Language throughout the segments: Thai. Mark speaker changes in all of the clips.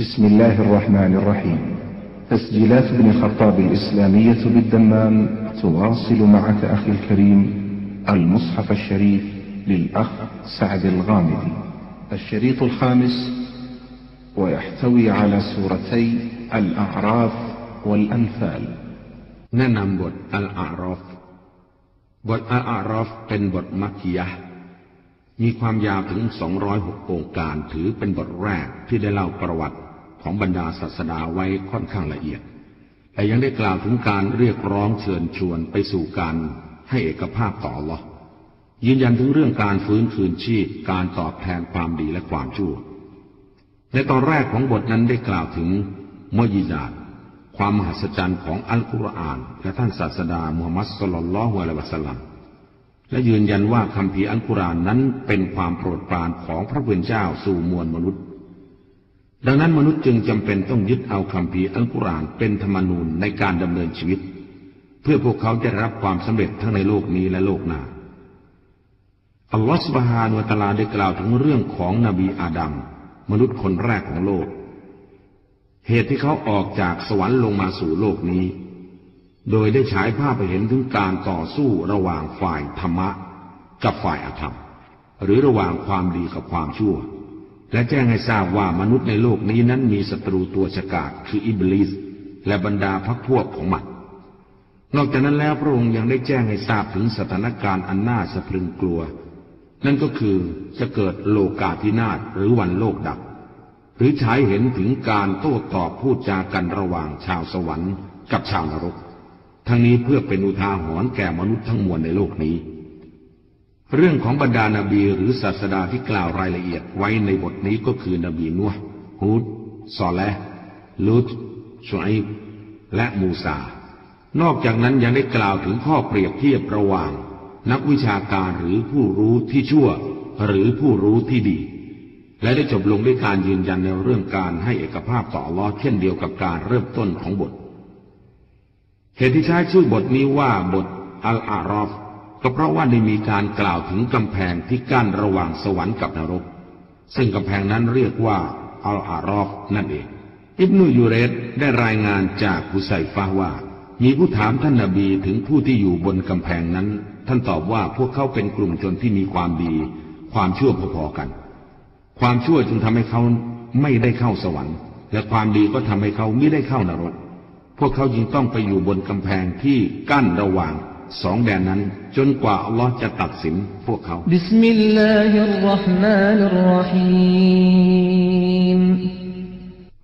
Speaker 1: بسم الله الرحمن الرحيم تسجيلات ابن خطاب الإسلامية بالدمام تواصل معك أخي الكريم المصحف الشريف للأخ سعد الغامدي الشريط الخامس ويحتوي على سورتي الأعراف والأنفال
Speaker 2: แนะนำบทอัลอารอฟ บทอัลอารอฟเป็นบทมักกิยะห์มีความยาวถึง 206องค์การถือเป็นบทแรกที่ได้เล่าประวัติ ของบรรดาศาสดาไว้ค่อนข้างละเอียด แต่ยังได้กล่าวถึงการเรียกร้องเชิญชวนไปสู่การให้เอกภาพต่อหรอยืนยันถึงเรื่องการฟื้นคืนชีพการตอบแทนความดีและความชั่ว ในตอนแรกของบทนั้นได้กล่าวถึงมอยิดาตความมหัศจรรย์ของอัลกุรอานและท่านศาสดามูฮัมมัดสุลลัลลอฮุอะลัยวะสัลลัมและยืนยันว่าคำพีอัลกุรอานนั้นเป็นความโปรดปรานของพระผู้เป็นเจ้าสู่มวลมนุษย์ ดังนั้นมนุษย์จึงจำเป็นต้องยึดเอาคำพีอัลกุรอานเป็นธรรมนูญในการดำเนินชีวิต เพื่อพวกเขาจะรับความสำเร็จทั้งในโลกนี้และโลกหน้าอัลลอฮฺสุบฮานวะตลาได้กล่าวถึงเรื่องของนบีอาดัมมนุษย์คนแรกของโลก เหตุที่เขาออกจากสวรรค์ลงมาสู่โลกนี้ โดยได้ฉายภาพไปเห็นถึงการต่อสู้ระหว่างฝ่ายธรรมะ กับฝ่ายอธรรม หรือระหว่างความดีกับความชั่ว และแจ้งให้ทราบว่ามนุษย์ในโลกนี้นั้นมีศัตรูตัวฉกาจคืออิบลิสและบรรดาพักพวกของมัน นอกจากนั้นแล้วพระองค์ยังได้แจ้งให้ทราบถึงสถานการณ์อันน่าสะพรึงกลัว นั่นก็คือจะเกิดโลกาภินาศหรือวันโลกดับ หรือฉายเห็นถึงการโต้ตอบพูดจากันระหว่างชาวสวรรค์กับชาวนรก ทั้งนี้เพื่อเป็นอุทาหรณ์แก่มนุษย์ทั้งมวลในโลกนี้ เรื่องของบรรดานาบีหรือศาสดาที่กล่าวรายละเอียดไว้ในบทนี้ก็คือนบีนัวฮูดซอและลุตชุไบและมูซา นอกจากนั้นยังได้กล่าวถึงข้อเปรียบเทียบระหว่าง นักวิชาการหรือผู้รู้ที่ชั่ว หรือผู้รู้ที่ดี และได้จบลงด้วยการยืนยันในเรื่องการให้เอกภาพต่อลอเช่นเดียวกับการเริ่มต้นของบท เหตุที่ใช้ชื่อบทนี้ว่าบทอัลอารอฟ ก็เพราะว่าได้มีการกล่าวถึงกำแพงที่กั้นระหว่างสวรรค์กับนรก ซึ่งกำแพงนั้นเรียกว่าอัลอารอฟนั่นเอง อิบนุยูเรตได้รายงานจากผู้ใส่ฟ้าว่า มีผู้ถามท่านนาบีถึงผู้ที่อยู่บนกำแพงนั้น ท่านตอบว่าพวกเขาเป็นกลุ่มชนที่มีความดี ความชั่วพอๆกัน ความชั่วจึงทำให้เขาไม่ได้เข้าสวรรค์และความดีก็ทำให้เขาไม่ได้เข้านรก พวกเขาจึงต้องไปอยู่บนกำแพงที่กั้นระหว่าง สองแดนนั้น จนกว่าอัลลอฮ์จะตัดสินพวกเขา
Speaker 3: بس م الله الرحمن الرحيم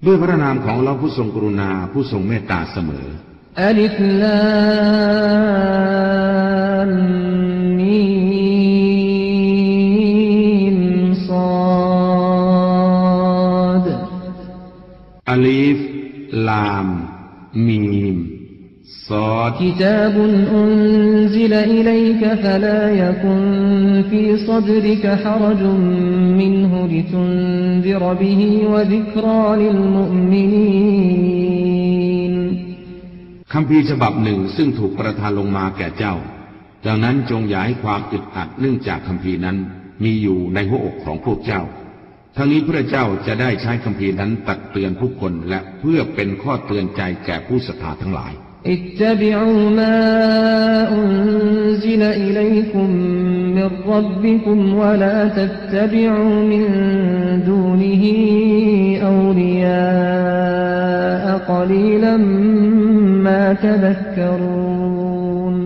Speaker 2: ด้วยพระนามของเราผู้ทรงกรุณาผู้ทรงเมตตาเสมอ
Speaker 3: ألف لام ميมซ
Speaker 2: อดอัลิฟลามมีม
Speaker 3: كتاب أنزل إليك فلا يكن في صدرك حرج منه لتنذر به وذكرى للمؤمنين
Speaker 2: คำพีร์ฉบับหนึ่งซึ่งถูกประทานลงมาแก่เจ้า ดังนั้นจงอย่าให้ความอึดอัดเนื่องจากคำพีร์นั้นมีอยู่ในหัวอกของพวกเจ้า ทั้งนี้พระเจ้าจะได้ใช้คำพีร์นั้นตักเตือนผู้คนและเพื่อเป็นข้อเตือนใจแก่ผู้ศรัทธาทั้งหลาย
Speaker 3: اتبعوا ما أنزل إليكم من ربكم ولا تتبعوا من دونه أولياء قليلا ما تذكرون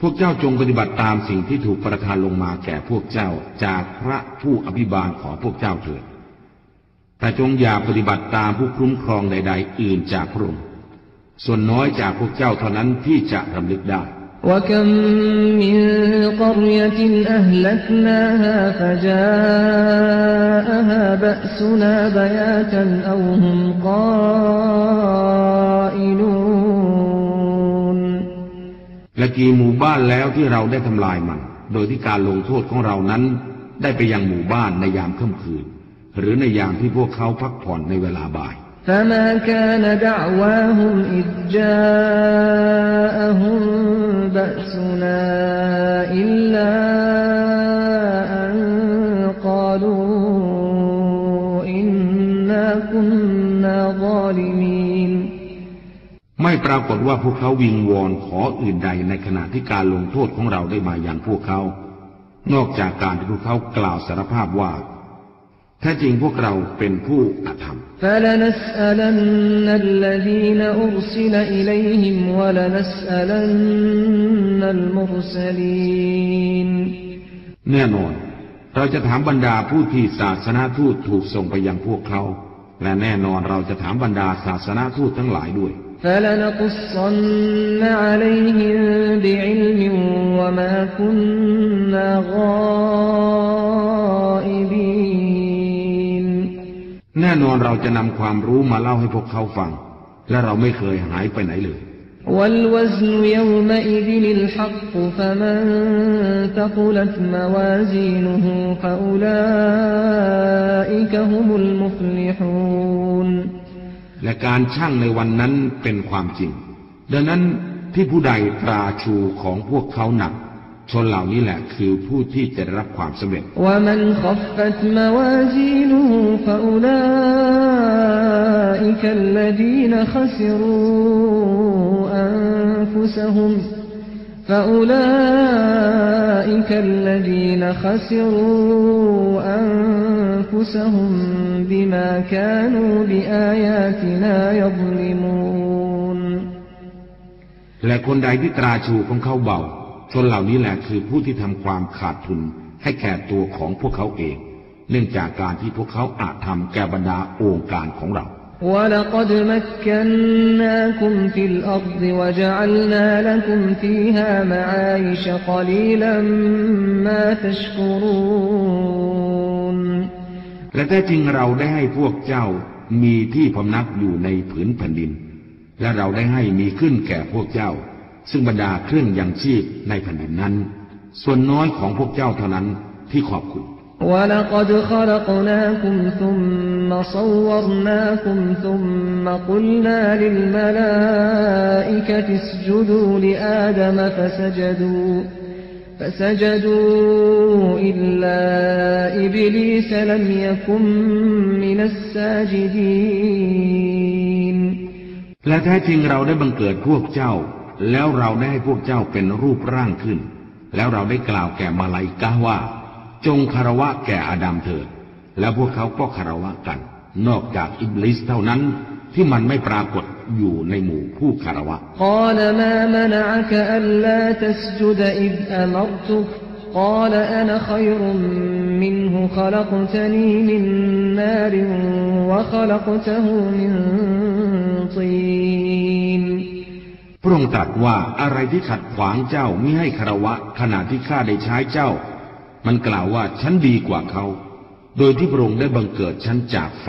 Speaker 2: พวกเจ้าจงปฏิบัติตามสิ่งที่ถูกประทานลงมาแก่พวกเจ้าจากพระผู้อภิบาลของพวกเจ้าเถิด แต่จงอย่าปฏิบัติตามผู้คุ้มครองใด ๆ อื่นจากพระองค์ ส่วนน้อยจากพวกเจ้าเท่านั้นที่จะรำลึกได้
Speaker 3: وكم من قرية أهلكناها فجاءها بأسنا بياتا أو هم قائلون
Speaker 2: และกี่หมู่บ้านแล้วที่เราได้ทำลายมัน โดยที่การลงโทษของเรานั้น ได้ไปยังหมู่บ้านในยามค่ำคืน หรือในยามที่พวกเขาพักผ่อนในเวลาบ่าย
Speaker 3: فما كان دعواهم إذ جاءهم بأسنا إلا أن قالوا إن إنا كنا ظالمين
Speaker 2: ไม่ปรากฏว่าพวกเขาวิงวอนขออื่นใดในขณะที่การลงโทษของเราได้มาอย่างพวกเขา นอกจากการที่พวกเขากล่าวสารภาพว่า แท้จริงพวกเราเป็นผู้อาธรรม
Speaker 3: فلنسألن الذين أرسل إليهم ولنسألن المرسلين
Speaker 2: แน่นอน เราจะถามบรรดาผู้ที่ศาสนาทูตถูกส่งไปยังพวกเขา และแน่นอนเราจะถามบรรดาศาสนาทูตทั้งหลายด้วย
Speaker 3: فلنقصن عليهم بعلم وما كنا غائبين
Speaker 2: แน่นอนเราจะนำความรู้มาเล่าให้พวกเขาฟัง และเราไม่เคยหายไปไหนเลย
Speaker 3: والوزن يومئذ الحق فمن ثقلت موازينه فأولئك هم المفلحون
Speaker 2: และการชั่งในวันนั้นเป็นความจริง ดังนั้นที่ผู้ใดตราชูของพวกเขาหนัก ชนเหล่านี้แหละคือผู้ที่จะรับความสำเร็จและคนใดที่ตราชูของเขาเบา ชนเหล่านี้แหละคือผู้ที่ทำความขาดทุนให้แก่ตัวของพวกเขาเอง เนื่องจากการที่พวกเขาอาจทำแก่บรรดาองค์การของเรา
Speaker 3: ولقد مكناكم في الأرض وجعلنا لكم فيها معايش قليلا ما تشكرون
Speaker 2: และแท้จริงเราได้ให้พวกเจ้ามีที่พำนักอยู่ในผืนแผ่นดิน และเราได้ให้มีขึ้นแก่พวกเจ้า ซึ่งบรรดาเครื่องยังชีพในแผ่นดินนั้น ส่วนน้อยของพวกเจ้าเท่านั้นที่ขอบคุณ
Speaker 3: ولقد خلقناكم ثم صورناكم ثم قلنا للملائكة اسجدوا لآدم فسجدوا فسجدوا إلا إبليس لم يكن من الساجدين
Speaker 2: และแท้จริงเราได้บังเกิดพวกเจ้า แล้วเราได้ให้พวกเจ้าเป็นรูปร่างขึ้น แล้วเราได้กล่าวแก่มาลายกาว่า จงคารวะแก่อาดัมเถิด แล้วพวกเขาก็คารวะกัน นอกจากอิบลิสเท่านั้นที่มันไม่ปรากฏอยู่ในหมู่ผู้คารวะ
Speaker 3: قال ما منعك ألا تسجد إذ أمرتك قال أنا خير منه خلقتني من نار وخلقته من طين
Speaker 2: พระองค์ตรัสว่าอะไรที่ขัดขวางเจ้ามิให้คารวะขณะที่ข้าได้ใช้เจ้า มันกล่าวว่าฉันดีกว่าเขา โดยที่พระองค์ได้บังเกิดฉันจากไฟ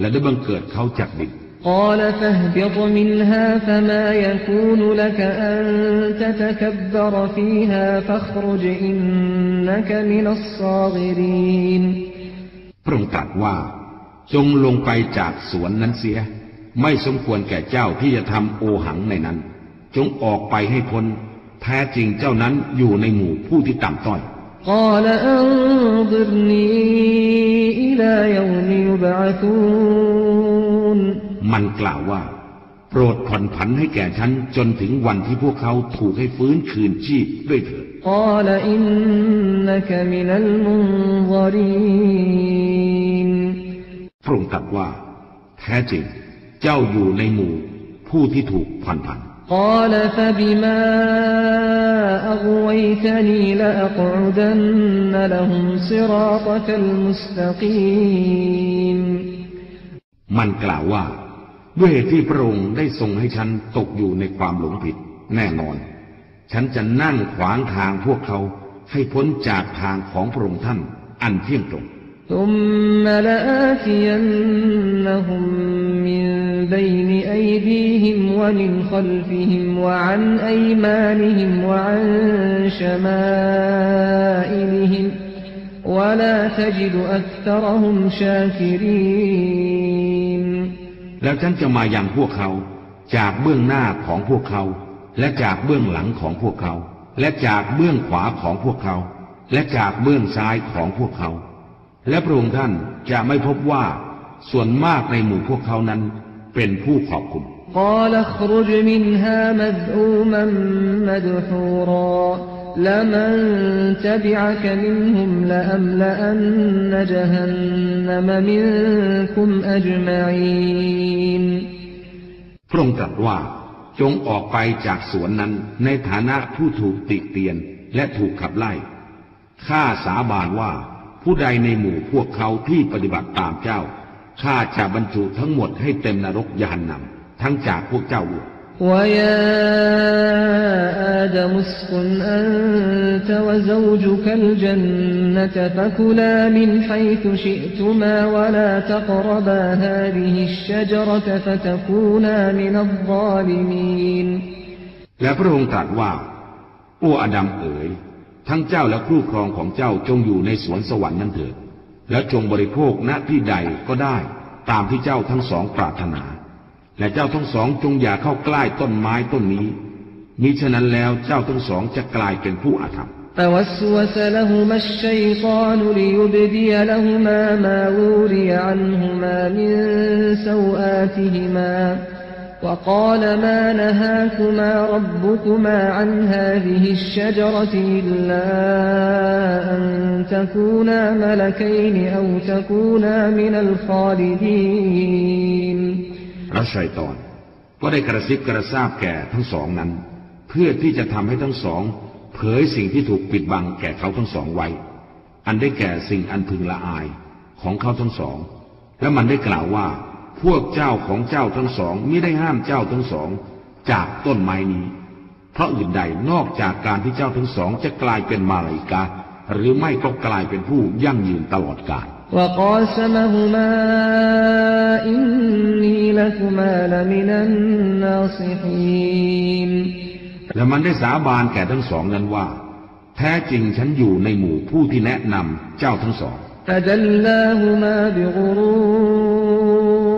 Speaker 2: และได้บังเกิดเขาจากดิน
Speaker 3: قال فاهبط منها فما يكون لك أن تتكبر فيها فاخرج إنك من الصاغرين
Speaker 2: พระองค์ตรัสว่า จงลงไปจากสวนนั้นเสีย ไม่สมควรแก่เจ้าที่จะทำโอหังในนั้น จงออกไปให้พ้นแท้จริงเจ้านั้นอยู่ในหมู่ผู้ที่ต่ำต้อย
Speaker 3: قال أنظرني إلى يوم يبعثون
Speaker 2: มันกล่าวว่า โปรดผ่อนผันให้แก่ฉันจนถึงวันที่พวกเขาถูกให้ฟื้นคืนชีพด้วยเถิด
Speaker 3: قال إنك من المنظرين
Speaker 2: พระองค์ตรัสว่า แท้จริง เจ้าอยู่ในหมู่ผู้ที่ถูกผ่อนผัน
Speaker 3: قال فبما أغويتني لأقعدن لهم صراطك المستقيم
Speaker 2: มันกล่าวว่า ด้วยเหตุที่พระองค์ได้ทรงให้ฉันตกอยู่ในความหลงผิด แน่นอน ฉันจะนั่งขวางทางพวกเขาให้พ้นจากทางของพระองค์ท่าน อันเที่ยงตรง
Speaker 3: ثم لآتينهم من بين أيديهم ومن خلفهم وعن أيمانهم وعن شمائلهم ولا تجد أكثرهم شاكرين
Speaker 2: แล้วฉันจะมายังพวกเขา จากเบื้องหน้าของพวกเขา และจากเบื้องหลังของพวกเขา และจากเบื้องขวาของพวกเขา และจากเบื้องซ้ายของพวกเขา และพระองค์ท่านจะไม่พบว่าส่วนมากในหมู่พวกเขานั้นเป็นผู้ขอบคุณ
Speaker 3: กล่าวขรุจมินฮามดอูมันมดฮูรอละมันตบิอะกมินฮุมละอัมละอันนจฮันนมมินคุมอัจมาอีน
Speaker 2: พระองค์ตรัสว่า จงออกไปจากสวนนั้นในฐานะผู้ถูกติเตียนและถูกขับไล่ ข้าสาบานว่า ผู้ใดในหมู่พวกเขาที่ปฏิบัติตามเจ้า ข้าจะบรรจุทั้งหมดให้เต็มนรกยานนำทั้งจากพวกเจ้าด้วย
Speaker 3: ويا آدم اسكن أنت وزوجك الجنة فكلا من حيث شئتما ولا تقربا هذه الشجرة فتكونا من الظالمين
Speaker 2: และพระองค์ตรัสว่า โอ้อาดัมเอ๋ย ทั้งเจ้าและคู่ครองของเจ้าจงอยู่ในสวนสวรรค์นั้นเถิด และจงบริโภคณที่ใดก็ได้ ตามที่เจ้าทั้งสองปรารถนา และเจ้าทั้งสองจงอย่าเข้าใกล้ต้นไม้ต้นนี้มิฉะนั้นแล้วเจ้าทั้งสองจะกลายเป็นผู้อาธรรม
Speaker 3: فوسوس لهما الشيطان ليبدي لهما ما وري عنهما من سوآتهما وقال ما نهاكما ربكما عن هذه الشجرة إلا أن تكونا ملكين أو تكونا من الخالدين
Speaker 2: และชัยตอนก็ได้กระซิบกระซาบแก่ทั้งสองนั้น เพื่อที่จะทำให้ทั้งสอง เผยสิ่งที่ถูกปิดบังแก่เขาทั้งสองไว้ อันได้แก่สิ่งอันพึงละอายของเขาทั้งสอง และมันได้กล่าวว่า พวกเจ้าของเจ้าทั้งสองไม่ได้ห้ามเจ้าทั้งสอง จากต้นไม้นี้ เพราะอื่นใดนอกจากการที่เจ้าทั้งสองจะกลายเป็นมาลาอิกาหรือไม่ก็กลายเป็นผู้ยั่งยืนตลอดกาล
Speaker 3: وقاسمهما إني لكما لمن الناصحين
Speaker 2: และมันได้สาบานแก่ทั้งสองนั้นว่า แท้จริงฉันอยู่ในหมู่ผู้ที่แนะนำเจ้าทั้งสอง
Speaker 3: فدلاهما بغرور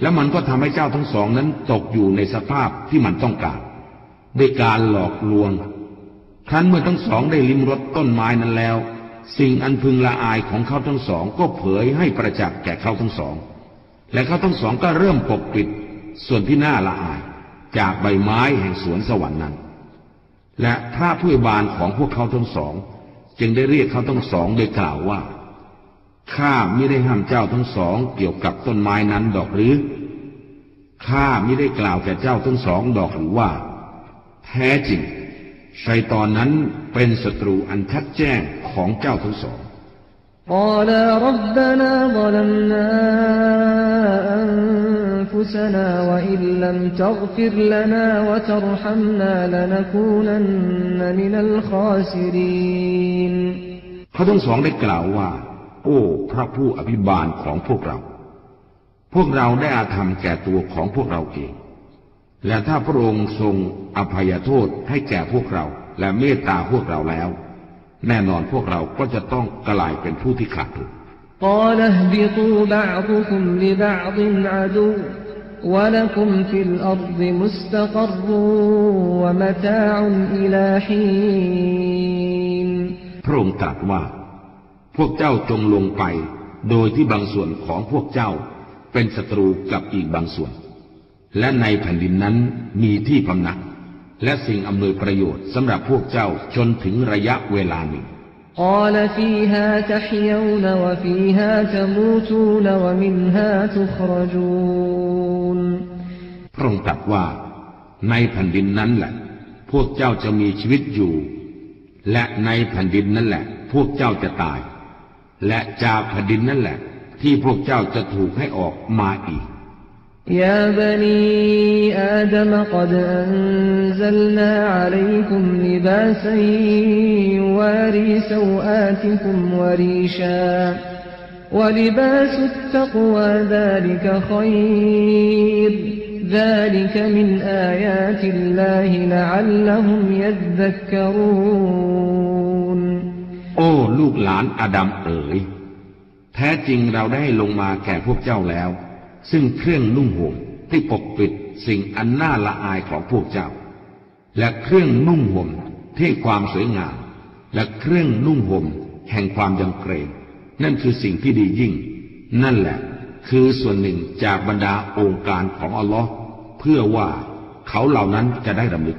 Speaker 2: และมันก็ทำให้เจ้าทั้งสองนั้นตกอยู่ในสภาพที่มันต้องการด้วยการหลอกลวง ครั้นเมื่อทั้งสองได้ลิ้มรสต้นไม้นั้นแล้ว สิ่งอันพึงละอายของเขาทั้งสองก็เผยให้ประจักษ์แก่เขาทั้งสอง และเขาทั้งสองก็เริ่มปกปิดส่วนที่น่าละอาย จากใบไม้แห่งสวนสวรรค์นั้น และพระผู้บานของพวกเขาทั้งสอง จึงได้เรียกเขาทั้งสองโดยกล่าวว่า ข้าไม่ได้ห้ามเจ้าทั้งสองเกี่ยวกับต้นไม้นั้นดอกหรือ ข้าไม่ได้กล่าวแก่เจ้าทั้งสองดอกหรือว่า แท้จริงชัยตอนนั้นเป็นศัตรูอันชัดแจ้งของเจ้าทั้งสอง
Speaker 3: قالا ربنا ظلمنا أنفسنا وإن لم تغفر لنا وترحمنا لنكونن من الخاسرين
Speaker 2: เขาทั้งสองได้กล่าวว่า โอ้ พระผู้อภิบาลของพวกเรา พวกเราได้อาธรรมแก่ตัวของพวกเราเอง และถ้าพระองค์ทรงอภัยโทษให้แก่พวกเรา และเมตตาพวกเราแล้ว แน่นอนพวกเราก็จะต้องกลายเป็นผู้ที่ขาดทุน
Speaker 3: قال اهبطوا بعضكم لبعض عدو ولكم في الأرض مستقر ومتاع إلى حين
Speaker 2: พระองค์ตรัสว่า พวกเจ้าจงลงไป โดยที่บางส่วนของพวกเจ้าเป็นศัตรูกับอีกบางส่วน และในแผ่นดินนั้นมีที่พำนัก และสิ่งอำนวยประโยชน์สำหรับพวกเจ้าจนถึงระยะเวลาหนึ่ง
Speaker 3: قال فيها تحيون وفيها تموتون ومنها تخرجون
Speaker 2: พระองค์ตรัสว่า ในแผ่นดินนั้นแหละ พวกเจ้าจะมีชีวิตอยู่ และในแผ่นดินนั่นแหละ พวกเจ้าจะตาย และจากแผ่นดินนั่นแหละ ที่พวกเจ้าจะถูกให้ออกมาอีก
Speaker 3: يا بني آدم قد أنزلنا عليكم لباسا يواري سوآتكم وريشا ولباس التقوى ذلك خير ذلك من آيات الله لعلهم يذكرون
Speaker 2: โอ้ ลูกหลานอาดัมเอ๋ย แท้จริงเราได้ลงมาแก่พวกเจ้าแล้ว ซึ่งเครื่องนุ่งห่มที่ปกปิดสิ่งอันน่าละอายของพวกเจ้า และเครื่องนุ่งห่มที่ความสวยงาม และเครื่องนุ่งห่มแห่งความยำเกรงนั่นคือสิ่งที่ดียิ่ง นั่นแหละ คือส่วนหนึ่งจากบรรดาองค์การของอัลลอฮ์เพื่อว่าเขาเหล่านั้นจะได้รำลึก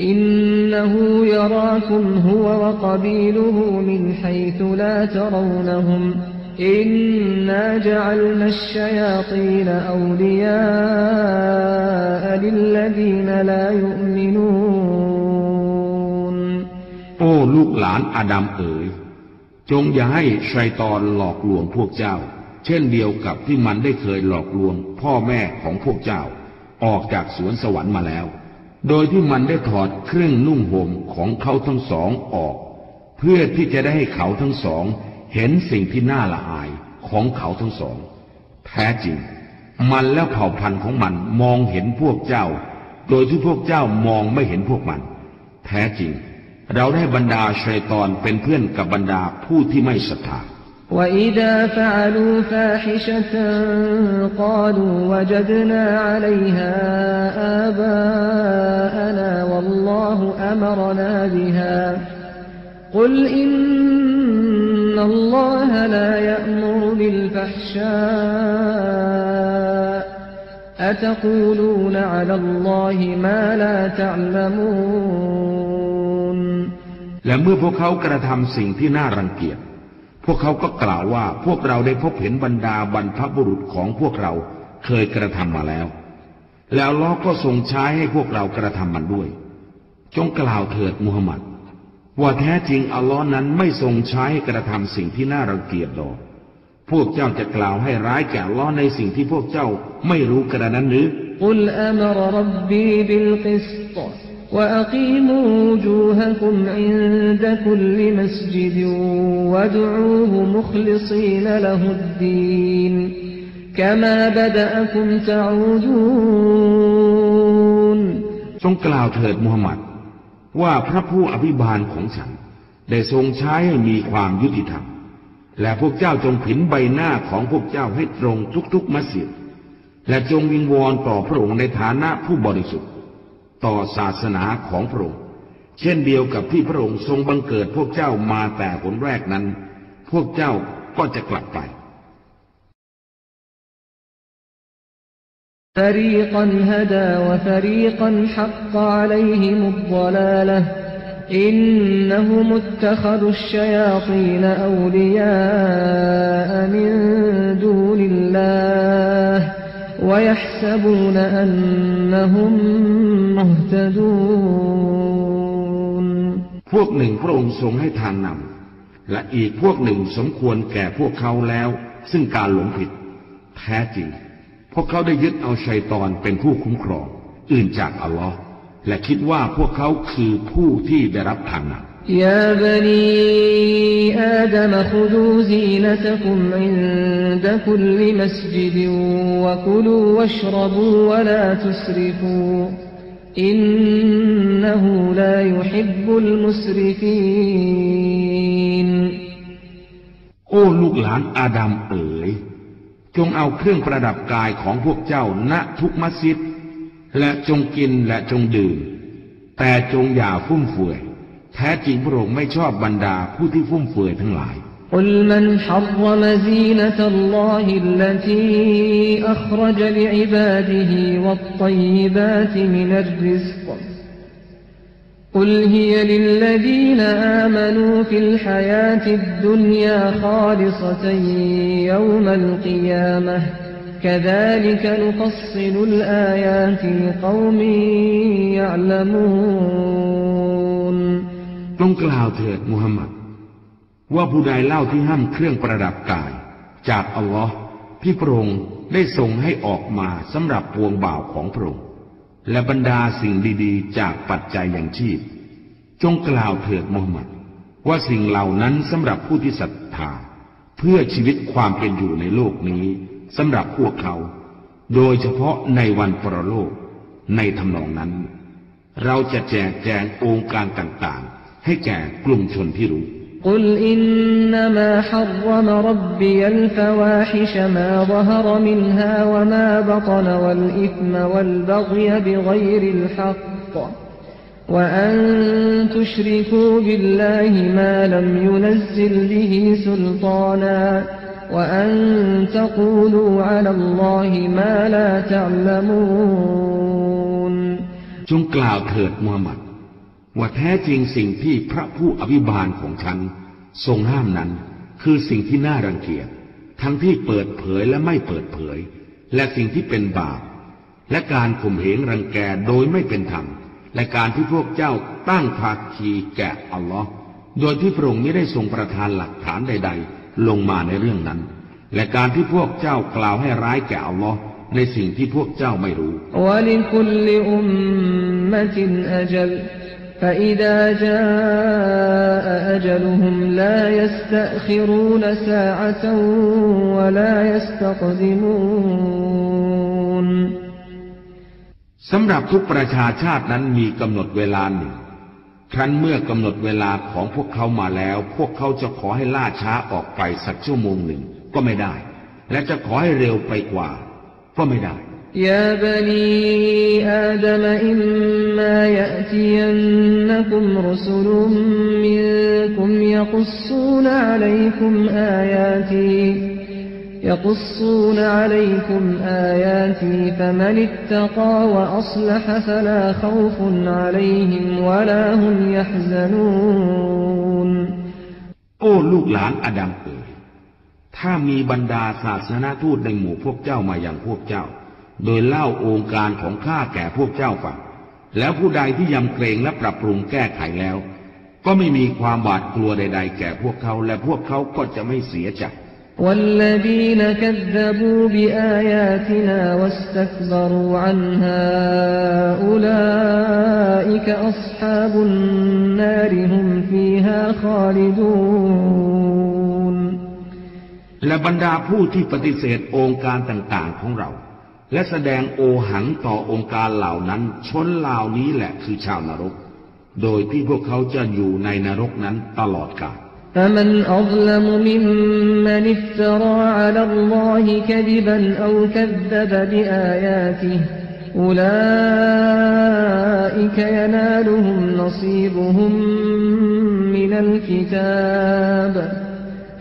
Speaker 3: إنه يراكم هو وقبيله من حيث لا ترونهم إنا جعلنا الشياطين أولياء للذين لا يؤمنو ن
Speaker 2: โอ้ลูกหลานอาดัมเอ๋ยจงอย่าให้ชัยตอนหลอกลวงพวกเจ้า เช่นเดียวกับที่มันได้เคยหลอกลวงพ่อแม่ของพวกเจ้า ออกจากสวนสวรรค์มาแล้ว โดยที่มันได้ถอดเครื่องนุ่งห่มของเขาทั้งสองออก เพื่อที่จะได้ให้เขาทั้งสอง เห็นสิ่งที่น่าละอายของเขาทั้งสอง แท้จริง มันและเผ่าพันธุ์ของมันมองเห็นพวกเจ้า โดยที่พวกเจ้ามองไม่เห็นพวกมัน แท้จริง เราได้บรรดาชัยตอนเป็นเพื่อนกับบรรดาผู้ที่ไม่ศรัทธา
Speaker 3: وإذا فعلوا فاحشة قالوا وجدنا عليها آباءنا والله أمرنا بها قل إن الله لا يأمر بالفحشاء أتقولون على الله ما لا تعلمون
Speaker 2: และเมื่อพวกเขากระทำสิ่งที่น่ารังเกียจ พวกเขาก็กล่าวว่าพวกเราได้พบเห็นบรรดาบรรพบุรุษของพวกเราเคยกระทำมาแล้ว แล้วล้อก็ทรงใช้ให้พวกเรากระทำมันด้วย จงกล่าวเถิดมูฮัมหมัด ว่าแท้จริงอัลลอฮ์นั้นไม่ทรงใช้ให้กระทำสิ่งที่น่ารังเกียจดอก พวกเจ้าจะกล่าวให้ร้ายแก่อัลลอฮ์ในสิ่งที่พวกเจ้าไม่รู้กระนั้นหรือ
Speaker 3: قل أمر ربي بالقسط وأقيموا وجوهكم عند كل مسجد وادعوه مخلصين له الدين كما بدأكم تعودون
Speaker 2: จงกล่าวเถิดมูฮัมหมัด ว่าพระผู้อภิบาลของฉัน ได้ทรงใช้ให้มีความยุติธรรม และพวกเจ้าจงผินใบหน้าของพวกเจ้าให้ตรงทุกๆมัสยิด และจงวิงวอนต่อพระองค์ในฐานะผู้บริสุทธิ์ ต่อศาสนาของพระองค์ เช่นเดียวกับที่พระองค์ทรงบังเกิดพวกเจ้ามาแต่ผลแรกนั้น พวกเจ้าก็จะกลับไป
Speaker 3: فريقا هدى وفريقا حق عليهم الضلالة إنهم اتخذوا الشياطين أولياء من دون الله ويحسبون أنهم مهتدون
Speaker 2: พวกหนึ่งพระองค์ทรงให้ทางนำ และอีกพวกหนึ่งสมควรแก่พวกเขาแล้ว ซึ่งการหลงผิด แท้จริง พวกเขาได้ยึดเอาชัยตอนเป็นผู้คุ้มครอง อื่นจากอัลลอฮ์และคิดว่าพวกเขาคือผู้ที่ได้รับทางนำ
Speaker 3: يا بني آدم خذوا زينتكم عند كل مسجد وكلوا واشربوا ولا تسرفوا إنه لا يحب المسرفين
Speaker 2: โอ้ลูกหลานอาดัมเอ๋ย จงเอาเครื่องประดับกายของพวกเจ้าณทุกมัสยิด และจงกินและจงดื่ม แต่จงอย่าฟุ่มเฟือย แท้จริงพระองค์ไม่ชอบบรรดาผู้ที่ฟุ่มเฟือยทั้งหลาย
Speaker 3: قل من حرم زينة الله التي أخرج لعباده والطيبات من الرزق قل هي للذين آمنوا في الحياة الدنيا خالصة يوم القيامة كذلك نفصل الآيات لقوم يعلمون
Speaker 2: จงกล่าวเถิดมุฮัมมัดว่าผู้ใดเล่าที่ห้ามเครื่องประดับกาย จากอัลลอฮ์ที่พระองค์ได้ทรงให้ออกมาสำหรับพวงบ่าวของพระองค์และบรรดาสิ่งดีๆ จากปัจจัยอย่างชีพ จงกล่าวเถิดมุฮัมมัดว่าสิ่งเหล่านั้นสำหรับผู้ที่ศรัทธา เพื่อชีวิตความเป็นอยู่ในโลกนี้สำหรับพวกเขา โดยเฉพาะในวันปรโลกในทำนองนั้น เราจะแจกแจงองค์การต่างๆ ให้แก่กลุ่มชนที่รู้
Speaker 3: قل إنما حرم ربي الفواحش ما ظهر منها وما بطن والإثم والبغي بغير الحق وأن تشركوا بالله ما لم ينزل به سلطانا وأن تقولوا على الله ما لا تعلمون
Speaker 2: จงกล่าวเถิดมูฮัมหมัด ว่าแท้จริงสิ่งที่พระผู้อภิบาลของฉัน ทรงห้ามนั้น คือสิ่งที่น่ารังเกียจทั้งที่เปิดเผยและไม่เปิดเผย และสิ่งที่เป็นบาป และการข่มเหงรังแกโดยไม่เป็นธรรม และการที่พวกเจ้าตั้งภาคีแก่อัลลอฮ์โดยที่พระองค์ไม่ได้ทรงประทานหลักฐานใด ๆ ลงมาในเรื่องนั้น และการที่พวกเจ้ากล่าวให้ร้ายแก่อัลลอฮ์ในสิ่งที่พวกเจ้าไม่รู้
Speaker 3: فإذا جاء أجلهم لا يستأخرون ساعة ولا يستقدمون
Speaker 2: สำหรับทุกประชาชาตินั้นมีกำหนดเวลาหนึ่ง ครั้นเมื่อกำหนดเวลาของพวกเขามาแล้ว พวกเขาจะขอให้ล่าช้าออกไปสักชั่วโมงหนึ่งก็ไม่ได้ และจะขอให้เร็วไปกว่า ก็ไม่ได้
Speaker 3: يا بني آدم إما يأتينكم رسل منكم يقصون عليكم آياتي يقصون عليكم آياتي فمن اتقى وأصلح فلا خوف عليهم ولا هم يحزنون
Speaker 2: โอ้ลูกหลานอาดัมเอ๋ยถ้ามีบรรดาศาสนาทูตในหมู่พวกเจ้ามาอย่างพวกเจ้า โดยเล่าองค์การของข้าแก่พวกเจ้าฟัง แล้วผู้ใดที่ยำเกรงและปรับปรุงแก้ไขแล้ว ก็ไม่มีความหวาดกลัวใด ๆ แก่พวกเขา และพวกเขาก็จะไม่เสียใจ
Speaker 3: والذين كذبوا بآياتنا واستكبروا عنها أولئك أصحاب النار هم فيها خالدون
Speaker 2: และบรรดาผู้ที่ปฏิเสธองค์การต่างๆของเรา และแสดงโอหังต่อองค์การเหล่านั้น ชนเหล่านี้แหละคือชาวนรก โดยที่พวกเขาจะอยู่ในนรกนั้นตลอดกาล
Speaker 3: فمن أظلم ممن افترى على الله كذبا أو كذب بآياته أولئك ينالهم نصيبهم من الكتاب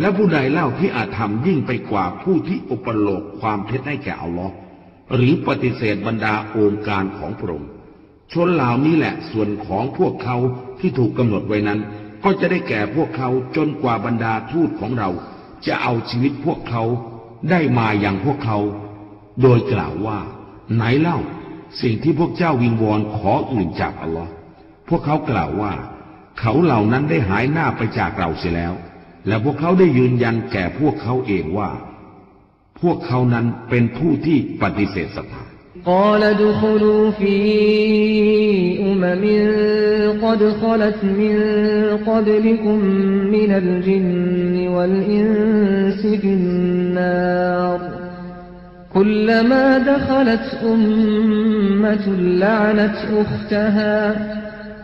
Speaker 2: และผู้ใดเล่าที่อาจทำยิ่งไปกว่าผู้ที่อุปโลกความเท็จให้แก่อัลลอฮ์หรือปฏิเสธบรรดาองค์การของพระองค์ชนเหล่านี้แหละส่วนของพวกเขาที่ถูกกำหนดไว้นั้น ก็จะได้แก่พวกเขาจนกว่าบรรดาทูตของเรา จะเอาชีวิตพวกเขาได้มาอย่างพวกเขา โดยกล่าวว่า ไหนเล่า สิ่งที่พวกเจ้าวิงวอนขออื่นจากอัลลอฮ์พวกเขากล่าวว่า เขาเหล่านั้นได้หายหน้าไปจากเราเสียแล้ว และพวกเขาได้ยืนยันแก่พวกเขาเองว่า พวกเขานั้นเป็นผู้ที่ปฏิเสธศรัทธา
Speaker 3: قال ادخلوا في أمم قد خلت من قبلكم من الجن والإنس في النار كلما دخلت أمة لعنت أختها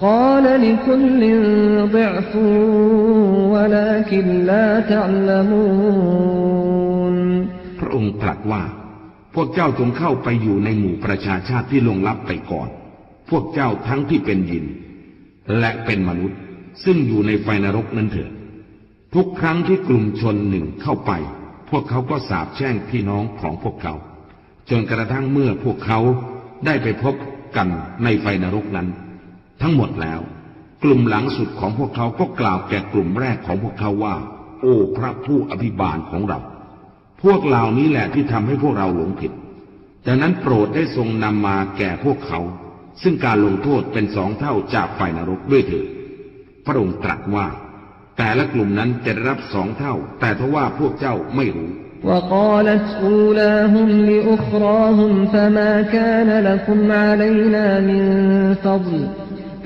Speaker 3: قال لكل ضعف ولكن لا تعلمون
Speaker 2: พระองค์ตรัสว่า พวกเจ้าจงเข้าไปอยู่ในหมู่ประชาชาติที่ลงลับไปก่อน พวกเจ้าทั้งที่เป็นยิน และเป็นมนุษย์ ซึ่งอยู่ในไฟนรกนั้นเถิด ทุกครั้งที่กลุ่มชนหนึ่งเข้าไป พวกเขาก็สาบแช่งพี่น้องของพวกเขา จนกระทั่งเมื่อพวกเขาได้ไปพบกันในไฟนรกนั้น ทั้งหมดแล้ว กลุ่มหลังสุดของพวกเขาก็กล่าวแก่กลุ่มแรกของพวกเขาว่า โอ้พระผู้อภิบาลของเรา พวกเหล่านี้แหละที่ทำให้พวกเราหลงผิดดังนั้นโปรดได้ทรงนำมาแก่พวกเขา ซึ่งการลงโทษเป็นสองเท่าจากไฟนรกด้วยเถิดพระองค์ตรัสว่า แต่ละกลุ่มนั้นจะได้รับสองเท่า แต่ทว่าพวกเจ้าไม่รู้
Speaker 3: وقالت أولاهم لأخراهم فما كان لكم علينا من فضل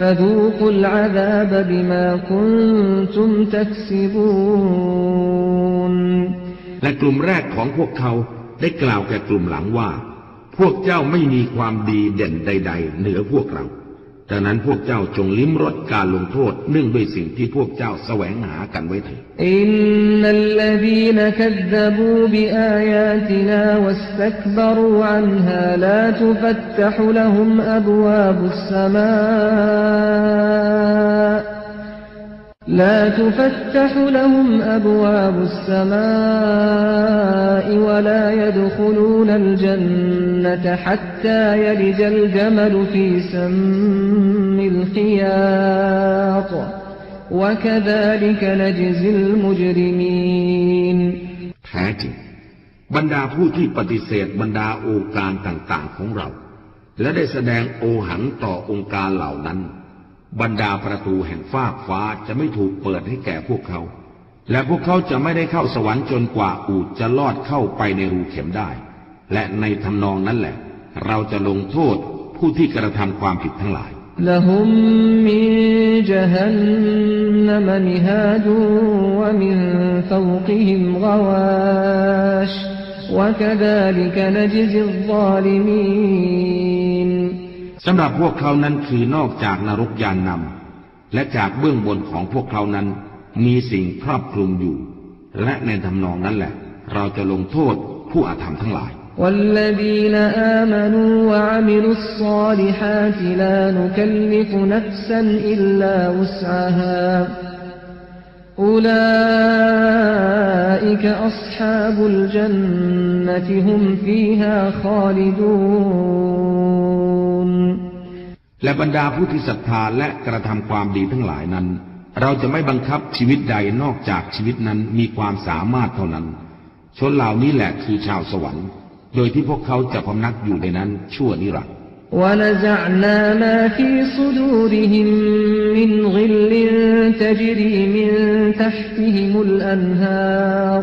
Speaker 3: فذوقوا العذاب بما كنتم تكسبون
Speaker 2: และกลุ่มแรกของพวกเขาได้กล่าวแก่กลุ่มหลังว่า พวกเจ้าไม่มีความดีเด่นใด ๆ เหนือพวกเรา ดังนั้นพวกเจ้าจงลิ้มรสการลงโทษเนื่องด้วยสิ่งที่พวกเจ้าแสวงหากันไว้เถิด
Speaker 3: อินนัลลดีนคัซบูบิอายาตินาวัสตักบรูอันฮาลาตุฟัตตะฮุละฮุมอับวาบุสสมา لا تفتح لهم أبواب السماء ولا يدخلون الجنة حتى يلج الجمل في سم الخياط وكذلك نجزي المجرمين
Speaker 2: แท้จริง บรรดาผู้ที่ปฏิเสธบรรดาโอการต่างๆของเรา และได้แสดงโอหังต่อองค์การเหล่านั้น บรรดาประตูแห่งฟากฟ้าจะไม่ถูกเปิดให้แก่พวกเขา และพวกเขาจะไม่ได้เข้าสวรรค์จนกว่าอูดจะลอดเข้าไปในรูเข็มได้ และในทำนองนั้นแหละ เราจะลงโทษผู้ที่กระทำความผิดทั้งหลาย
Speaker 3: لهم من جهنم مهاد ومن فوقهم غواش وكذلك نجزي الظالمين
Speaker 2: สำหรับพวกเขานั้นคือนอกจากนรกยานนำและจากเบื้องบนของพวกเขานั้น มีสิ่งครอบคลุมอยู่ และในทำนองนั้นแหละ เราจะลงโทษผู้อาธรรมทั้งหลาย
Speaker 3: والذين آمنوا وعملوا الصالحات لا نكلف نفسا إلا وسعها أولئك أصحاب الجنة هم فيها خالدون
Speaker 2: และบรรดาผู้ที่ศรัทธาและกระทำความดีทั้งหลายนั้น เราจะไม่บังคับชีวิตใดนอกจากชีวิตนั้นมีความสามารถเท่านั้น ชนเหล่านี้แหละคือชาวสวรรค์ โดยที่พวกเขาจะพำนักอยู่ในนั้นชั่วนิรันดร์
Speaker 3: ونزعنا ما في صدورهم من غل تجري من تحتهم الأنهار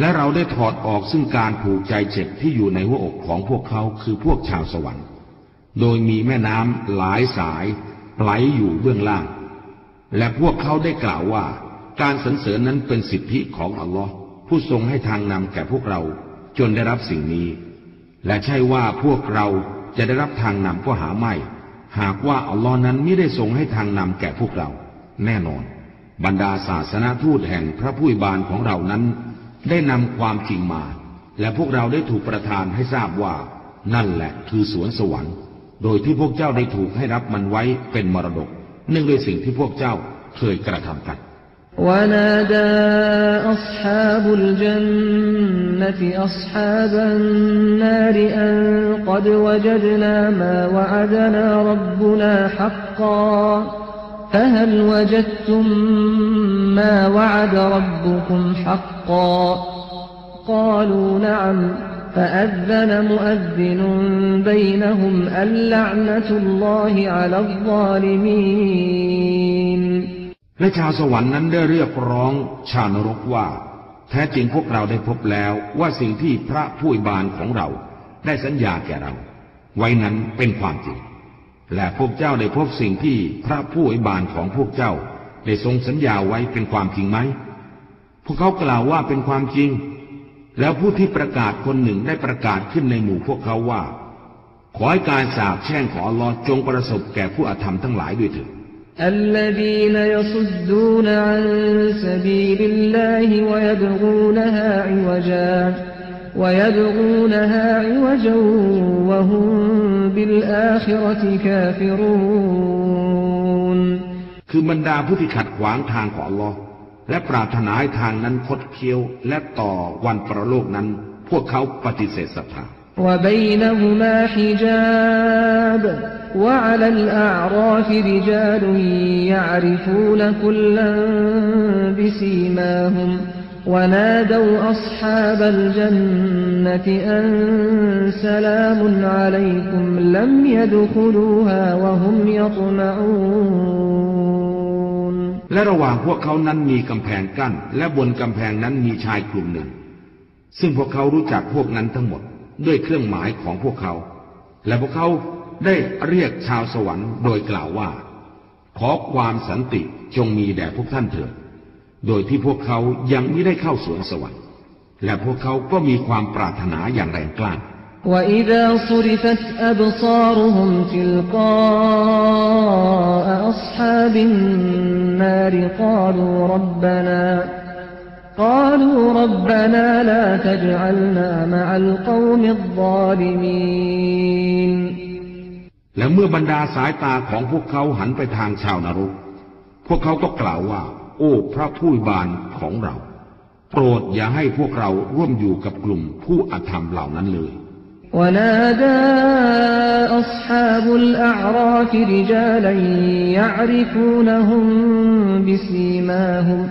Speaker 2: และเราได้ถอดออกซึ่งการผูกใจเจ็บที่อยู่ในหัวอกของพวกเขาคือพวกชาวสวรรค์ โดยมีแม่น้ำหลายสายไหลอยู่เบื้องล่าง และพวกเขาได้กล่าวว่า การสรรเสริญนั้นเป็นสิทธิของอัลลอฮ์ผู้ทรงให้ทางนำแก่พวกเราจนได้รับสิ่งนี้ และใช่ว่าพวกเราจะได้รับทางนำก็หาไม่ หากว่าอัลลอฮ์นั้นไม่ได้ทรงให้ทางนำแก่พวกเรา แน่นอน บรรดาศาสนาทูตแห่งพระผู้บานของเรานั้น ได้นำความจริงมา และพวกเราได้ถูกประทานให้ทราบว่า นั่นแหละคือสวนสวรรค์ โดยที่พวกเจ้าได้ถูกให้รับมันไว้เป็นมรดก เนื่องด้วยสิ่งที่พวกเจ้าเคยกระทำกัน
Speaker 3: ونادى أصحاب الجنة أصحاب النار أن قد وجدنا ما وعدنا ربنا حقا فهل وجدتم ما وعد ربكم حقا قالوا نعم فأذن مؤذن بينهم اللعنة الله على الظالمين
Speaker 2: และชาวสวรรค์นั้นได้เรียกร้องชาวนรกว่า แท้จริงพวกเราได้พบแล้วว่าสิ่งที่พระผู้อวยบานของเราได้สัญญาแก่เรา ไว้นั้นเป็นความจริง และพวกเจ้าได้พบสิ่งที่พระผู้อวยบานของพวกเจ้า ได้ทรงสัญญาไว้เป็นความจริงไหม พวกเขากล่าวว่าเป็นความจริง แล้วผู้ที่ประกาศคนหนึ่งได้ประกาศขึ้นในหมู่พวกเขาว่า ขอให้การสาบแช่งของอัลลอฮ์จงประสบแก่ผู้อาธรรมทั้งหลายด้วยเถิด
Speaker 3: الذين يصدون عن سبيل الله ويبغونها عوجا ويبغونها عوجا وهم بالآخرة كافرون
Speaker 2: คือบรรดาผู้ที่ขัดขวางทางของอัลลอฮ์และปรารถนาให้ทางนั้นคดเคี้ยว และต่อวันประโลกนั้น พวกเขาปฏิเสธศรัทธา
Speaker 3: وبينهما حجاب وعلى الأعراف رجال يعرفون كلا بسيماهم ونادوا أصحاب الجنة أن سلام عليكم لم يدخلوها وهم يطمعون
Speaker 2: และระหว่างพวกเขานั้นมีกำแพงกั้น และบนกำแพงนั้นมีชายกลุ่มหนึ่ง ซึ่งพวกเขารู้จักพวกนั้นทั้งหมด ด้วยเครื่องหมายของพวกเขา และพวกเขาได้เรียกชาวสวรรค์โดยกล่าวว่า ขอความสันติจงมีแด่พวกท่านเถิด โดยที่พวกเขายังไม่ได้เข้าสวนสวรรค์ และพวกเขาก็มีความปรารถนาอย่างแรงกล้า
Speaker 3: وإذا صرفت أبصارهم تلقاء أصحاب النار قالوا ربنا قالوا ربنا لا تجعلنا مع القوم الظالمين
Speaker 2: และเมื่อบรรดาสายตาของพวกเขาหันไปทางชาวนรก พวกเขาก็กล่าวว่า โ อ้พระผู้บานของเรา โปรดอย่าให้พวกเราร่วมอยู่กับกลุ่มผู้อธรรมเหล่านั้นเลย
Speaker 3: ونادى أصحاب الأعراف رجالا يعرفونهم بسيماهم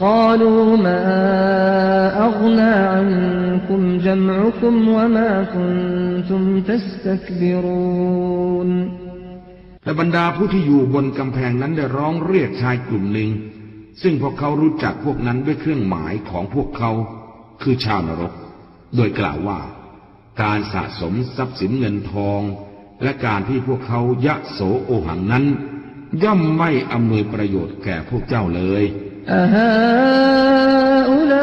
Speaker 3: قالوا ما أغنى عنكم جمعكم وما كنتم تستكبرون
Speaker 2: และบรรดาผู้ที่อยู่บนกำแพงนั้นได้ร้องเรียกชายกลุ่มหนึ่ง ซึ่งพวกเขารู้จักพวกนั้นด้วยเครื่องหมายของพวกเขา คือชาวนรก โดยกล่าวว่า การสะสมทรัพย์สินเงินทอง และการที่พวกเขายะโสโอหังนั้น ย่อมไม่อำนวยประโยชน์แก่พวกเจ้าเลย
Speaker 3: อุล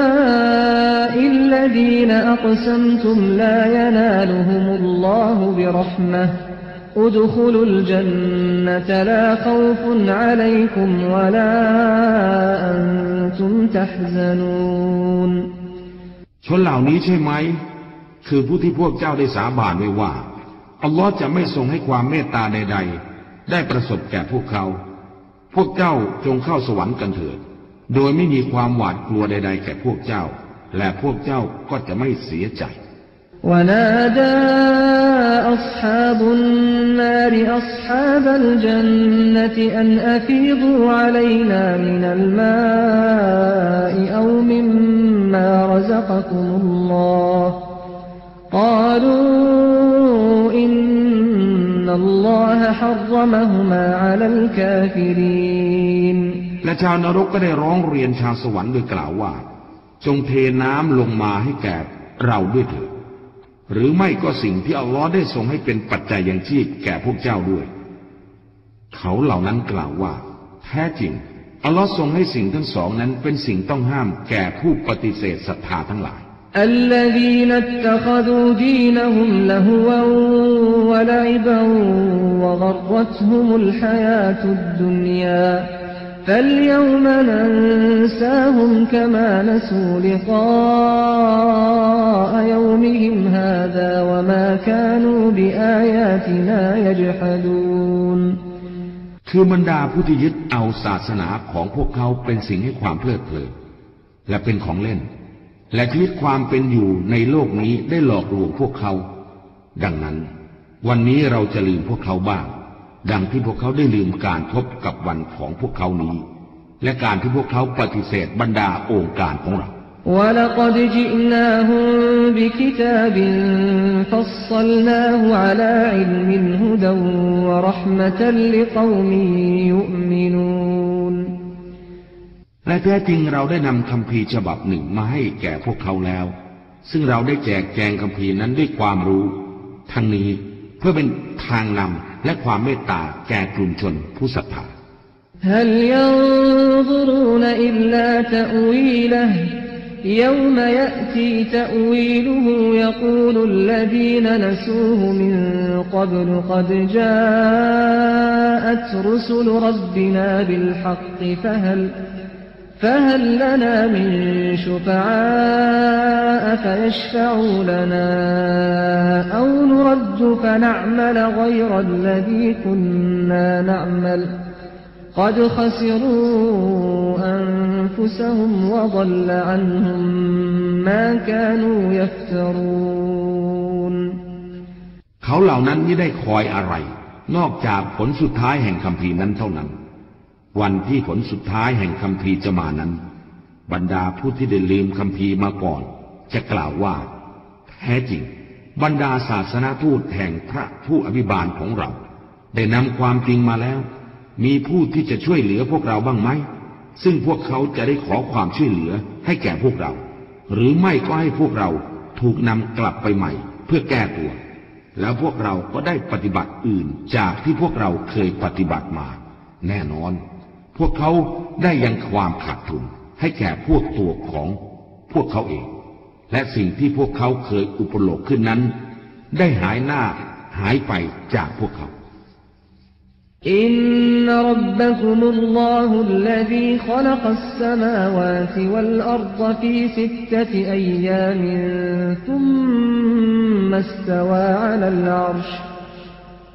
Speaker 3: อิลลดีนอักซัมตุมลายนาลุฮุมุลลอฮุบิรหมะ ادخلوا الجنة لا خوف عليكم ولا أنتم تحزنون
Speaker 2: ชนเหล่านี้ใช่ไหม คือผู้ที่พวกเจ้าได้สาบานไว้ว่า อัลลอฮ์จะไม่ทรงให้ความเมตตาใด ๆ ได้ประสบแก่พวกเขา พวกเจ้าจงเข้าสวรรค์กันเถิด โดยไม่มีความหวาดกลัวใด ๆ แก่พวกเจ้า และพวกเจ้าก็จะไม่เสียใจ
Speaker 3: ونادى أصحاب النار أصحاب الجنة أن أفيضوا علينا من الماء أو مما رزقكم الله قالوا إن الله حرمهما على الكافرين
Speaker 2: และชาวนรกก็ได้ร้องเรียนชาวสวรรค์โดยกล่าวว่า จงเทน้ำลงมาให้แก่เราด้วยเถิด หรือไม่ก็สิ่งที่อัลลอฮ์ได้ทรงให้เป็นปัจจัยยังชีพแก่พวกเจ้าด้วย เขาเหล่านั้นกล่าวว่า แท้จริง อัลลอฮ์ทรงให้สิ่งทั้งสองนั้นเป็นสิ่งต้องห้ามแก่ผู้ปฏิเสธศรัทธาทั้งหลาย
Speaker 3: الذين اتخذوا دينهم لهوا ولعبا وغرتهم الحياة الدنيا فاليوم ننساهم كما نسوا لقاء يومهم هذا وما كانوا بآياتنا يجحدون
Speaker 2: คือบรรดาผู้ที่ยึดเอาศาสนาของพวกเขาเป็นสิ่งให้ความเพลิดเพลินและเป็นของเล่น และชีวิตความเป็นอยู่ในโลกนี้ได้หลอกลวงพวกเขา ดังนั้น วันนี้เราจะลืมพวกเขาบ้าง ดังที่พวกเขาได้ลืมการพบกับวันของพวกเขานี้ และการที่พวกเขาปฏิเสธบรรดาองค์การของเราและแท้จริงเราได้นำคำพีฉบับหนึ่งมาให้แก่พวกเขาแล้ว ซึ่งเราได้แจกแจงคำพีนั้นด้วยความรู้ ทั้งนี้เพื่อเป็นทางนำ และความเมตตาแก่กลุ่มชนผู้ศรัทธา
Speaker 3: هل ينظرون إلا تأويله يوم يأتي تأويله يقول الذين نسوه من قبل قد جاءت رسل ربنا بالحق فهل فهل لنا من شفعاء فيشفعوا لنا أو نرد فنعمل غير الذي كنا نعمل قد خسروا أنفسهم وضل عنهم ما كانوا يفترون
Speaker 2: เขาเหล่านั้นไม่ได้คอยอะไร นอกจากผลสุดท้ายแห่งคำพีร์นั้นเท่านั้น วันที่ผลสุดท้ายแห่งคำพีจะมานั้น บรรดาผู้ที่ได้ลืมคำพีมาก่อน จะกล่าวว่า แท้จริง บรรดาศาสนาทูตแห่งพระผู้อภิบาลของเรา ได้นำความจริงมาแล้ว มีผู้ที่จะช่วยเหลือพวกเราบ้างไหม ซึ่งพวกเขาจะได้ขอความช่วยเหลือให้แก่พวกเรา หรือไม่ก็ให้พวกเราถูกนำกลับไปใหม่ เพื่อแก้ตัว แล้วพวกเราก็ได้ปฏิบัติอื่นจากที่พวกเราเคยปฏิบัติมา แน่นอน พวกเขาได้ยังความขาดทุนให้แก่พวกตัวของพวกเขาเอง และสิ่งที่พวกเขาเคยอุปโลกขึ้นนั้น ได้หายหน้าหายไปจากพวกเขา
Speaker 3: อินนรับบคุมุลลอฮุลลีขลักัสสมาวาติวัลอัรฎฟีสิตตะอัยยามินซุมมัสตวาอลัลอรช์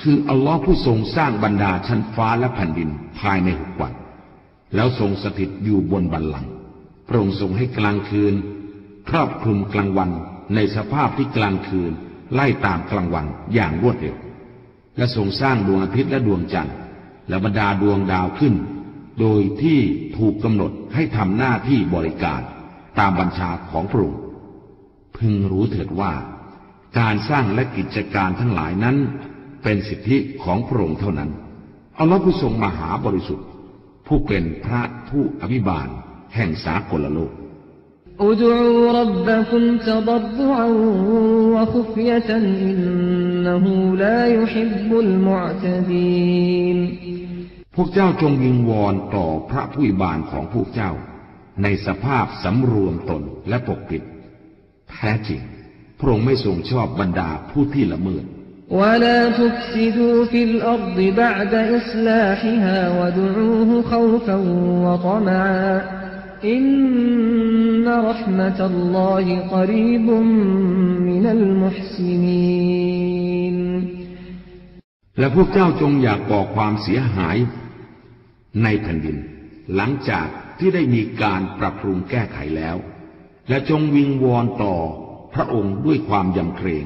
Speaker 2: คืออัลลอฮ์ผู้ทรงสร้างบรรดาชั้นฟ้าและแผ่นดินภายในหกวัน แล้วทรงสถิตอยู่บนบัลลังก์พระองค์ทรงให้กลางคืน ครอบคลุมกลางวันในสภาพที่กลางคืน ไล่ตามกลางวันอย่างรวดเร็ว และทรงสร้างดวงอาทิตย์และดวงจันทร์ และบรรดาดวงดาวขึ้น โดยที่ถูกกำหนดให้ทำหน้าที่บริการ ตามบัญชาของพระองค์พึงรู้เถิดว่า การสร้างและกิจการทั้งหลายนั้น เป็นสิทธิของพระองค์เท่านั้นอัลลอฮ์ผู้ทรงมหาบริสุทธิ์ ผู้เป็นพระผู้อภิบาล แห่งสากลโลก
Speaker 3: ادعوا ربكم تضرعا وخفية إنه لا يحب المعتدين
Speaker 2: พวกเจ้าจงวิงวอนต่อพระผู้อภิบาลของพวกเจ้า ในสภาพสำรวมตนและปกปิด แท้จริง พระองค์ไม่ทรงชอบบรรดาผู้ที่ละเมิด
Speaker 3: ولا تفسدوا في الأرض بعد إصلاحها وادعوه خوفا وطمعا إن رحمة الله قريب من المحسنين
Speaker 2: และพวกเจ้าจงอยากก่อความเสียหายในแผ่นดิน หลังจากที่ได้มีการปรับปรุงแก้ไขแล้ว และจงวิงวอนต่อพระองค์ด้วยความยำเกรง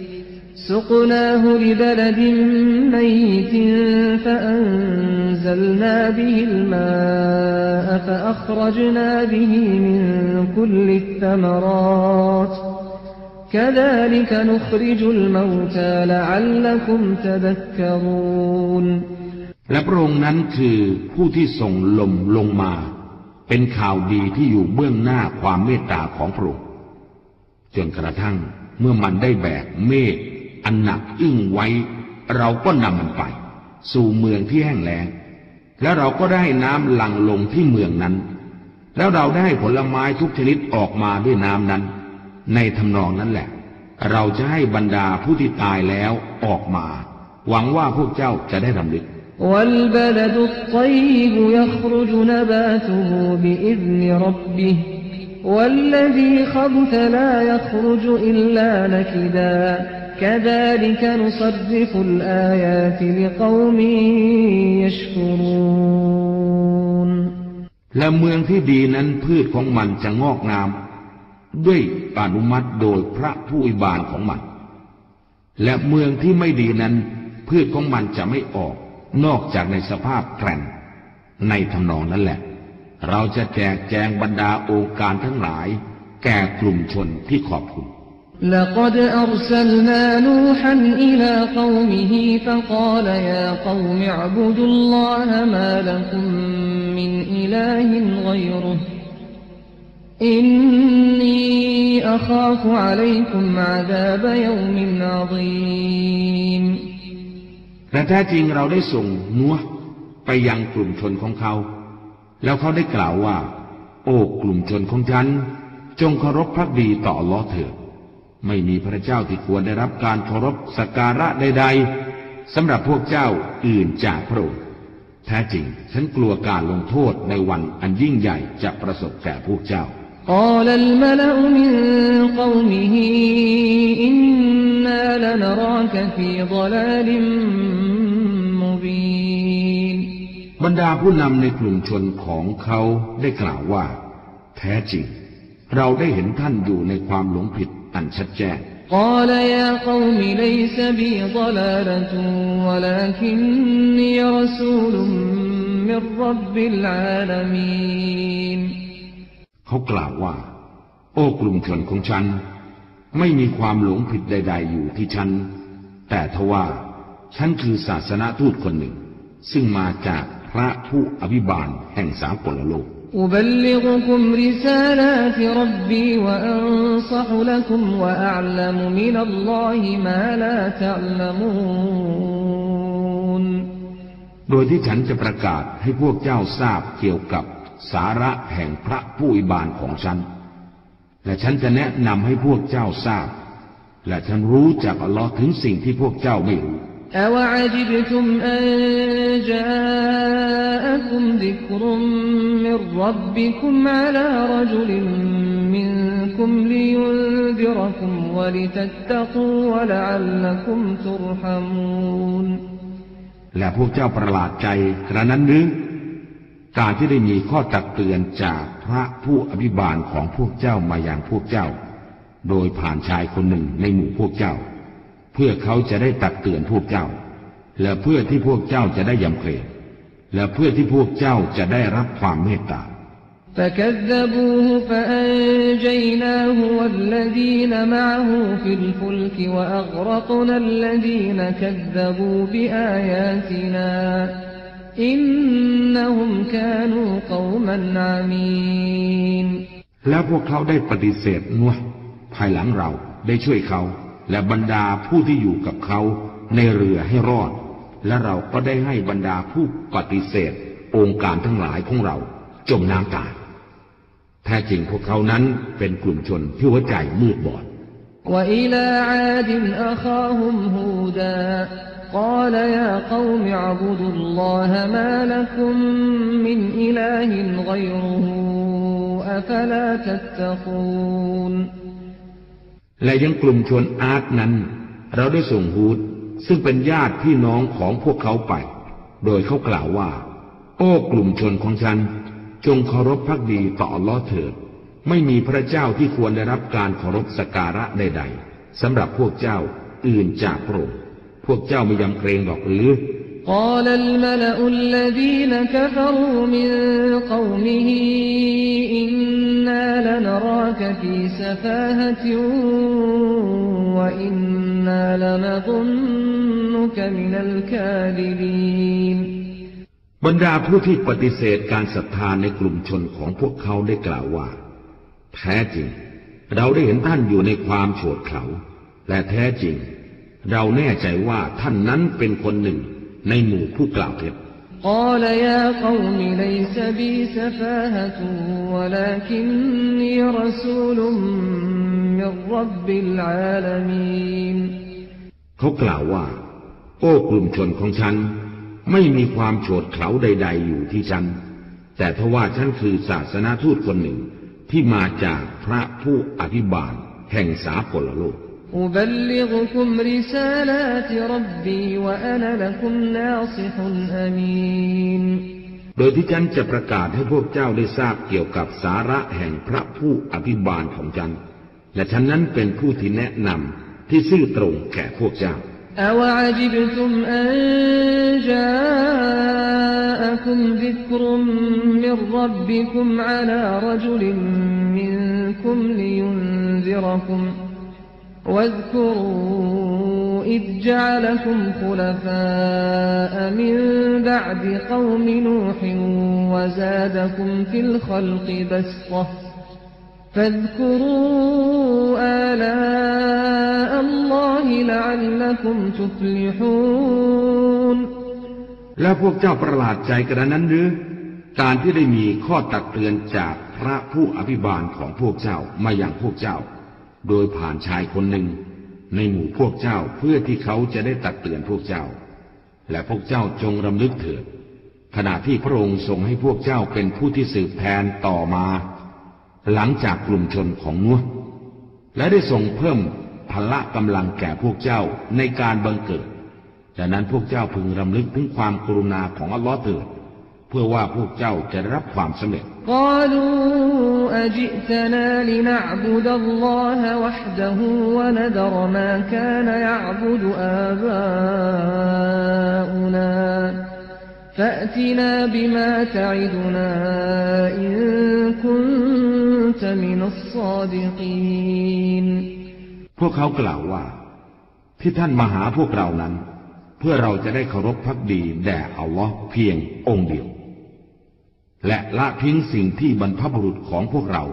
Speaker 3: سقناه لبلد ميت فأنزلنا به الماء فأخرجنا به من كل الثمرات كذلك نخرج الموتى لعلكم تذكرون
Speaker 2: และพระองค์นั้นคือผู้ที่ส่งลมลงมา เป็นข่าวดีที่อยู่เบื้องหน้าความเมตตาของพระองค์จนกระทั่งเมื่อมันได้แบกเมฆ อันหนักอึ้งไว้ เราก็นำมันไป สู่เมืองที่แห้งแล้งแล้วเราก็ได้น้ำหลั่งลงที่เมืองนั้น แล้วเราได้ผลไม้ทุกชนิดออกมาด้วยน้ำนั้น ในทำนองนั้นแหละ เราจะให้บรรดาผู้ที่ตายแล้วออกมา หวังว่าพวกเจ้าจะได้รำลึก
Speaker 3: والبلد الطيب يخرج نباته بإذن ربه والذي خبث لا يخرج إلا نكدا كذلك نصرف الآيات لقوم يشكرون
Speaker 2: และเมืองที่ดีนั้นพืชของมันจะงอกงาม ด้วยอนุมัติโดยพระผู้อิบานของมัน และเมืองที่ไม่ดีนั้น พืชของมันจะไม่ออก นอกจากในสภาพแกร่งในทำนองนั้นแหละ เราจะแจกแจงบรรดาองค์การทั้งหลาย แก่กลุ่มชนที่ขอบคุณ
Speaker 3: لقد أرسلنا نوحا إلى قومه فقال يا قوم اعبدوا الله ما لكم من إله غيره إني أخاف عليكم عذاب يوم عظيم
Speaker 2: และแท้จริงเราได้ส่งนัวไปยังกลุ่มชนของเขา แล้วเขาได้กล่าวว่า โอ้กลุ่มชนของฉัน จงเคารพพักดีต่ออัลลอฮ์เถิด ไม่มีพระเจ้าที่ควรได้รับการเคารพสักการะใดๆสำหรับพวกเจ้าอื่นจากพระองค์แท้จริงฉันกลัวการลงโทษในวันอันยิ่งใหญ่จะประสบแก่พวกเจ้า
Speaker 3: قال الملأ من قومه إنا لنراك في ضلال مبين
Speaker 2: บรรดาผู้นำในกลุ่มชนของเขาได้กล่าวว่า แท้จริง เราได้เห็นท่านอยู่ในความหลงผิด อันชัดแจ้ง
Speaker 3: قال يا قوم ليس بي ضلالة ولكني رسول من رب العالمين
Speaker 2: เขากล่าวว่า โอ้กลุ่มชนของฉัน ไม่มีความหลงผิดใด ๆ อยู่ที่ฉัน แต่ทว่า ฉันคือศาสนาทูตคนหนึ่ง ซึ่งมาจากพระผู้อภิบาลแห่งสากลโลก
Speaker 3: أبلغكم رسالات ربي وأنصح لكم وأعلم من الله ما لا تعلمون
Speaker 2: โดยที่ฉันจะประกาศให้พวกเจ้าทราบเกี่ยวกับสาระแห่งพระผู้อิบานของฉัน และฉันจะแนะนำให้พวกเจ้าทราบ และฉันรู้จากอัลลอฮ์ถึงสิ่งที่พวกเจ้าไม่รู้
Speaker 3: أوعجبتم أن جاءكم ذكر من ربكم على رجل منكم لينذركم ولتتقوا ولعلكم ترحمون
Speaker 2: และพวกเจ้าประหลาดใจกระนั้นหรือการที่ได้มีข้อตักเตือนจากพระผู้อภิบาลของพวกเจ้ามาอย่างพวกเจ้า โดยผ่านชายคนหนึ่งในหมู่พวกเจ้า เ พื่อเขาจะได้ตักเตือนพวกเจ้า และเพื่อที่พวกเจ้าจะได้ยำเกรงและเพื่อที่พวกเจ้าจะได้รับความเมตตา
Speaker 3: فكذبوه فأنجيناه والذين معه في الفلك وأغرقنا الذين كذبوا بآياتنا إنهم كانوا قوما عمين
Speaker 2: แล้วพวกเขาได้ปฏิเสธนัวภายหลังเราได้ช่วยเขา และบรรดาผู้ที่อยู่กับเขาในเรือให้รอด และเราก็ได้ให้บรรดาผู้ปฏิเสธ องค์การทั้งหลายของเรา จมน้ำตายแท้จริงพวกเขานั้นเป็นกลุ่มชนที่หัวใจมืดบอด
Speaker 3: وإلى عاد أخاهم هودا قال يا قوم اعبدوا الله ما لكم من إله غيره أفلا تتقون
Speaker 2: และยังกลุ่มชนอาร์ตนั้น เราได้ส่งฮูดซึ่งเป็นญาติพี่น้องของพวกเขาไป โดยเขากล่าวว่า โอ้กลุ่มชนของฉัน จงเคารพพักดีต่อลอเถิด ไม่มีพระเจ้าที่ควรได้รับการเคารพสักการะใดๆสำหรับพวกเจ้าอื่นจากพระองค์พวกเจ้าไม่ยำเกรงหรอกหรือ
Speaker 3: قال الملأ الذين كفروا من قومه إنا لنراك في سفاهة وإنا لنظنك من الكاذبين
Speaker 2: บรรดาผู้ที่ปฏิเสธการศรัทธาในกลุ่มชนของพวกเขาได้กล่าวว่า แท้จริง เราได้เห็นท่านอยู่ในความโฉดเขลาและแท้จริง เราแน่ใจว่าท่านนั้นเป็นคนหนึ่ง ในหมู่ผู้กล่าวเท็จ
Speaker 3: قال يا قوم ليس بي سفاهة ولكني رسول من رب العالمين
Speaker 2: เขากล่าวว่า โอ้กลุ่มชนของฉัน ไม่มีความโฉดเขลาใด ๆ อยู่ที่ฉัน แต่ทว่าฉันคือศาสนาทูตคนหนึ่ง ที่มาจากพระผู้อภิบาล แห่งสากลโลก
Speaker 3: أبلغكم رسالات ربي وأنا لكم ناصح أمين
Speaker 2: โดยที่ฉันจะประกาศให้พวกเจ้าได้ทราบเกี่ยวกับสาระแห่งพระผู้อภิบาลของฉัน และฉันนั้นเป็นผู้ที่แนะนำที่ซื่อตรงแก่พวกเจ้า
Speaker 3: أوعجبتم أن جاءكم ذكر من ربكم على رجل منكم لينذركم واذكروا إذ جعلكم خلفاء من بعد قوم نوح وزادكم في الخلق بسطة فاذكروا آلاء الله لعلكم تفلحون
Speaker 2: แล้วพวกเจ้าประหลาดใจกระนั้นหรือ การที่ได้มีข้อตักเตือนจากพระผู้อภิบาลของพวกเจ้ามาอย่างพวกเจ้า โดยผ่านชายคนหนึ่ง ในหมู่พวกเจ้าเพื่อที่เขาจะได้ตักเตือนพวกเจ้า และพวกเจ้าจงรำลึกเถิดขณะที่พระองค์ทรงให้พวกเจ้าเป็นผู้ที่สืบแทนต่อมา หลังจากกลุ่มชนของนัวและได้ทรงเพิ่มพละกำลังแก่พวกเจ้าในการบังเกิดดังนั้นพวกเจ้าพึงรำลึกถึงความกรุณาของอัลลอฮ์เถิด เพื่อว่าพวกเจ้าจะได้รับความสำเร็จ
Speaker 3: قالوا أجئتنا لنعبد الله وحده ونذر ما كان يعبد آباؤنا فأتنا بما تعدنا إن كنت من الصادقين
Speaker 2: พวกเขากล่าวว่า ที่ท่านมาหาพวกเรานั้น เพื่อเราจะได้เคารพพักดีแด่อัลลอฮ์เพียงองค์เดียว และละทิ้งสิ่งที่บรรพบุรุษของพวกเรา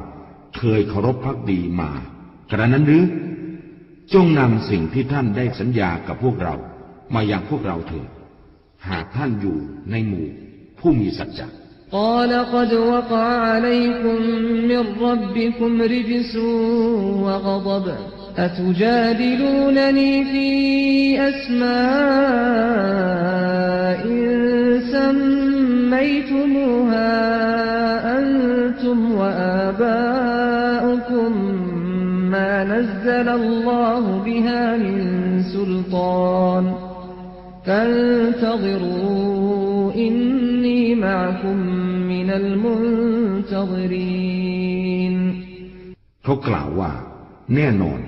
Speaker 2: เคยเคารพพักดีมา กระนั้นหรือ จงนำสิ่งที่ท่านได้สัญญากับพวกเรา มาอย่างพวกเราเถิด หากท่านอยู่ในหมู่ผู้มีสัจจะ
Speaker 3: قال قد وقع عليكم من ربكم رجس وغضب أتجادلونني في أسماء سميتموها أنتم وآباؤكم ما نزل الله بها من سلطان فانتظروا إني معكم من المنتظرين
Speaker 2: เขากล่าวว่า แน่นอน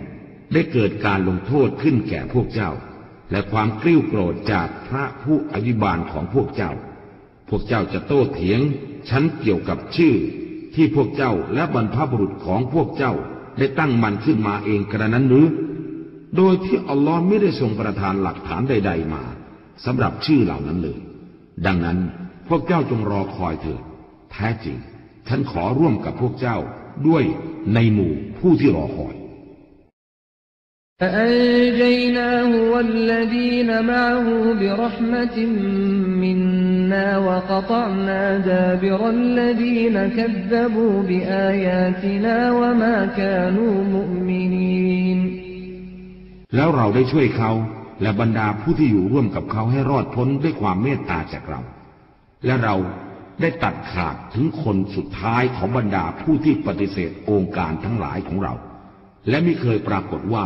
Speaker 2: ได้เกิดการลงโทษขึ้นแก่พวกเจ้า และความกริ้วโกรธจากพระผู้อภิบาลของพวกเจ้า พวกเจ้าจะโต้เถียงฉันเกี่ยวกับชื่อ ที่พวกเจ้าและบรรพบุรุษของพวกเจ้าได้ตั้งมันขึ้นมาเองกระนั้นหรือ โดยที่อัลลอฮ์ไม่ได้ทรงประทานหลักฐานใด ๆ มาสำหรับชื่อเหล่านั้นเลย ดังนั้นพวกเจ้าจงรอคอยเถิดแท้จริง ฉันขอร่วมกับพวกเจ้าด้วยในหมู่ผู้ที่รอคอย
Speaker 3: فأنجيناه والذين معه برحمة منا وقطعنا دابر الذين كذبوا بآياتنا وما كانوا مؤمنين
Speaker 2: แล้วเราได้ช่วยเขาและบรรดาผู้ที่อยู่ร่วมกับเขาให้รอดพ้นด้วยความเมตตาจากเรา และเราได้ตัดขาดถึงคนสุดท้ายของบรรดาผู้ที่ปฏิเสธองค์การทั้งหลายของเรา และไม่เคยปรากฏว่า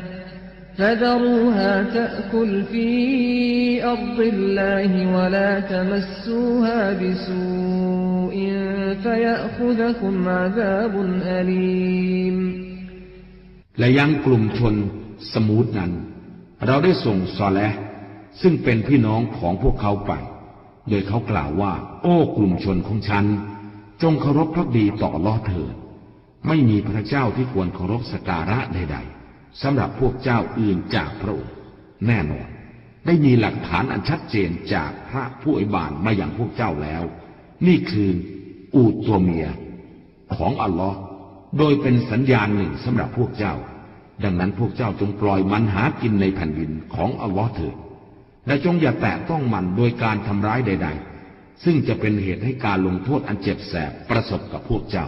Speaker 3: فذروها تأكل في أرض الله ولا تمسوها بسوء فيأخذكم عذاب أليم
Speaker 2: และยังกลุ่มชนสมูทนั้น เราได้ส่งซอแลห์ซึ่งเป็นพี่น้องของพวกเขาไป โดยเขากล่าวว่า โอ้กลุ่มชนของฉัน จงเคารพพักดีต่ออัลลอฮ์เถิด ไม่มีพระเจ้าที่ควรเคารพสการะใดๆ สำหรับพวกเจ้าอื่นจากพระองค์แน่นอน ได้มีหลักฐานอันชัดเจนจากพระผู้อิบานมาอย่างพวกเจ้าแล้ว นี่คืออูดตัวเมีย ของอัลลอฮ์โดยเป็นสัญญาณหนึ่งสำหรับพวกเจ้า ดังนั้นพวกเจ้าจงปล่อยมันหากินในแผ่นดินของอัลลอฮ์เถิดและจงอย่าแตะต้องมันโดยการทำร้ายใด ๆ ซึ่งจะเป็นเหตุให้การลงโทษอันเจ็บแสบประสบกับพวกเจ้า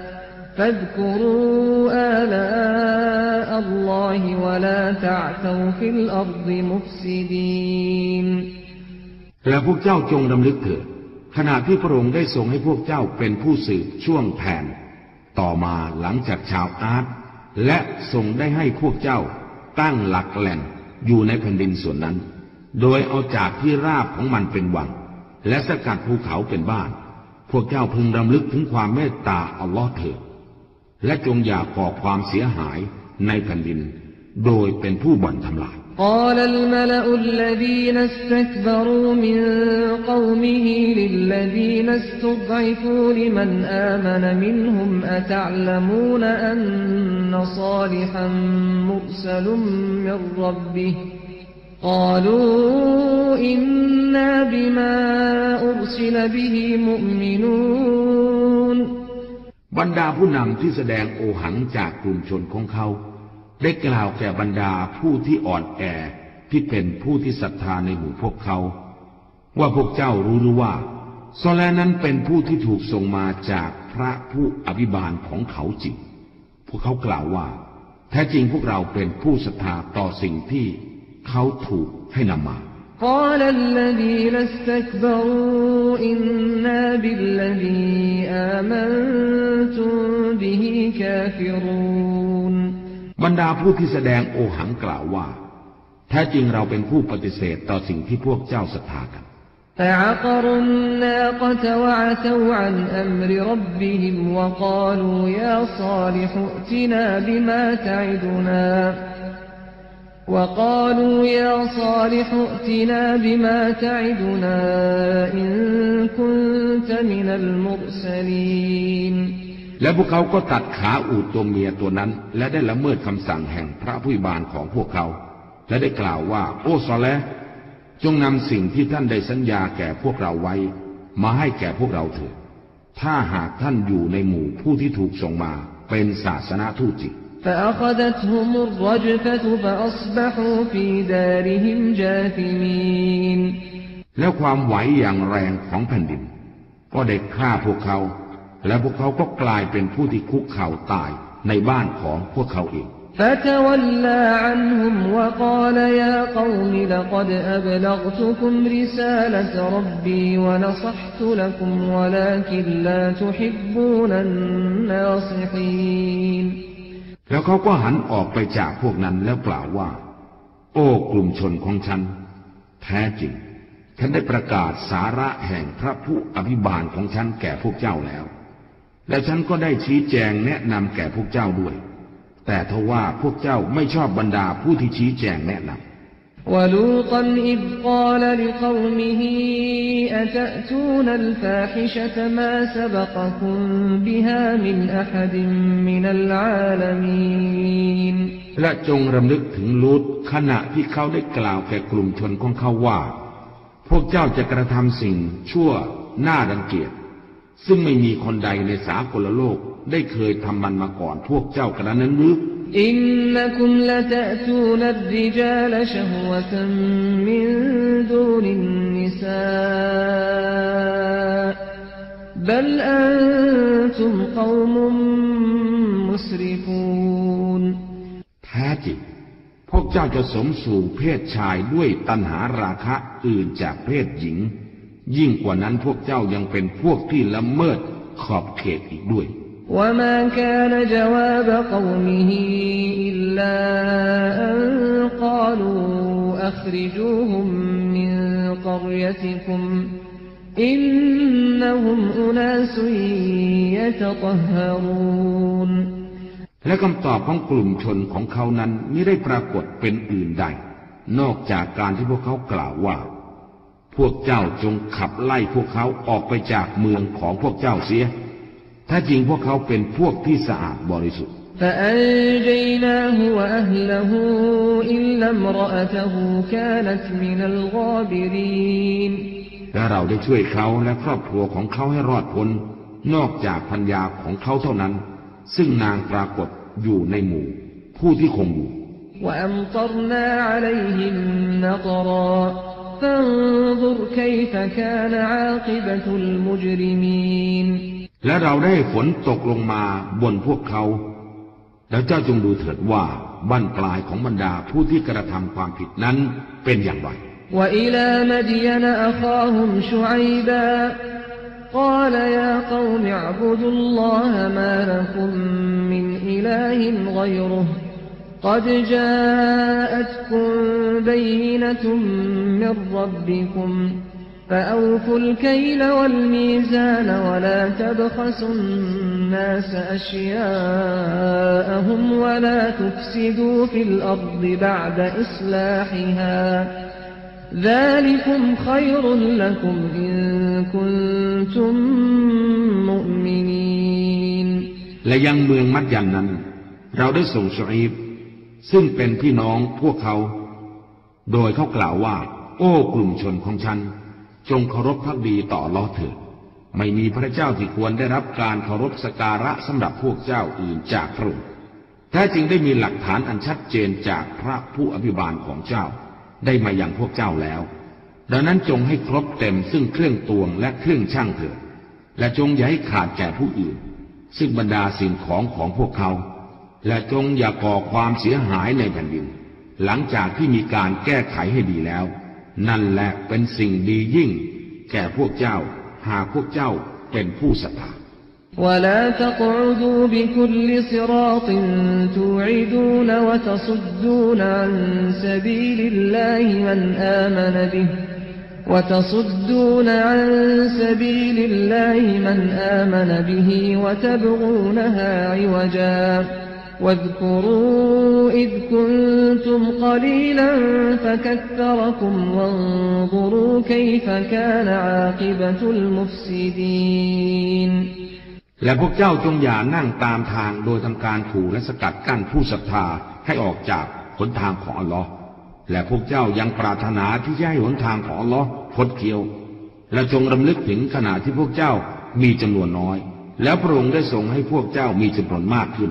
Speaker 3: فاذكروا آلاء الله ولا تعثوا في الأرض مفسدين
Speaker 2: และพวกเจ้าจงดำลึกเถิดขณะที่พระองค์ได้ทรงให้พวกเจ้าเป็นผู้สืบช่วงแผ่น ต่อมาหลังจากชาวอาร์ตและทรงได้ให้พวกเจ้าตั้งหลักแหล่งอยู่ในแผ่นดินส่วนนั้น โดยเอาจากที่ราบของมันเป็นวัง และสกัดภูเขาเป็นบ้าน พวกเจ้าพึงรำลึกถึงความเมตตาอัลลอฮ์เถิด และจงอย่าก่อความเสียหายในแผ่นดิน โดยเป็นผู้บ่อนทำลาย
Speaker 3: قال الملأ الذين استكبروا من قومه للذين استضعفوا لمن آمن منهم أتعلمون أن صالحا مرسل من ربه قالوا إنا بما أرسل به مؤمنون
Speaker 2: บรรดาผู้นำที่แสดงโอหังจากกลุ่มชนของเขา ได้กล่าวแก่บรรดาผู้ที่อ่อนแอที่เป็นผู้ที่ศรัทธาในหมู่พวกเขา ว่าพวกเจ้ารู้หรือว่าซอแลนั้นเป็นผู้ที่ถูกส่งมาจากพระผู้อภิบาลของเขาจริง พวกเขากล่าวว่า แท้จริงพวกเราเป็นผู้ศรัทธาต่อสิ่งที่เขาถูกให้นำมา
Speaker 3: قال الذين استكبروا إنا بالذي آمنتم به كافرون
Speaker 2: บรรดาผู้ที่แสดงโอหังกล่าวว่า แท้จริงเราเป็นผู้ปฏิเสธต่อสิ่งที่พวกเจ้าศรัทธากัน
Speaker 3: فعقروا الناقة وعتوا عن أمر ربهم وقالوا يا صالح ائتنا بما تعدنا وقالوا يا صالح ائتنا بما تعدنا إن كنت من المرسلين
Speaker 2: และพวกเขาก็ตัดขาอูดตัวเมียตัวนั้น และได้ละเมิดคำสั่งแห่งพระผู้บานของพวกเขา และได้กล่าวว่า โอ้ซอแลห์จงนำสิ่งที่ท่านได้สัญญาแก่พวกเราไว้ มาให้แก่พวกเราเถิดถ้าหากท่านอยู่ในหมู่ผู้ที่ถูกส่งมาเป็นศาสนาทูตจริง
Speaker 3: فأخذتهم الرجفة فأصبحوا في دارهم جاثمين
Speaker 2: แล้วความไหวอย่างแรงของแผ่นดิน ก็ได้ฆ่าพวกเขา และพวกเขาก็กลายเป็นผู้ที่คุกเข่าตายในบ้านของพวกเขาเอง
Speaker 3: فتولى عنهم وقال يا قوم لقد أبلغتكم رسالة ربي ونصحت لكم ولكن لا تحبون الناصحين
Speaker 2: แล้วเขาก็หันออกไปจากพวกนั้นแล้วกล่าวว่า โอ้กลุ่มชนของฉัน แท้จริง ฉันได้ประกาศสาระแห่งพระผู้อภิบาลของฉันแก่พวกเจ้าแล้ว และฉันก็ได้ชี้แจงแนะนำแก่พวกเจ้าด้วย แต่ทว่าพวกเจ้าไม่ชอบบรรดาผู้ที่ชี้แจงแนะนำ
Speaker 3: ولوطا إذ قال لقومه أتأتون الفاحشة ما سبقكم بها من أحد من العالمين
Speaker 2: และจงรำลึกถึงลูตขณะที่เขาได้กล่าวแก่กลุ่มชนของเขาว่า พวกเจ้าจะกระทำสิ่งชั่วหน้ารังเกียจ ซึ่งไม่มีคนใดในสากลโลกได้เคยทำมันมาก่อนพวกเจ้ากระนั้นหรือ
Speaker 3: إنكم لتأتون الرجال شهوة من دون النساء بل أنتم قوم مسرفون
Speaker 2: แท้จริงพวกเจ้าจะสมสู่เพศชายด้วยตัณหาราคะอื่นจากเพศหญิง ยิ่งกว่านั้นพวกเจ้ายังเป็นพวกที่ละเมิดขอบเขตอีกด้วย
Speaker 3: وما كان جواب قومه إلا أن قالوا أخرجوهم من قريتكم إنهم أناس يتطهرون
Speaker 2: และคำตอบของกลุ่มชนของเขานั้นไม่ได้ปรากฏเป็นอื่นใด นอกจากการที่พวกเขากล่าวว่า พวกเจ้าจงขับไล่พวกเขาออกไปจากเมืองของพวกเจ้าเสีย ถ้าจริงพวกเขาเป็นพวกที่สะอาดบริสุทธิ์
Speaker 3: فأنجيناه وأهله إلا امرأته كانت من الغابرين
Speaker 2: และเราได้ช่วยเขาและครอบครัวของเขาให้รอดพ้น นอกจากพัญญาของเขาเท่านั้น ซึ่งนางปรากฏอยู่ในหมู่ ผู้ที่คงอยู่
Speaker 3: وأمطرنا عليهم مطرا فانظر كيف كان عاقبة المجرمين
Speaker 2: และเราได้ฝนตกลงมาบนพวกเขา แล้วเจ้าจงดูเถิดว่าบั้นปลายของบรรดาผู้ที่กระทำความผิดนั้นเป็นอย่างไร
Speaker 3: وإلى مدين أخاهم شعيبا قال يا قوم اعبدوا الله ما لكم من إله غيره قد جاءتكم بينة من ربكم فأوفوا الكيل والميزان ولا تبخسوا الناس أشياءهم ولا تفسدوا في الأرض بعد إصلاحها ذلكم خير لكم إن كنتم مؤمنين
Speaker 2: และยังเมืองมัดยันนั้น เราได้ส่งชอีบซึ่งเป็นพี่น้องพวกเขา โดยเขากล่าวว่า โอ้กลุ่มชนของฉัน จงเคารพพักดีต่อลอเถิดไม่มีพระเจ้าที่ควรได้รับการเคารพสการะสำหรับพวกเจ้าอื่นจากพระองค์แท้จริงได้มีหลักฐานอันชัดเจนจากพระผู้อภิบาลของเจ้า ได้มาอย่างพวกเจ้าแล้ว ดังนั้นจงให้ครบเต็มซึ่งเครื่องตวงและเครื่องช่างเถิด และจงอย่าให้ขาดแก่ผู้อื่น ซึ่งบรรดาสิ่งของของพวกเขา และจงอย่าก่อความเสียหายในแผ่นดิน หลังจากที่มีการแก้ไขให้ดีแล้ว นั่นแหละเป็นสิ่งดียิ่ง แก่พวกเจ้า หากพวกเจ้าเป็นผู้ศรัทธา
Speaker 3: ولا تقعدوا بكل صراط توعدون وتصدون عن سبيل الله من آمن به وتصدون عن سبيل الله من آمن به وتبغونها عوجا واذكروا إذ كنتم قليلا فكثركم وانظروا كيف كان عاقبة المفسدين
Speaker 2: และพวกเจ้าจงอย่านั่งตามทางโดยทำการขู่และสกัดกั้นผู้ศรัทธาให้ออกจากหนทางของอัลลอฮ์และพวกเจ้ายังปรารถนาที่จะให้หนทางของอัลลอฮ์คดเคี้ยว และจงรำลึกถึงขณะที่พวกเจ้ามีจำนวนน้อย แล้วพระองค์ได้ทรงให้พวกเจ้ามีจำนวนมากขึ้น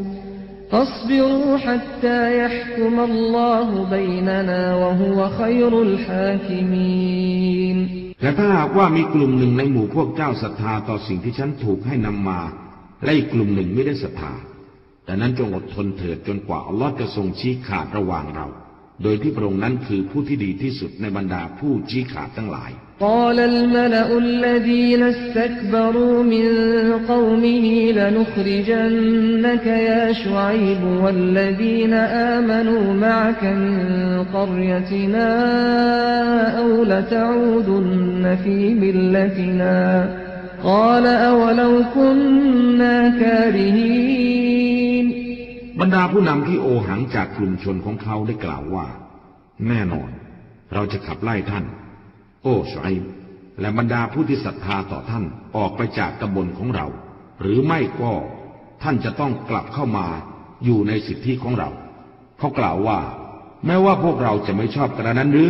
Speaker 3: فاصبروا حتى يحكم الله بيننا وهو خير الحاكمين
Speaker 2: และถ้าหากว่ามีกลุ่มหนึ่งในหมู่พวกเจ้าศรัทธาต่อสิ่งที่ฉันถูกให้นำมา และอีกกลุ่มหนึ่งไม่ได้ศรัทธาดังนั้นจงอดทนเถิดจนกว่าอัลลอฮ์จะทรงชี้ขาดระหว่างเรา โดยที่พระองค์นั้นคือผู้ที่ดีที่สุดในบรรดาผู้ชี้ขาดทั้งหลาย
Speaker 3: قال الملأ الذين استكبروا من قومه لنخرجنك يا شعيب والذين آمنوا معك من قريتنا أو لتعودن في ملتنا قال أولو كنا كارهين
Speaker 2: บรรดาผู้นำที่โอหังจากกลุ่มชนของเขาได้กล่าวว่า แน่นอน เราจะขับไล่ท่าน โอ้ชัยและบรรดาผู้ที่ศรัทธาต่อท่านออกไปจากตำบลของเรา หรือไม่ก็ท่านจะต้องกลับเข้ามาอยู่ในสิทธิของเรา เขากล่าวว่า แม้ว่าพวกเราจะไม่ชอบกระนั้นหรือ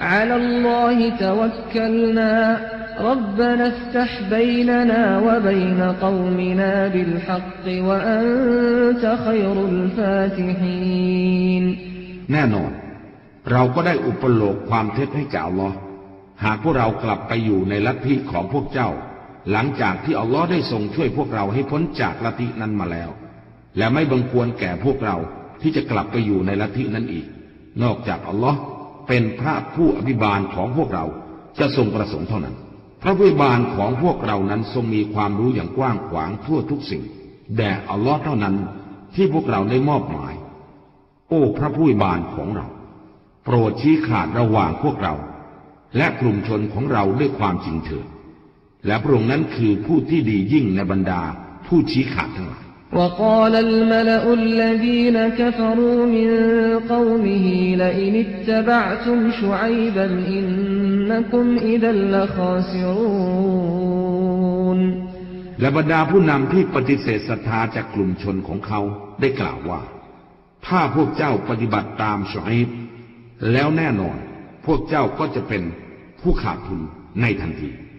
Speaker 3: على الله توكلنا ربنا افتح بيننا وبين قومنا بالحق وأنت خير الفاتحين
Speaker 2: แน่นอน เราก็ได้อุปโลกความเท็จให้แก่อัลลอฮ์หากพวกเรากลับไปอยู่ในลัทธิของพวกเจ้า หลังจากที่อัลลอฮ์ได้ทรงช่วยพวกเราให้พ้นจากลัทธินั้นมาแล้ว และไม่บังควรแก่พวกเราที่จะกลับไปอยู่ในลัทธินั้นอีก นอกจากอัลลอฮ์ เป็นพระผู้อภิบาลของพวกเราจะทรงประสงค์เท่านั้น พระผู้อภิบาลของพวกเรานั้นทรงมีความรู้อย่างกว้างขวางทั่วทุกสิ่งแด่อัลลอฮ์เท่านั้นที่พวกเราได้มอบหมาย โอ้พระผู้อภิบาลของเรา โปรดชี้ขาดระหว่างพวกเรา และกลุ่มชนของเราด้วยความจริงเถิดและพระองค์นั้นคือผู้ที่ดียิ่งในบรรดาผู้ชี้ขาดทั้งหลาย
Speaker 3: وقال الملأ الذين كفروا من قومه لئن اتبعتم شعيبا إنكم إذا لخاسرون
Speaker 2: และบรรดาผู้นำที่ปฏิเสธศรัทธาจากกลุ่มชนของเขาได้กล่าวว่า ถ้าพวกเจ้าปฏิบัติตามชอยบแล้วแน่นอน พวกเจ้าก็จะเป็นผู้ขาดทุนในทันที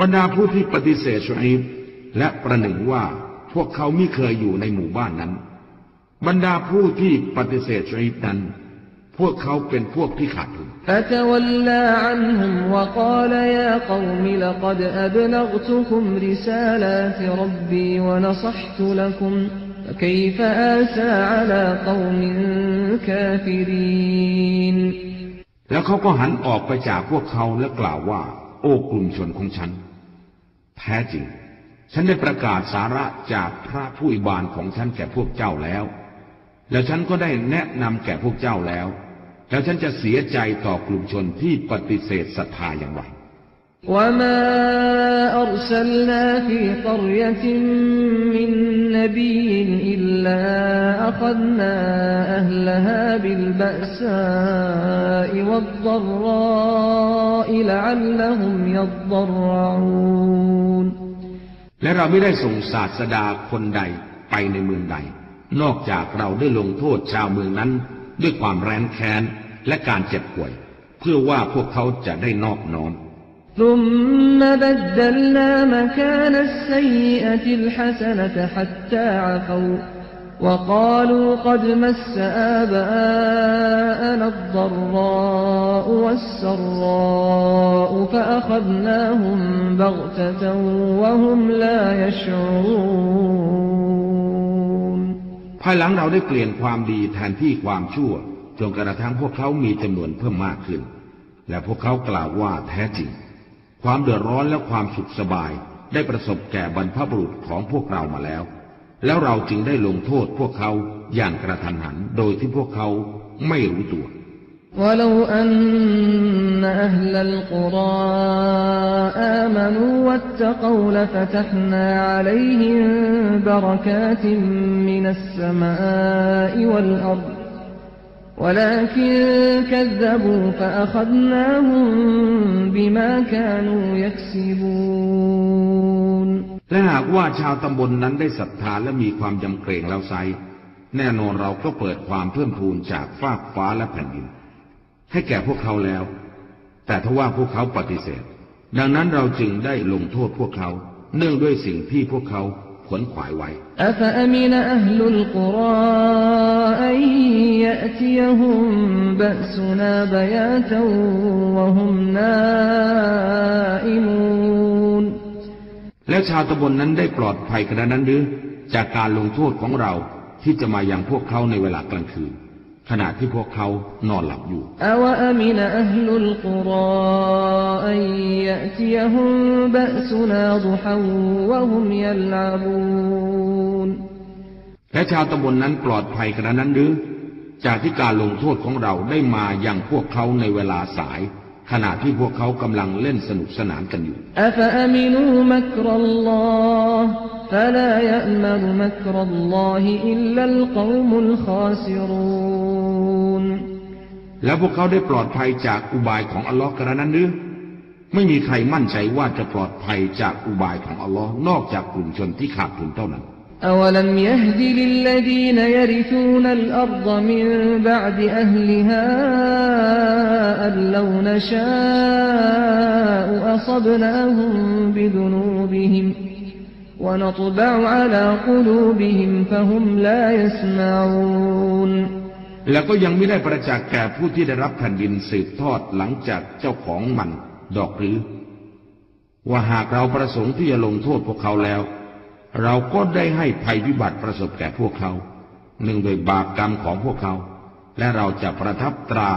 Speaker 2: บรรดาผู้ที่ปฏิเสธชุอิบและประหนึ่งว่าพวกเขามิเคยอยู่ในหมู่บ้านนั้น บรรดาผู้ที่ปฏิเสธชุอิบนั้น พวกเขาเป็นพวกที่ขาดทุนแล้วเขาก็หันออกไปจากพวกเขาและกล่าวว่า โอ้กลุ่มชนของฉัน แท้จริง ฉันได้ประกาศสาระจากพระผู้อิบานของฉันแก่พวกเจ้าแล้ว แล้วฉันก็ได้แนะนำแก่พวกเจ้าแล้ว แล้วฉันจะเสียใจต่อกลุ่มชนที่ปฏิเสธศรัทธาอย่างไร
Speaker 3: وما أرسلنا في قرية من نبي إلا أخذنا أهلها بالبأساء والضراء لعلهم يضرعون
Speaker 2: และเราไม่ได้ส่งศาสดาคนใดไปในเมืองใด นอกจากเราได้ลงโทษชาวเมืองนั้น ด้วยความแร้นแค้นและการเจ็บป่วย เพื่อว่าพวกเขาจะได้นอบน้อม
Speaker 3: ثم بدلنا مكان السيئة الحسنة حتى عفوا وقالوا قد مس آباءنا الضراء والسراء فأخذناهم بغتة وهم لا يشعرون
Speaker 2: ภายหลังเราได้เปลี่ยนความดีแทนที่ความชั่วจนกระทั่งพวกเขามีจำนวนเพิ่มมากขึ้น และพวกเขากล่าวว่าแท้จริง ความเดือดร้อนและความสุขสบายได้ประสบแก่บรรพบุรุษของพวกเรามาแล้ว แล้วเราจึงได้ลงโทษพวกเขาอย่างกระทันหันโดยที่พวกเขาไม่รู้ตัว
Speaker 3: ولو أن أهل القرى آمنوا واتقوا لفتحنا عليهم بركات من السماء والأرض ولكن كذبوا فأخذناهم بما كانوا يكسبون
Speaker 2: และหากว่าชาวตำบลนนั้นได้ศรัทธาและมีความยำเกรงแล้วไซแน่นอนเราก็เปิดความเพิ่มพูนจากฟากฟ้าและแผ่นดิน ให้แก่พวกเขาแล้ว แต่ทว่าพวกเขาปฏิเสธ ดังนั้นเราจึงได้ลงโทษพวกเขา เนื่องด้วยสิ่งที่พวกเขา ขวนขวายไว้แล้วชาวตะบนนั้นได้ปลอดภัยกระนั้นหรือ จากการลงโทษของเราที่จะมาอย่างพวกเขาในเวลากลางคืน ขณะที่พวกเขานอนหลับอยู่และชาวตำบลนนั้นปลอดภัยกระนั้นหรือ จากที่การลงโทษของเราได้มาอย่างพวกเขาในเวลาสาย ขณะที่พวกเขากำลังเล่นสนุกสนานกันอยู่
Speaker 3: ฟลายะมรมักรัลลอฮิอิลลัลกอมุลคาซิรู
Speaker 2: แล้วพวกเขาได้ปลอดภัยจากอุบายของอัลลอฮ์กระนั้นหรือ ไม่มีใครมั่นใจว่าจะปลอดภัยจากอุบายของอัลลอฮ์นอกจากกลุ่มชนที่ขาดทุนเท่านั้น
Speaker 3: أولم يهد للذين يرثون الأرض من بعد أهلها أن لو نشاء أصبناهم بذنوبهم ونطبع على قلوبهم فهم لا يسمعون
Speaker 2: แล้วก็ยังไม่ได้ประจักษ์แก่ผู้ที่ได้รับแผ่นดินสืบทอดหลังจากเจ้าของมันดอกหรือ ว่าหากเราประสงค์ที่จะลงโทษพวกเขาแล้ว เราก็ได้ให้ภัยพิบัติประสบแก่พวกเขาหนึ่งโดยบาปกรรมของพวกเขา และเราจะประทับตรา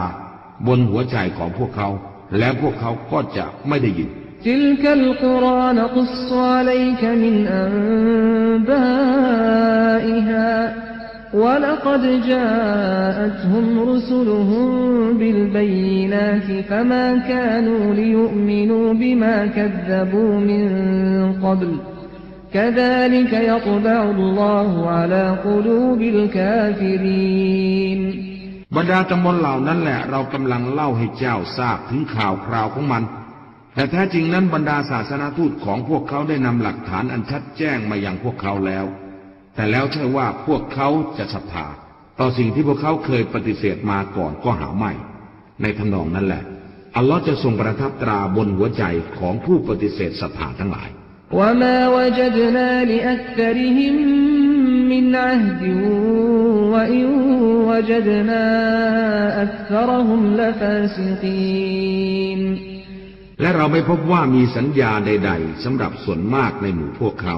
Speaker 2: บนหัวใจของพวกเขา และพวกเขาก็จะไม่ได้ยิน
Speaker 3: ทิลกัลกุรานกุศลไลกมินอันบาอิฮา ولقد جاءتهم رسلهم بالبينات فما كانوا ليؤمنوا بما كذبوا من قبل كذلك يطبع الله على قلوب الكافرين
Speaker 2: บรรดาตำบลเหล่านั้นแหละเรากำลังเล่าให้เจ้าทราบถึงข่าวคราวของมัน แต่แท้จริงนั้นบรรดาศาสนาทูตของพวกเขาได้นำหลักฐานอันชัดแจ้งมาอย่างพวกเขาแล้ว แต่แล้วใช่ว่าพวกเขาจะศรัทธาต่อสิ่งที่พวกเขาเคยปฏิเสธมาก่อนก็หาไม่ ในทำนองนั้นแหละ อัลลอฮ์จะทรงประทับตราบนหัวใจของผู้ปฏิเสธศรัทธาทั้งหลายและเราไม่พบว่ามีสัญญาใด ๆสำหรับส่วนมากในหมู่พวกเขา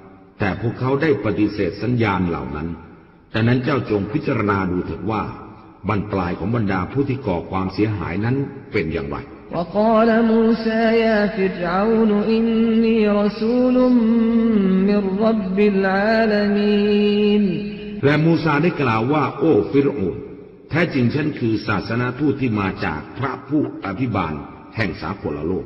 Speaker 2: แต่พวกเขาได้ปฏิเสธสัญญาณเหล่านั้นดังนั้นเจ้าจงพิจารณาดูเถิดว่าบรรปลายของบรรดาผู้ที่ก่อความเสียหายนั้นเป็นอย่างไร
Speaker 3: وقال موسى يا فرعون إني رسول من رب العالمين
Speaker 2: และมูซาได้กล่าวว่า โอ้ฟิรโอนแท้จริงฉันคือศาสนาทูตที่มาจากพระผู้อภิบาล แห่งสากลโลก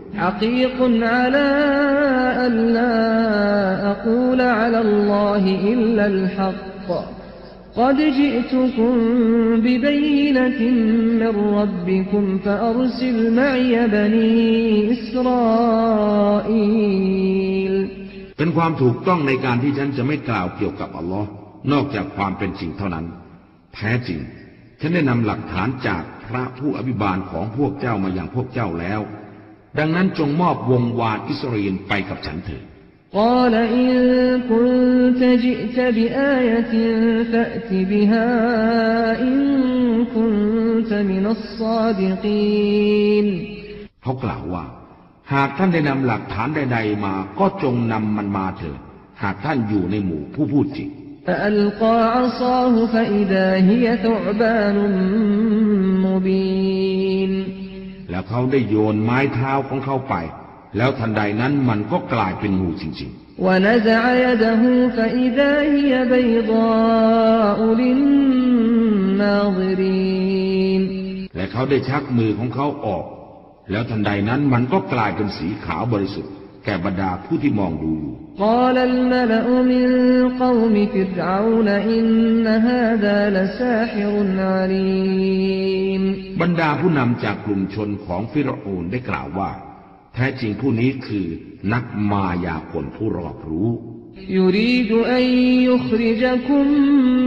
Speaker 2: เป็นความถูกต้องในการที่ฉันจะไม่กล่าวเกี่ยวกับอัลลอฮ์นอกจากความเป็นจริงเท่านั้น แท้จริง ฉันได้นำหลักฐานจาก พระผู้อภิบาลของพวกเจ้ามาอย่างพวกเจ้าแล้ว ดังนั้นจงมอบวงวานอิสราเอลไปกับฉันเถิด
Speaker 3: กล่าวอินคุนตจตบิอายติฟะติบิฮาอินคุนตมินัสซาดิน
Speaker 2: เขากล่าวว่า หากท่านได้นำหลักฐานใด ๆ มา ก็จงนำมันมาเถิด หากท่านอยู่ในหมู่ผู้พูดจริง
Speaker 3: فألقى عصاه فإذا هي ثعبان مبين
Speaker 2: แล้วเขาได้โยนไม้เท้าของเขาไป แล้วทันใดนั้นมันก็กลายเป็นงูจริง
Speaker 3: ونزع يده فإذا هي بيضاء للناظرين
Speaker 2: ๆ และเขาได้ชักมือของเขาออก แล้วทันใดนั้นมันก็กลายเป็นสีขาวบริสุทธิ์ แก่บรรดาผู้ที่มองดูอยู่
Speaker 3: قال الملأ من قوم فرعون إن هذا لساحر عليم
Speaker 2: บรรดาผู้นำจากกลุ่มชนของฟิรโอนได้กล่าวว่า แท้จริงผู้นี้คือนักมายากลผู้รอบรู้
Speaker 3: يريد أن يخرجكم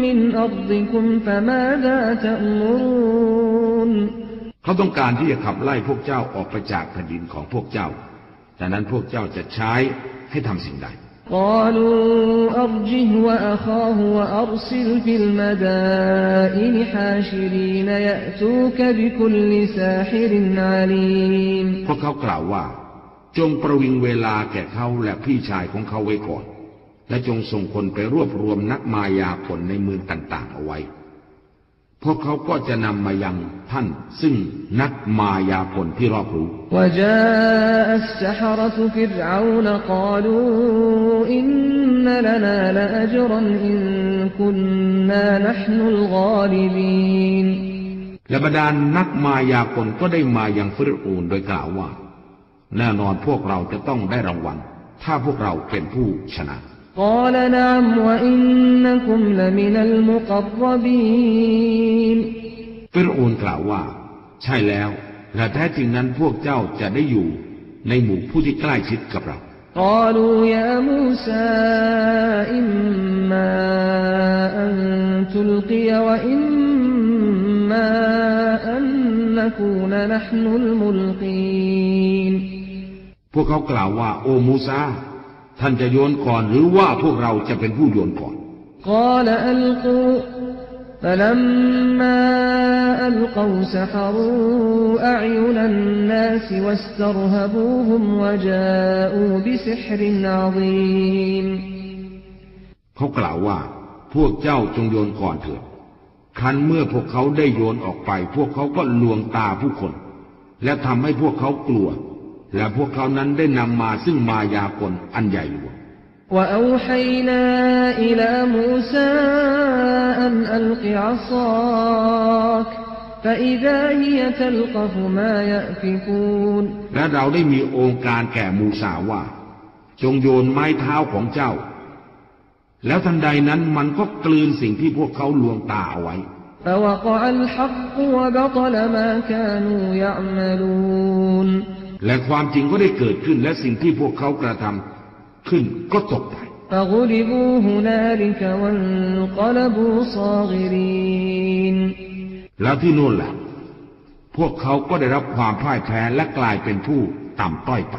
Speaker 3: من أرضكم فماذا تأمرون يخرجون
Speaker 2: เขาต้องการที่จะขับไล่พวกเจ้าออกไปจากแผ่นดินของพวกเจ้าดังนั้นพวกเจ้าจะใช้ ให้ทำสิ่งใด
Speaker 3: قالوا أرجه وأخاه وأرسل في المدائن حاشرين يأتوك بكل ساحر عليم
Speaker 2: พวกเขากล่าวว่า จงประวิงเวลาแก่เขาและพี่ชายของเขาไว้ก่อน และจงส่งคนไปรวบรวมนักมายาผลในเมืองต่างๆเอาไว้ พวกเขาก็จะนำมายังท่าน ซึ่งนักมายาผลที่รอบรู้และบรรดานนักมายาผลก็ได้มายังฟิรอูนโดยกล่าวว่า แน่นอนพวกเราจะต้องได้รางวัล ถ้าพวกเราเป็นผู้ชนะ
Speaker 3: قال نعم وإنكم لمن المقربين
Speaker 2: ฟิรโอกล่าวว่า ใช่แล้วและแท้จริงนั้นพวกเจ้าจะได้อยู่ ในหมู่ผู้ที่ใกล้ชิดกับเรา
Speaker 3: قالوا يا موسى إما أن تلقي وإما أن نكون نحن الملقين
Speaker 2: พวกเขากล่าวว่า โอ้มูซา ท่านจะโยนก่อนหรือว่าพวกเราจะเป็นผู้โยนก่อน
Speaker 3: กลอัลกูฟลัมมาอัลกูสฮารูอายุนันนาสวัสตรฮบูฮุมวจาอูบิสิฮรินอาซีม
Speaker 2: เขากล่าวว่า พวกเจ้าจงโยนก่อนเถิดคันเมื่อพวกเขาได้โยนออกไป พวกเขาก็ลวงตาผู้คน และทำให้พวกเขากลัว และพวกเขานั้นได้นำมาซึ่งมายากลอันใหญ่หลวง
Speaker 3: وأوحينا إلى موسى أن ألق عصاك فإذا هي تلقف ما يأفكون
Speaker 2: และเราได้มีองค์การแก่มูซาว่า จงโยนไม้เท้าของเจ้า แล้วทันใดนั้นมันก็กลืนสิ่งที่พวกเขาลวงตาเอาไว้
Speaker 3: فوقع الحق وبطل ما كانوا يعملون
Speaker 2: และความจริงก็ได้เกิดขึ้นและสิ่งที่พวกเขากระทำขึ้นก็ตกไปแล้วที่นู่นล่ะพวกเขาก็ได้รับความพ่ายแพ้และกลายเป็นผู้ต่ำต้อยไป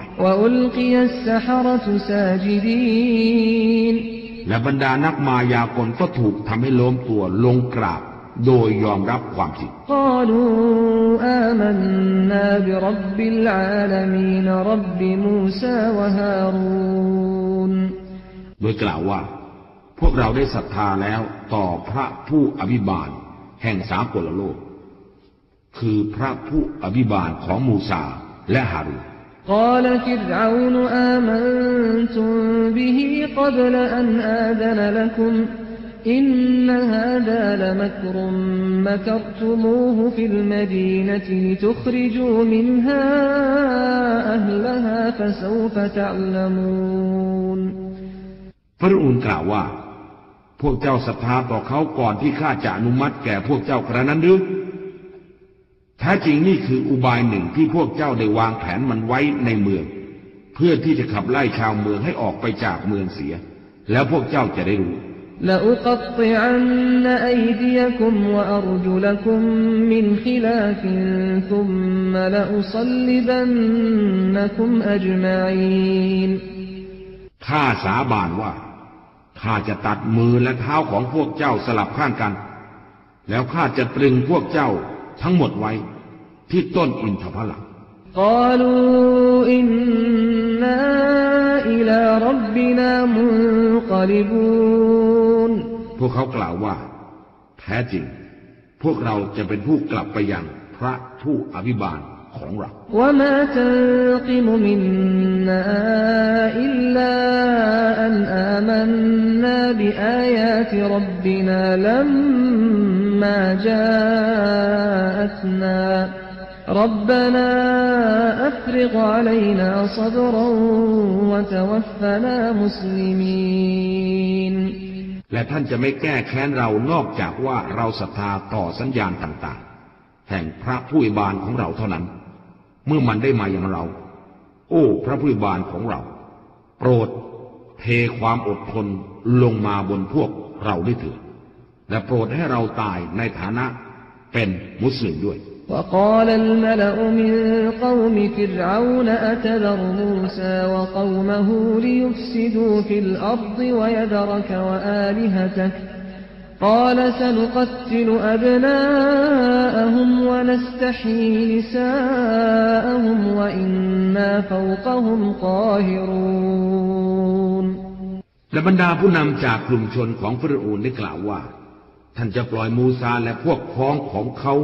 Speaker 2: และบรรดานักมายากลก็ถูกทำให้ล้มตัวลงกราบ โดยยอมรับความจริง
Speaker 3: قالوا آمنا برب العالمين رب موسى وهارون
Speaker 2: โดยกล่าวว่า พวกเราได้ศรัทธาแล้วต่อพระผู้อภิบาล แห่งสากลโลก คือพระผู้อภิบาลของมูซาและฮารูน
Speaker 3: قال فرعون آمنتم به قبل أن آذن لكم إن هذا لمكر مكرتموه في المدينة لتخرجوا منها أهلها فسوف تعلمون
Speaker 2: พระอูนกล่าวว่า พวกเจ้าศรัทธาต่อเขาก่อนที่ข้าจะอนุมัติแก่พวกเจ้ากระนั้นหรือแท้จริงนี่คืออุบายหนึ่งที่พวกเจ้าได้วางแผนมันไว้ในเมือง เพื่อที่จะขับไล่ชาวเมืองให้ออกไปจากเมืองเสีย แล้วพวกเจ้าจะได้รู้
Speaker 3: لأقطعن أيديكم وأرجلكم من خلاف ثم لأصلبنكم أجمعين
Speaker 2: ข้าสาบานว่า ข้าจะตัดมือและเท้าของพวกเจ้าสลับข้างกัน แล้วข้าจะตรึงพวกเจ้าทั้งหมดไว้ ที่ต้นอินทผลัม
Speaker 3: قالوا إنا إلى ربنا منقلبون
Speaker 2: พวกเขากล่าวว่า แท้จริง พวกเราจะเป็นผู้กลับไปยังพระผู้อภิบาลของเรา และท่านจะไม่แก้แค้นเรานอกจากว่าเราศรัทธาต่อสัญญาณต่างๆ แห่งพระผู้อิบาลของเราเท่านั้น เมื่อมันได้มาอย่างเรา โอ้ พระผู้อิบาลของเรา โปรดเทความอดทนลงมาบนพวกเราด้วยเถิดและโปรดให้เราตายในฐานะเป็นมุสลิมด้วย
Speaker 3: وقال الملأ من قوم فرعون أتذر موسى وقومه ليفسدوا في الأرض ويذرك وآلهتك قال سنقتل أبناءهم ونستحيي نساءهم وإنا فوقهم قاهرون
Speaker 2: และบรรดาผู้นำจากกลุ่มชนของฟรอูนได้กล่าวว่า ท่านจะปล่อยมูซาและพวกพ้องของเขา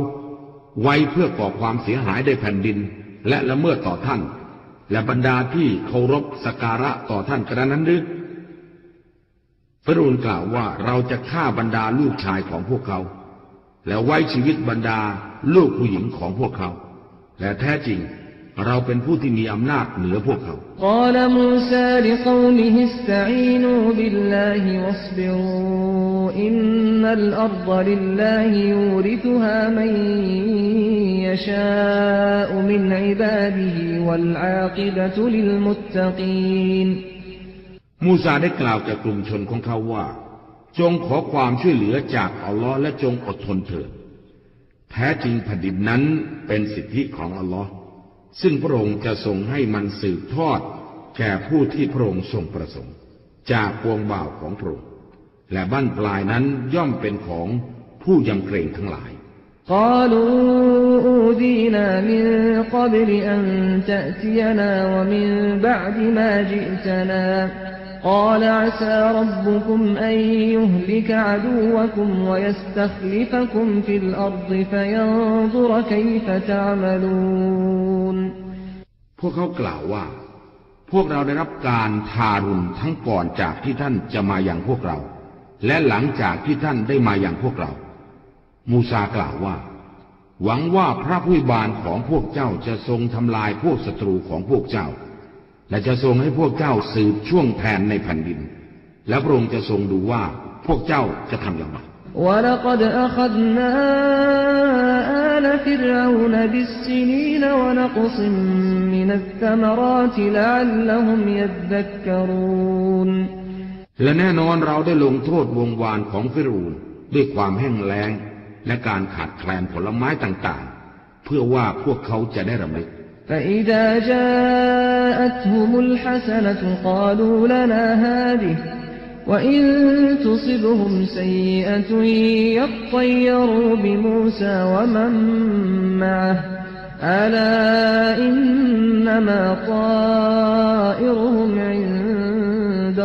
Speaker 2: ไว้เพื่อก่อความเสียหายในแผ่นดิน และละเมิดต่อท่าน และบรรดาที่เคารพสการะต่อท่านกระนั้นหรือฟรูนกล่าวว่าเราจะฆ่าบรรดาลูกชายของพวกเขา และไว้ชีวิตบรรดาลูกผู้หญิงของพวกเขา และแท้จริงเราเป็นผู้ที่มีอำนาจเหนือพวกเขา
Speaker 3: อินนัลอัรฎลิลลาฮิยูริทุฮ
Speaker 2: มูซาได้กล่าวกับกลุ่มชนของเขาว่า จงขอความช่วยเหลือจากอัลลอฮ์และจงอดทนเถิดแท้จริงแผ่นดินนั้นเป็นสิทธิของอัลลอฮ์ซึ่งพระองค์จะทรงให้มันสืบทอด แก่ผู้ที่พระองค์ทรงประสงค์ จากวงบ่าวของพระองค์ และบ้านปลายนั้นย่อมเป็นของผู้ยำเกรงทั้งหลาย พวกเขากล่าวว่า พวกเราได้รับการทารุณทั้งก่อนจากที่ท่านจะมาอย่างพวกเรา และหลังจากที่ท่านได้มาอย่างพวกเรา มูซากล่าวว่า หวังว่าพระผู้บานของพวกเจ้าจะทรงทำลายพวกศัตรูของพวกเจ้า และจะทรงให้พวกเจ้าสืบช่วงแทนในแผ่นดิน และพระองค์จะทรงดูว่าพวกเจ้าจะทำอย่างไร
Speaker 3: ولقد أخذنا آل فرعون بالسنين ونقص من الثمرات لعلهم يذكرون
Speaker 2: และแน่นอนเราได้ลงโทษวงวานของฟิรูนด้วยความแห้งแล้ง และการขาดแคลนผลไม้ต่างๆ เพื่อว่าพวกเขาจะได้รำลึก
Speaker 3: فإذا جاءتهم الحسنة قالوا لنا هذه وإن تصبهم سيئة يطيروا بموسى ومن معه ألا إنما طائرهم عند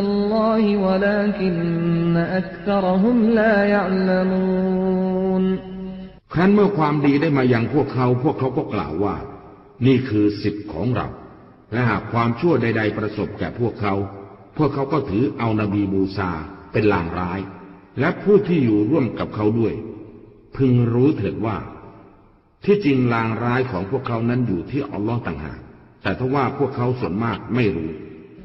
Speaker 3: الله ولكن أكثرهم لا يعلمون
Speaker 2: ครั้นเมื่อความดีได้มายังพวกเขา พวกเขาก็กล่าวว่า นี่คือสิทธิ์ของเรา และหากความชั่วใด ๆ ประสบแก่พวกเขา พวกเขาก็ถือเอานบีมูซาเป็นลางร้าย และผู้ที่อยู่ร่วมกับเขาด้วย พึงรู้เถิดว่า ที่จริงลางร้ายของพวกเขานั้นอยู่ที่อัลลอฮ์ต่างหากแต่ถ้าว่าพวกเขาส่วนมากไม่รู้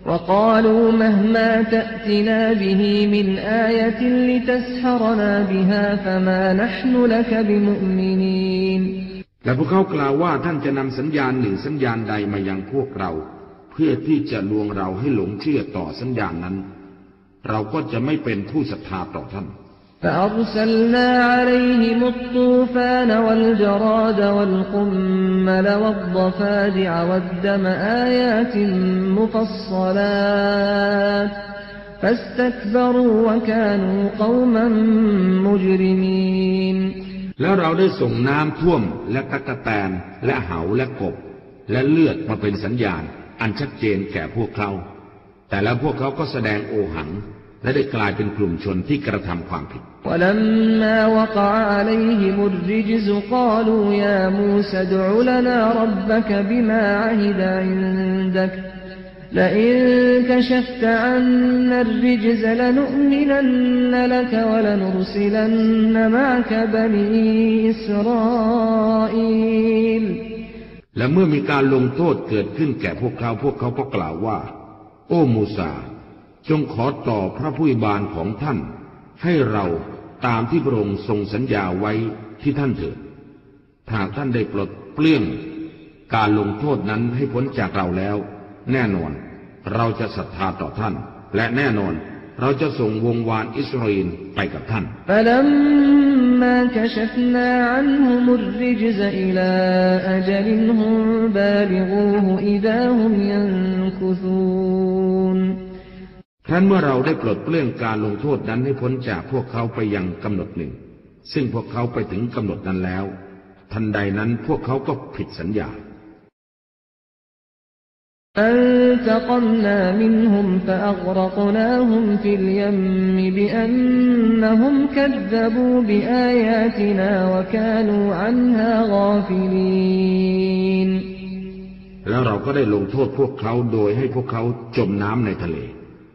Speaker 3: وقالوا مهما تأتنا به من آية لتسحرنا بها فما نحن لك بمؤمنين
Speaker 2: และพวกเขากล่าวว่าท่านจะนำสัญญาณหนึ่งสัญญาณใดมายังพวกเรา เพื่อที่จะลวงเราให้หลงเชื่อต่อสัญญาณนั้น เราก็จะไม่เป็นผู้ศรัทธาต่อท่าน
Speaker 3: فأرسلنا عليهم الطوفان والجراد والقمل والضفادع والدم آيات مفصلات فاستكبروا وكانوا قوما مجرمين
Speaker 2: แล้วเราได้ส่งน้ำท่วมและตะกะแตนและเหาและกบ และเลือดมาเป็นสัญญาณ อันชัดเจนแก่พวกเขา แต่แล้วพวกเขาก็แสดงโอหัง และได้กลายเป็นกลุ่มชนที่กระทำความผิด
Speaker 3: ولما وقع عليهم الرجز قالوا يا موسى ادع لنا ربك بما عهد عندك لئن كشفت عنا الرجز لنؤمنن لك ولنرسلن معك بني إسرائيل
Speaker 2: และเมื่อมีการลงโทษเกิดขึ้นแก่พวกเขา พวกเขาก็กล่าวว่า โอ้มูซา จงขอต่อพระผู้บานของท่าน ให้เราตามที่พระองค์ทรงสัญญาไว้ที่ท่านเถิดหากท่านได้ปลดเปลื้องการลงโทษนั้นให้พ้นจากเราแล้ว แน่นอนเราจะศรัทธาต่อท่าน และแน่นอนเราจะส่งวงวานอิสราเอลไปกับท่าน
Speaker 3: เค
Speaker 2: รั้นเมื่อเราได้ปลดเปลื้องการลงโทษนั้นให้พ้นจากพวกเขาไปยังกำหนดหนึ่ง ซึ่งพวกเขาไปถึงกำหนดนั้นแล้ว ทันใดนั้นพวกเขาก็ผิดสัญญา
Speaker 3: فانتقمنا منهم فأغرقناهم في اليم بأنهم كذبوا بآياتنا وكانوا عنها غافلين
Speaker 2: แล้วเราก็ได้ลงโทษพวกเขาโดยให้พวกเขาจมน้ำในทะเล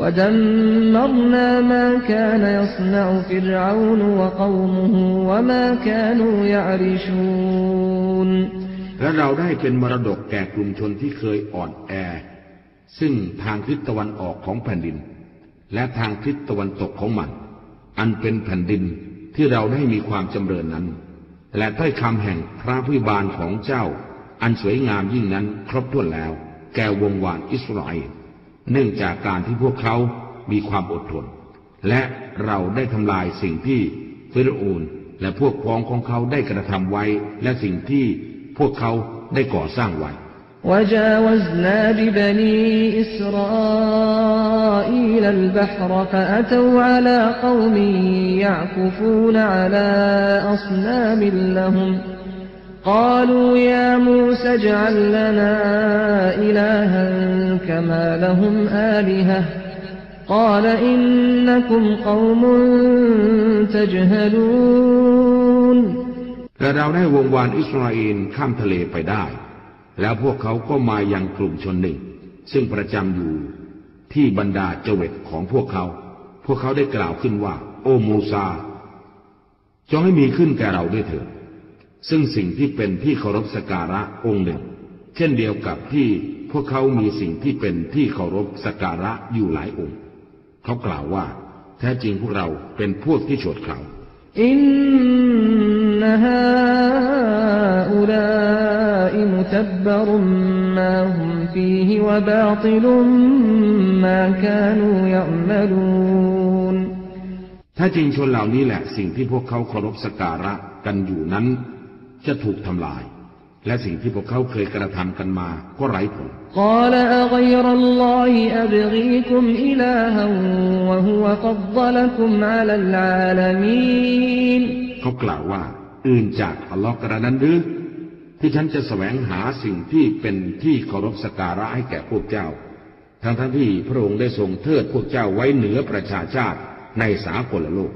Speaker 3: ودمرنا ما كان يصنع فرعون وقومه وما كانوا يعرشون
Speaker 2: และเราได้เป็นมรดกแก่กลุ่มชนที่เคยอ่อนแอ ซึ่งทางทิศตะวันออกของแผ่นดิน และทางทิศตะวันตกของมัน อันเป็นแผ่นดินที่เราได้มีความจำเริญนั้น และถ้อยคำแห่งพระผู้บานของเจ้า อันสวยงามยิ่งนั้นครบถ้วนแล้ว แก่วงวานอิสราเอล เนื่องจากการที่พวกเขามีความอดทน และเราได้ทำลายสิ่งที่ฟิรอูนและพวกพ้องของเขาได้กระทำไว้ และสิ่งที่พวกเขาได้ก่อสร้างไว้
Speaker 3: وجاوزنا ببني إسرائيل البحر فأتوا على قوم يعكفون على أصنام لهم قالوا يا موسى اجعل لنا إلها كما لهم آلهة قال إنكم قوم تجهلون
Speaker 2: และเราได้วงวานอิสราเอลข้ามทะเลไปได้ แล้วพวกเขาก็มายังกลุ่มชนหนึ่ง ซึ่งประจำอยู่ที่บรรดาเจเวตของพวกเขา พวกเขาได้กล่าวขึ้นว่า โอมูซาจงให้มีขึ้นแก่เราด้วยเถิด ซึ่งสิ่งที่เป็นที่เคารพสการะองค์หนึ่ง เช่นเดียวกับที่พวกเขามีสิ่งที่เป็นที่เคารพสการะอยู่หลายองค์ เขากล่าวว่า แท้จริงพวกเราเป็นพวกที่โฉดเขา
Speaker 3: อินนฮาอุลาอิมุตับบรุมมาฮุมฟีฮิวะบาติลุมมากานูยัมลูน
Speaker 2: ถ้าจริงชนเหล่านี้แหละสิ่งที่พวกเขาเคารพสการะกันอยู่นั้น จะถูกทำลาย และสิ่งที่พวกเขาเคยกระทำกันมาก็ไร้ผล
Speaker 3: กลอัรัลลอฮิอับกีคุมอิลาฮันวะฮุวะกัดดลคุมอลัลอาลามีน
Speaker 2: เขากล่าวว่า อื่นจากอัลลอฮ์กระนั้นหรือที่ฉันจะแสวงหาสิ่งที่เป็นที่เคารพสกการะให้แก่พวกเจ้า ทั้งทั้งที่พระองค์ได้ทรงเทิดพวกเจ้าไว้เหนือประชาชาติ ในสากลโลก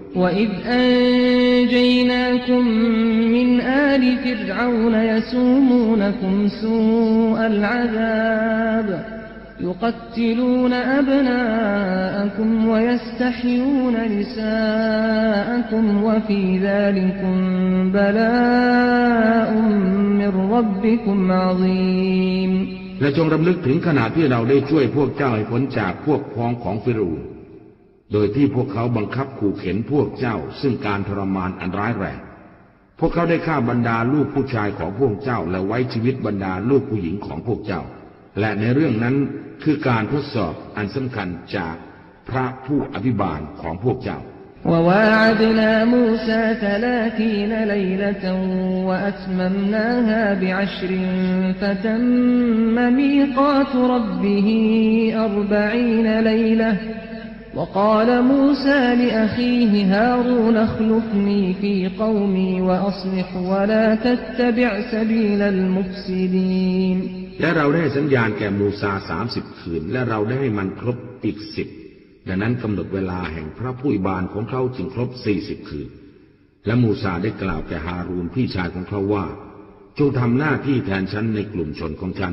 Speaker 2: และจงรำลึกถึงขณะที่เราได้ช่วยพวกเจ้าให้พ้นจากพวกพ้องของฟิรูน โดยที่พวกเขาบังคับขู่เข็นพวกเจ้า ซึ่งการทรมานอันร้ายแรง พวกเขาได้ฆ่าบรรดาลูกผู้ชายของพวกเจ้า และไว้ชีวิตบรรดาลูกผู้หญิงของพวกเจ้า และในเรื่องนั้นคือการทดสอบอันสำคัญจากพระผู้อภิบาลของพวกเจ้า
Speaker 3: وواعدنا موسى ثلاثين ليلة وأتممناها بعشر فتم ميقات ربه أربعين ليلة وقال موسى لأخيه هارون اخلفني في قومي وأصلح ولا تتبع سبيل المفسدين
Speaker 2: และเราได้สัญญาณแก่มูซาสามสิบคืน และเราได้ให้มันครบอีกสิบดังนั้นกำหนดเวลาแห่งพระผู้อิบานของเขาจึงครบสี่สิบคืน และมูซาได้กล่าวแก่ฮารูนพี่ชายของเขาว่า จงทำหน้าที่แทนฉันในกลุ่มชนของฉัน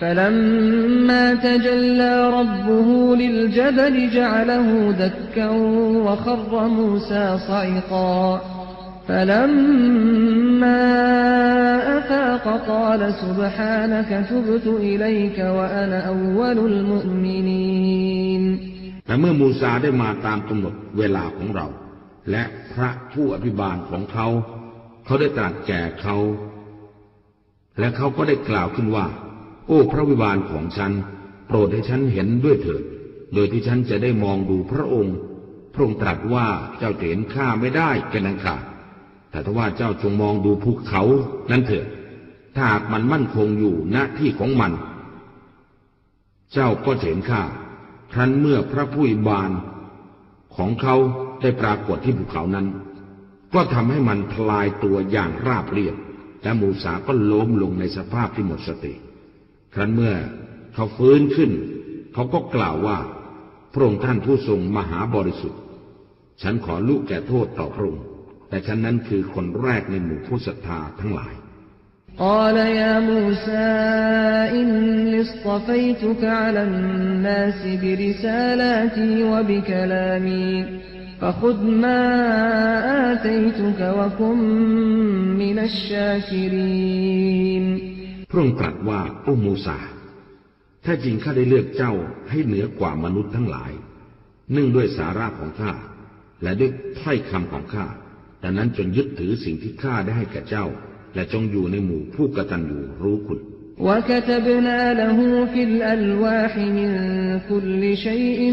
Speaker 3: فلما تجلى ربه للجبل جعله دكا وخر موسى صعقا فلما أفاق قال سبحانك تبت إليك وأنا أول المؤمنين
Speaker 2: แต่เมื่อมูซาได้มาตามกำหนดเวลาของเรา และพระผู้อภิบาลของเขา เขาได้ตรัสแก่เขา และเขาก็ได้กล่าวขึ้นว่า โอ้พระวิบาลของฉัน โปรดให้ฉันเห็นด้วยเถิด โดยที่ฉันจะได้มองดูพระองค์ พระองค์ตรัสว่าเจ้าเห็นข้าไม่ได้เป็นอันขาดแต่ถ้าว่าเจ้าจงมองดูภูเขานั้นเถิด ถ้าหากมันมั่นคงอยู่ณที่ของมัน เจ้าก็เห็นข้า ครั้นเมื่อพระผู้อิบานของเขาได้ปรากฏที่ภูเขานั้น ก็ทำให้มันทลายตัวอย่างราบเรียบ และมูสาก็ล้มลงในสภาพที่หมดสติ ครั้นเมื่อเขาฟื้นขึ้น เขาก็กล่าวว่า พระองค์ท่านผู้ทรงมหาบริสุทธิ์ ฉันขอลูกแก่โทษต่อพระองค์ แต่ฉันนั้นคือคนแรกในหมู่ผู้ศรัทธาทั้งหลาย
Speaker 3: قال يا موسى إني اصطفيتك على الناس برسالاتي وبكلامي فخذ ما آتيتك وكن من الشاكرين
Speaker 2: พระองค์ตรัสว่าโอ้มูซาถ้าจริงข้าได้เลือกเจ้าให้เหนือกว่ามนุษย์ทั้งหลาย เนื่องด้วยสาระของข้า และด้วยถ้อยคำของข้าดังนั้นจงยึดถือสิ่งที่ข้าได้ให้แก่เจ้า และจงอยู่ในหมู่ผู้กตัญญูรู้คุณ
Speaker 3: وكتبنا له في الألواح من كل شيء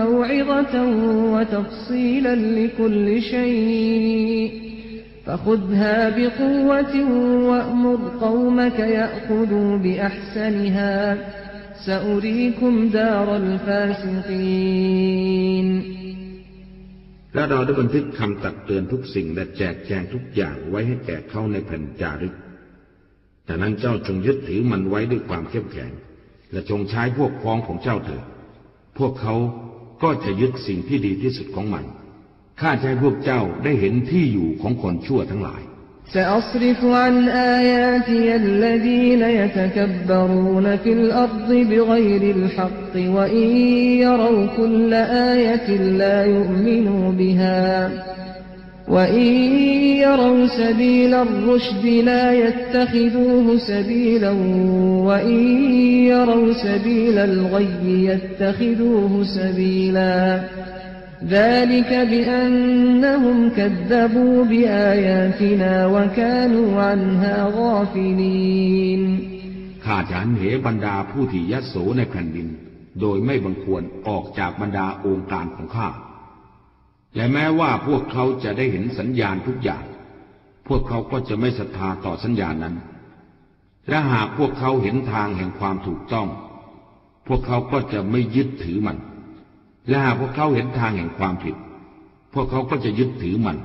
Speaker 3: موعظة وتفصيلا لكل شيء فخذها بقوة وأمر قومك يأخذوا بأحسنها سأريكم دار الفاسقين
Speaker 2: และเราได้บันทึกคำตักเตือนทุกสิ่งและแจกแจงทุกอย่างไว้ให้แก่เขาในแผ่นจารึกแต่นั้นเจ้าจงยึดถือมันไว้ด้วยความเข้มแข็ง และจงใช้พวกพ้องของเจ้าเถิด พวกเขาก็จะยึดสิ่งที่ดีที่สุดของมัน ข้าจะให้พวกเจ้าได้เห็นที่อยู่ของคนชั่วทั้งหลาย
Speaker 3: سأصرف عن آياتي الذين يتكبرون في الأرض بغير الحق وإن يروا كل آية لا يؤمنوا بها وإن يروا سبيل الرشد لا يتخذوه سبيلا وإن يروا سبيل الغي يتخذوه سبيلا ذلك بأنهم كذبوا بآياتنا وكانوا عنها غافلين
Speaker 2: ข้าจะหันเหบรรดาผู้ที่ยโสในแผ่นดิน โดยไม่บังควรออกจากบรรดาองค์การของข้า และแม้ว่าพวกเขาจะได้เห็นสัญญาณทุกอย่าง พวกเขาก็จะไม่ศรัทธาต่อสัญญาณนั้น และหากพวกเขาเห็นทางแห่งความถูกต้อง พวกเขาก็จะไม่ยึดถือมัน และหากพวกเขาเห็นทางแห่งความผิด พวกเขาก็จะยึดถือมัน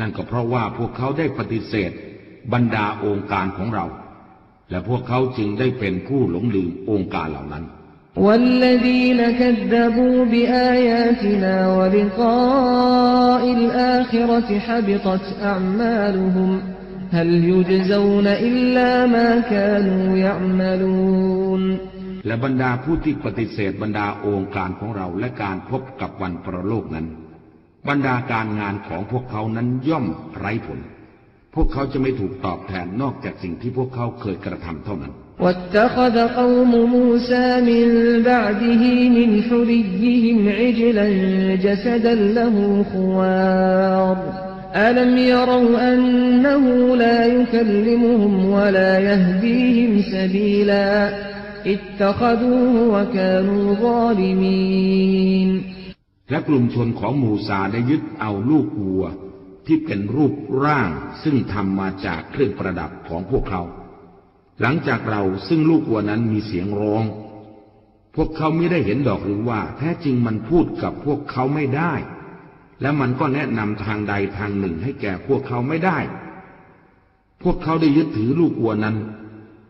Speaker 2: นั่นก็เพราะว่าพวกเขาได้ปฏิเสธ บรรดาองค์การของเรา และพวกเขาจึงได้เป็นผู้หลงลืมองค์การเหล่านั้น
Speaker 3: والذين كذبوا بآياتنا ولقاء الآخرة حبطت أعمالهم هل يجزون إلا ما كانوا يعملون
Speaker 2: และบรรดาผู้ที่ปฏิเสธบรรดาองค์การของเราและการพบกับวันประโลกนั้น บรรดาการงานของพวกเขานั้นย่อมไร้ผล พวกเขาจะไม่ถูกตอบแทนนอกจากสิ่งที่พวกเขาเคยกระทำเท่านั้น
Speaker 3: واتخذ قوم موسى من بعده من حليهم عجلا جسدا له خوار ألم يروا أنه لا يكلمهم ولا يهديهم سبيلا
Speaker 2: และกลุ่มชนของมูซาได้ยึดเอาลูกวัว ที่เป็นรูปร่างซึ่งทำมาจากเครื่องประดับของพวกเขา หลังจากเราซึ่งลูกวัวนั้นมีเสียงร้อง พวกเขาไม่ได้เห็นดอกหรือว่า แท้จริงมันพูดกับพวกเขาไม่ได้ และมันก็แนะนำทางใดทางหนึ่งให้แก่พวกเขาไม่ได้ พวกเขาได้ยึดถือลูกวัวนั้น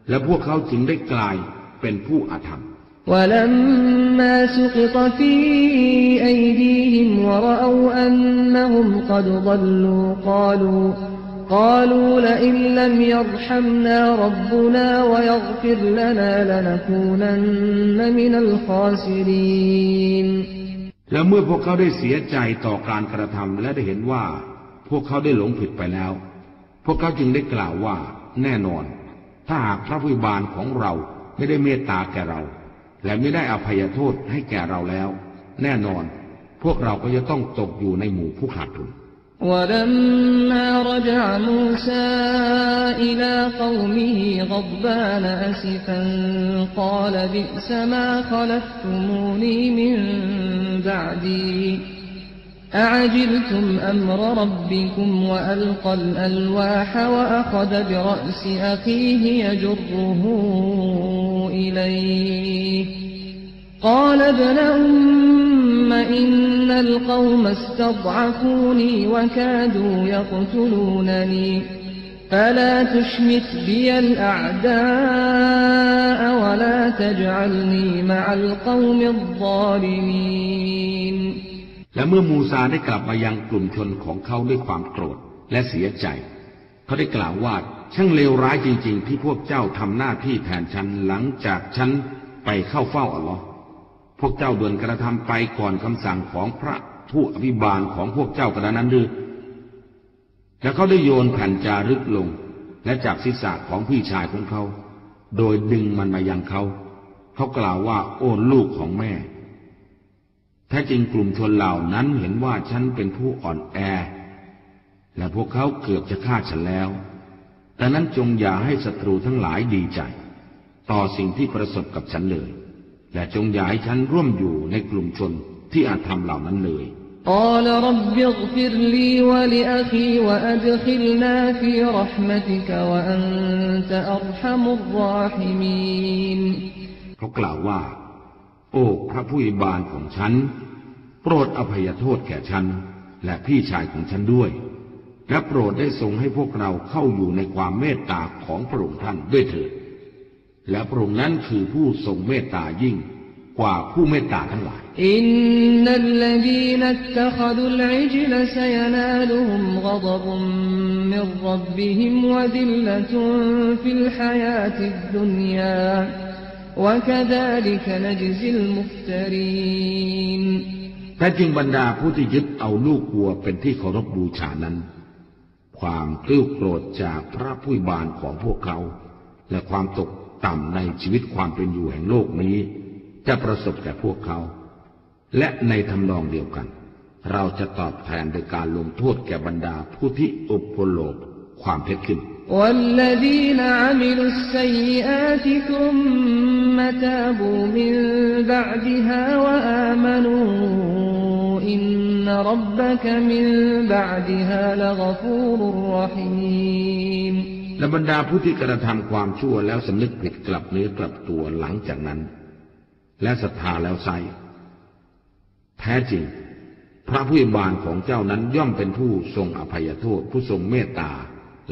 Speaker 2: และพวกเขาจึงได้กลาย เป็นผู้อาธรรม
Speaker 3: ولما سقط في أيديهم ورأوا أنهم قد ضلوا قالوا قالوا لئن لم يرحمنا ربنا ويغفر لنا لنكونن من الخاسرين
Speaker 2: และเมื่อพวกเขาได้เสียใจต่อการกระทำและได้เห็นว่า พวกเขาได้หลงผิดไปแล้ว พวกเขาจึงได้กล่าวว่า แน่นอน ถ้าหากพระผู้บานของเรา ไม่ได้เมตตาแก่เรา และไม่ได้อภัยโทษให้แก่เราแล้ว แน่นอน พวกเราก็จะต้องตกอยู่ในหมู่ผู้ขาดทุน
Speaker 3: ولما رجع موسى إلى قومه غضبان أسفا قال بئس ما خلفتموني من بعدي أعجلتم أمر ربكم وألقى الألواح وأخذ برأس أخيه يجره إليه قال ابن أم إن القوم استضعفوني وكادوا يقتلونني فلا تشمت بي الأعداء ولا تجعلني مع القوم الظالمين
Speaker 2: และเมื่อมูซาได้กลับมายังกลุ่มชนของเขาด้วยความโกรธและเสียใจ เขาได้กล่าวว่าช่างเลวร้ายจริง ๆ ที่พวกเจ้าทำหน้าที่แทนฉันหลังจากฉันไปเข้าเฝ้าอัลลอฮ์พวกเจ้าด่วนกระทำไปก่อนคำสั่งของพระผู้อภิบาลของพวกเจ้ากระนั้นหรือและเขาได้โยนแผ่นจารึกลง และจับศีรษะของพี่ชายของเขา โดยดึงมันมายังเขา เขากล่าวว่าโอ้ลูกของแม่ แท้จริงกลุ่มชนเหล่านั้นเห็นว่าฉันเป็นผู้อ่อนแอ และพวกเขาเกือบจะฆ่าฉันแล้วแต่นั้นจงอย่าให้ศัตรูทั้งหลายดีใจ ต่อสิ่งที่ประสบกับฉันเลย และจงอย่าให้ฉันร่วมอยู่ในกลุ่มชนที่อาจทำเหล่านั้นเลย
Speaker 3: قال رب اغفر لي ولأخي وأدخلنا في رحمتك وأنت أرحم الراحمين
Speaker 2: เขากล่าวว่า โ โอ้พระผู้อิบาลของฉัน โปรดอภัยโทษแก่ฉัน และพี่ชายของฉันด้วย และโปรดได้ทรงให้พวกเราเข้าอยู่ในความเมตตาของพระองค์ท่านด้วยเถิด และพระองค์นั้นคือผู้ทรงเมตตายิ่งกว่าผู้เมตตาทั้งหลาย
Speaker 3: إن الذين اتخذوا العجل سينالهم غضب من ربهم وذلة في الحياة الدنيا وكذلك نجزي المفترين
Speaker 2: แต่จริงบรรดาผู้ที่ยึดเอาลูกวัวเป็นที่เคารพบูชานั้น ความกลิ้วโกรธจากพระผู้บานของพวกเขา และความตกต่ำในชีวิตความเป็นอยู่แห่งโลกนี้ จะประสบแก่พวกเขา และในทำนองเดียวกัน เราจะตอบแทนโดยการลงโทษแก่บรรดาผู้ที่อุปโลก ความเท็จขึ้น
Speaker 3: والذين عملوا السيئات ثم تابوا من بعدها وآمنوا إن ربك من بعدها لغفور رحيم
Speaker 2: และบรรดาผู้ที่กระทำความชั่วแล้วสำนึกผิดกลับเนื้อกลับตัวหลังจากนั้น และศรัทธาแล้วไซแท้จริง พระผู้บานของเจ้านั้นย่อมเป็นผู้ทรงอภัยโทษ ผู้ทรงเมตตา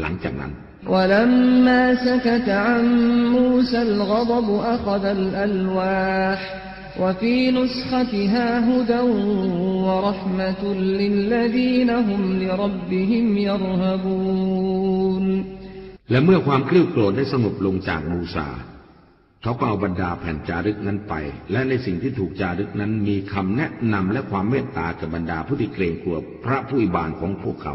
Speaker 2: หลังจากนั้น
Speaker 3: ولما سكت عن موسى الغضب أخذ الألواح وفي نسختها هدى ورحمة للذين هم لربهم يرهبون
Speaker 2: และเมื่อความเครียดโกรธได้สงบลงจากมูซา เขาก็เอาบรรดาแผ่นจารึกนั้นไป และในสิ่งที่ถูกจารึกนั้นมีคำแนะนำและความเมตตากับบรรดาผู้ที่เกรงกลัวพระผู้อิบานของพวกเขา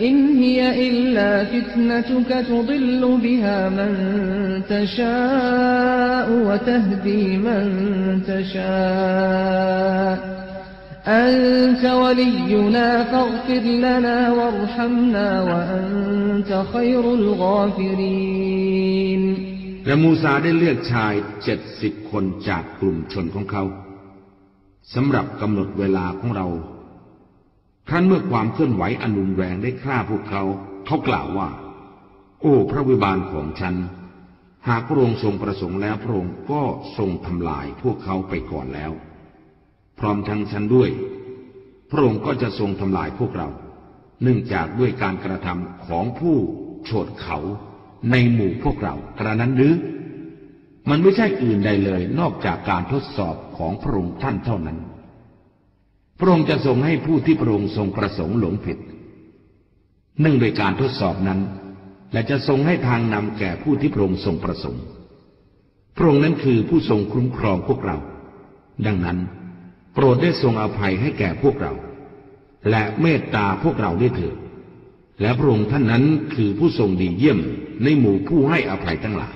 Speaker 3: إن هي إلا فتنتك تضل بها من تشاء وتهدي من تشاء أنت ولينا فاغفر لنا وارحمنا وأنت خير الغافرين
Speaker 2: และมูซาได้เลือกชายเจ็ดสิบคนจากกลุ่มชนของเขาสำหรับกำหนดเวลาของเรา ครั้นเมื่อความเคลื่อนไหวอันรุนแรงได้ฆ่าพวกเขา เขากล่าวว่า โอ้ พระวิบาลของฉัน หากพระองค์ทรงประสงค์แล้วพระองค์ก็ทรงทำลายพวกเขาไปก่อนแล้ว พร้อมทั้งฉันด้วย พระองค์ก็จะทรงทำลายพวกเรา เนื่องจากด้วยการกระทำของผู้โฉดเขาในหมู่พวกเรากระนั้นหรือ มันไม่ใช่อื่นใดเลยนอกจากการทดสอบของพระองค์ท่านเท่านั้น พระองค์จะทรงให้ผู้ที่พระองค์ทรงประสงค์หลงผิดเนื่องโดยการทดสอบนั้น และจะทรงให้ทางนำแก่ผู้ที่พระองค์ทรงประสงค์ พระองค์นั้นคือผู้ทรงคุ้มครองพวกเรา ดังนั้น โปรดได้ทรงอภัยให้แก่พวกเรา และเมตตาพวกเราด้วยเถิดและพระองค์ท่านนั้นคือผู้ทรงดีเยี่ยมในหมู่ผู้ให้อภัยทั้งหลาย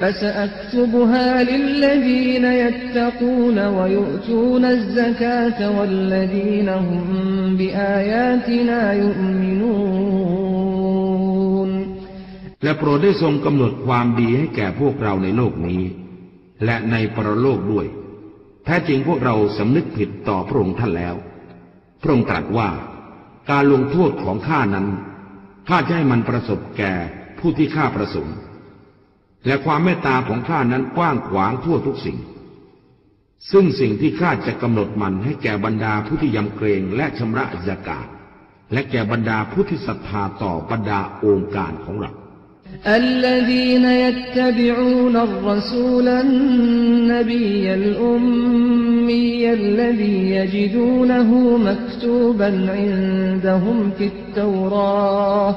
Speaker 3: فسأكتبها للذين يتقون ويؤتون الزكاة والذين هم بآياتنا يؤمنون
Speaker 2: และโปรดได้ทรงกำหนดความดีให้แก่พวกเราในโลกนี้ และในปรโลกด้วย แท้จริงพวกเราสำนึกผิดต่อพระองค์ท่านแล้ว พระองค์ตรัสว่า การลงโทษของข้านั้นข้าจะให้มันประสบแก่ผู้ที่ข้าประสงค์ และความเมตตาของข้านั้นกว้างขวางทั่วทุกสิ่ง ซึ่งสิ่งที่ข้าจะกำหนดมันให้แก่บรรดาผู้ที่ยำเกรงและชำระอากาศและแก่บรรดาผู้ที่ศรัทธาต่อบรรดาองค์การของเรา
Speaker 3: الذين يتبعون الرسول النبي الأمي الذي يجدونه مكتوبا عندهم في التوراة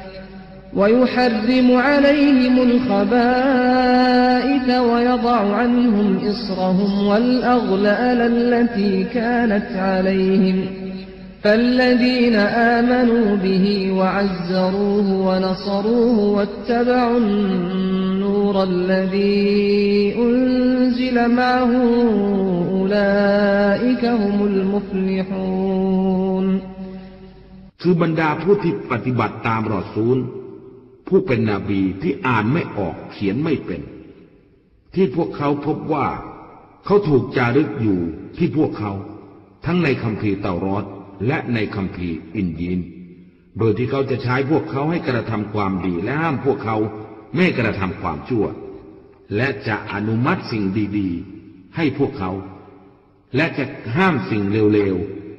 Speaker 3: ويحرم عليهم الخبائث ويضع عنهم إصرهم والأغلال التي كانت عليهم فالذين آمنوا به وعزروه ونصروه واتبعوا النور الذي أنزل معه أولئك هم المفلحون
Speaker 2: คือบรรดาผู้ที่ปฏิบัติตามรอซูล ผู้เป็นนบีที่อ่านไม่ออกเขียนไม่เป็น ที่พวกเขาพบว่า เขาถูกจารึกอยู่ที่พวกเขา ทั้งในคำพีเตารอดและในคำพีอินยีน โดยที่เขาจะใช้พวกเขาให้กระทำความดีและห้ามพวกเขาไม่กระทำความชั่ว และจะอนุมัติสิ่งดีๆ ให้พวกเขา และจะห้ามสิ่งเลว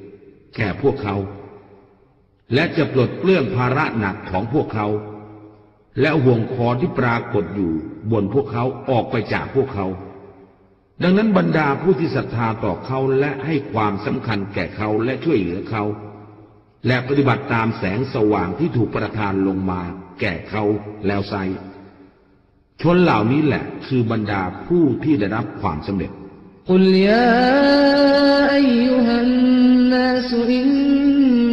Speaker 2: ๆ แก่พวกเขา และจะปลดเปลื้องภาระหนักของพวกเขา และห่วงคอที่ปรากฏอยู่บนพวกเขาออกไปจากพวกเขา ดังนั้นบรรดาผู้ที่ศรัทธาต่อเขาและให้ความสำคัญแก่เขาและช่วยเหลือเขา และปฏิบัติตามแสงสว่างที่ถูกประทานลงมา แก่เขาแล้วไซชนเหล่านี้แหละคือบรรดาผู้ที่ได้รับความสำเร็จ
Speaker 3: กุลยาอายุหันนาสุ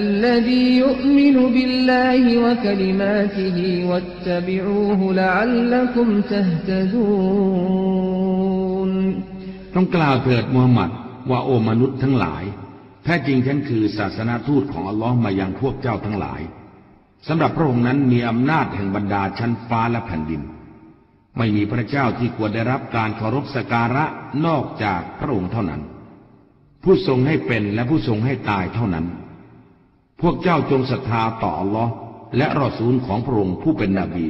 Speaker 3: الذي يؤمن بالله وكلماته واتبعوه لعلكم تهتدون
Speaker 2: ต้องกล่าวเถิดมูฮัมหมัดว่าโอมนุษย์ทั้งหลายแท้จริงฉันคือศาสนาทูตของอัลลอฮ์มายังพวกเจ้าทั้งหลายสำหรับพระองค์นั้นมีอำนาจแห่งบรรดาชั้นฟ้าและแผ่นดิน ไม่มีพระเจ้าที่ควรได้รับการเคารพสักการะนอกจากพระองค์เท่านั้น ผู้ทรงให้เป็นและผู้ทรงให้ตายเท่านั้น พวกเจ้าจงศรัทธาต่อลอและรอซูลของพระองค์ผู้เป็นนบี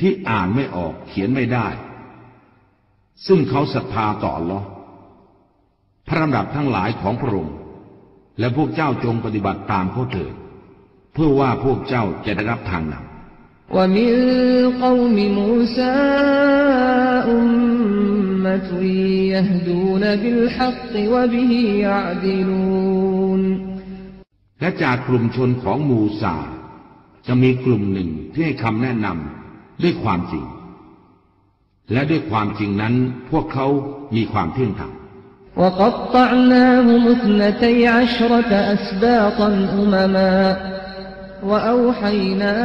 Speaker 2: ที่อ่านไม่ออกเขียนไม่ได้ ซึ่งเขาศรัทธาต่อลอพระรำดับทั้งหลายของพระองค์ และพวกเจ้าจงปฏิบัติตามเขาเถิดเพื่อว่าพวกเจ้าจะได้รับทางนำ
Speaker 3: และมีกลุ่มมูซาอุมมะตุยฮดูนบิลฮักวะบิฮิยะดิลูน
Speaker 2: และจากกลุ่มชนของมูซาจะมีกลุ่มหนึ่งที่ให้คำแนะนำด้วยความจริง และด้วยความจริงนั้นพวกเขามีความเที่ยงธรรม
Speaker 3: وقطعناهم اثنتي عشرة أسباطا أمما وأوحينا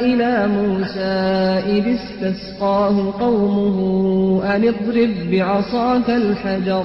Speaker 3: إلى موسى إذ استسقاه قومه أن اضرب بعصاك الحجر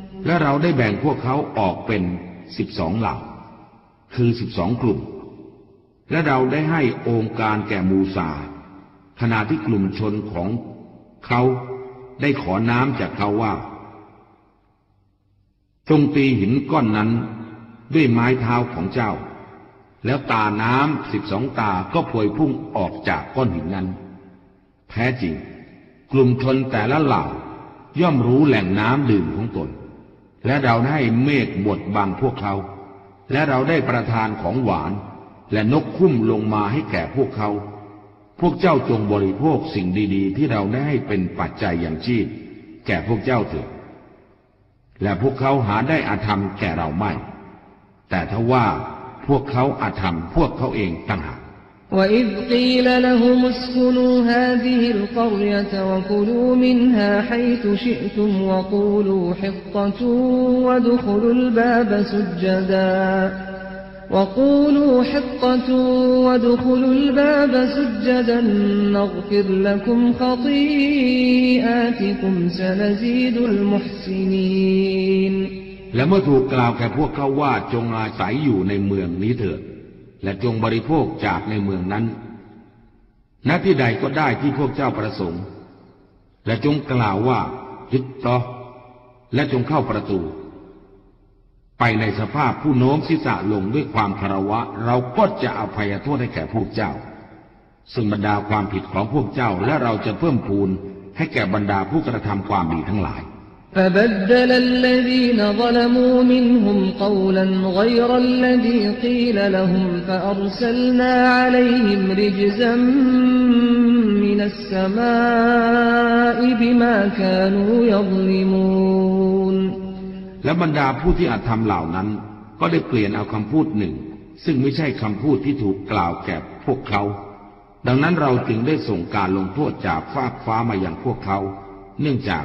Speaker 2: และเราได้แบ่งพวกเขาออกเป็นสิบสองเหล่า คือสิบสองกลุ่ม และเราได้ให้องค์การแก่มูซาขณะที่กลุ่มชนของเขาได้ขอน้ำจากเขาว่าจงตีหินก้อนนั้นด้วยไม้เท้าของเจ้า แล้วตาน้ำสิบสองตาก็พวยพุ่งออกจากก้อนหินนั้น แท้จริง กลุ่มชนแต่ละเหล่าย่อมรู้แหล่งน้ำดื่มของตน และเราได้เมฆบดบังพวกเขา และเราได้ประทานของหวาน และนกคุ้มลงมาให้แก่พวกเขา พวกเจ้าจงบริโภคสิ่งดีๆ ที่เราได้ให้เป็นปัจจัยอย่างชีพ แก่พวกเจ้าเถิดและพวกเขาหาได้อาธรรมแก่เราไม่ แต่ถ้าว่าพวกเขาอาธรรมพวกเขาเองต่างหาก
Speaker 3: وإذ قيل لهم اسكنوا هذه القرية وكلوا منها حيث شئتم وقولوا حطة وادخلوا الباب سجدا وقولوا حطة وادخلوا الباب سجدا نغفر لكم خطيئاتكم سنزيد المحسنين
Speaker 2: และเมื่อถูกกล่าวแก่พวกเขาว่าจงอาศัยอยู่ในเมืองนี้เถิด และจงบริโภคจากในเมืองนั้น ณ ที่ใดก็ได้ที่พวกเจ้าประสงค์ และจงกล่าวว่ายึดต่อและจงเข้าประตู ไปในสภาพผู้โน้มศีรษะลงด้วยความคารวะ เราก็จะอภัยโทษให้แก่พวกเจ้า ซึ่งบรรดาความผิดของพวกเจ้าและเราจะเพิ่มพูนให้แก่บรรดาผู้กระทำความดีทั้งหลาย
Speaker 3: فبدل الذين ظلموا منهم قولا غير الذي قيل لهم فأرسلنا عليهم رجزا من السماء بما كانوا يظلمون
Speaker 2: และบรรดาผู้ที่อาจทำเหล่านั้น ก็ได้เปลี่ยนเอาคำพูดหนึ่ง ซึ่งไม่ใช่คำพูดที่ถูกกล่าวแก่พวกเขา ดังนั้นเราจึงได้ส่งการลงโทษจากฟากฟ้ามาอย่างพวกเขา เนื่องจาก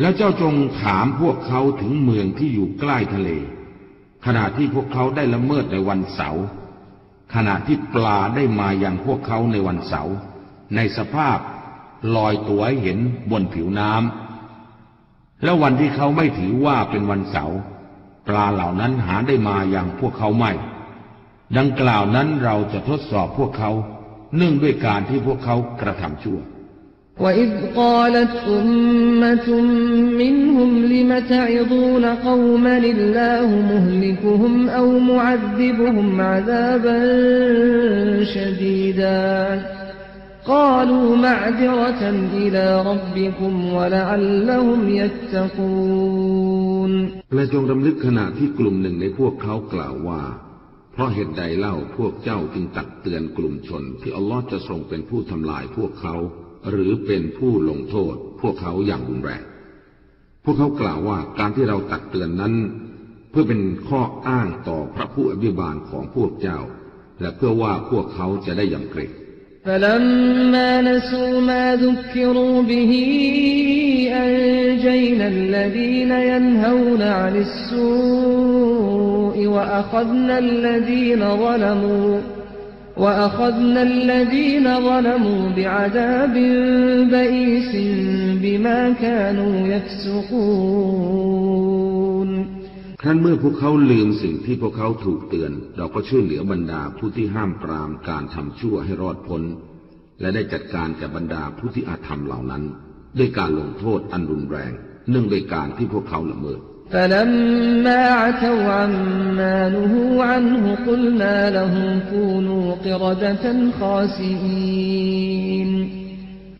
Speaker 2: แล้วเจ้าจงถามพวกเขาถึงเมืองที่อยู่ใกล้ทะเล ขณะที่พวกเขาได้ละเมิดในวันเสาร์ขณะที่ปลาได้มาอย่างพวกเขาในวันเสาร์ในสภาพลอยตัวให้เห็นบนผิวน้ำแล้ววันที่เขาไม่ถือว่าเป็นวันเสาร์ปลาเหล่านั้นหาได้มาอย่างพวกเขาไม่ ดังกล่าวนั้นเราจะทดสอบพวกเขา เนื่องด้วยการที่พวกเขากระทำชั่ว
Speaker 3: وإذ قالت أمة منهم لم تعظون قوما الله مهلكهم أو معذبهم عذابا شديدا قالوا معذرة إلى ربكم ولعلهم يتقون
Speaker 2: และจงรำลึกขณะที่กลุ่มหนึ่งในพวกเขากล่าวว่า เพราะเหตุใดเล่าพวกเจ้าจึงตักเตือนกลุ่มชน ที่อัลลอฮ์จะทรงเป็นผู้ทำลายพวกเขา หรือเป็นผู้ลงโทษ พวกเขาอย่างรุนแรงพวกเขากล่าวว่าการที่เราตักเตือนนั้น เพื่อเป็นข้ออ้างต่อพระผู้อภิบาลของพวกเจ้า และเพื่อว่าพวกเขาจะได้ยำเกรง
Speaker 3: فلما نسوا ما ذكروا به أنجينا الذين ينهون عن السوء وأخذنا الذين ظلموا وأخذنا الذين ظلموا بعذاب بئيس بما كانوا يفسقون
Speaker 2: ครั้นเมื่อพวกเขาลืมสิ่งที่พวกเขาถูกเตือน เราก็ช่วยเหลือบรรดาผู้ที่ห้ามปรามการทำชั่วให้รอดพ้น และได้จัดการกับบรรดาผู้ที่อาธรรมเหล่านั้น ด้วยการลงโทษอันรุนแรง เนื่องด้วยการที่พวกเขาละเมิด
Speaker 3: فلما عتوا عما نهوا عنه قلنا لهم كونوا قردة خاسئين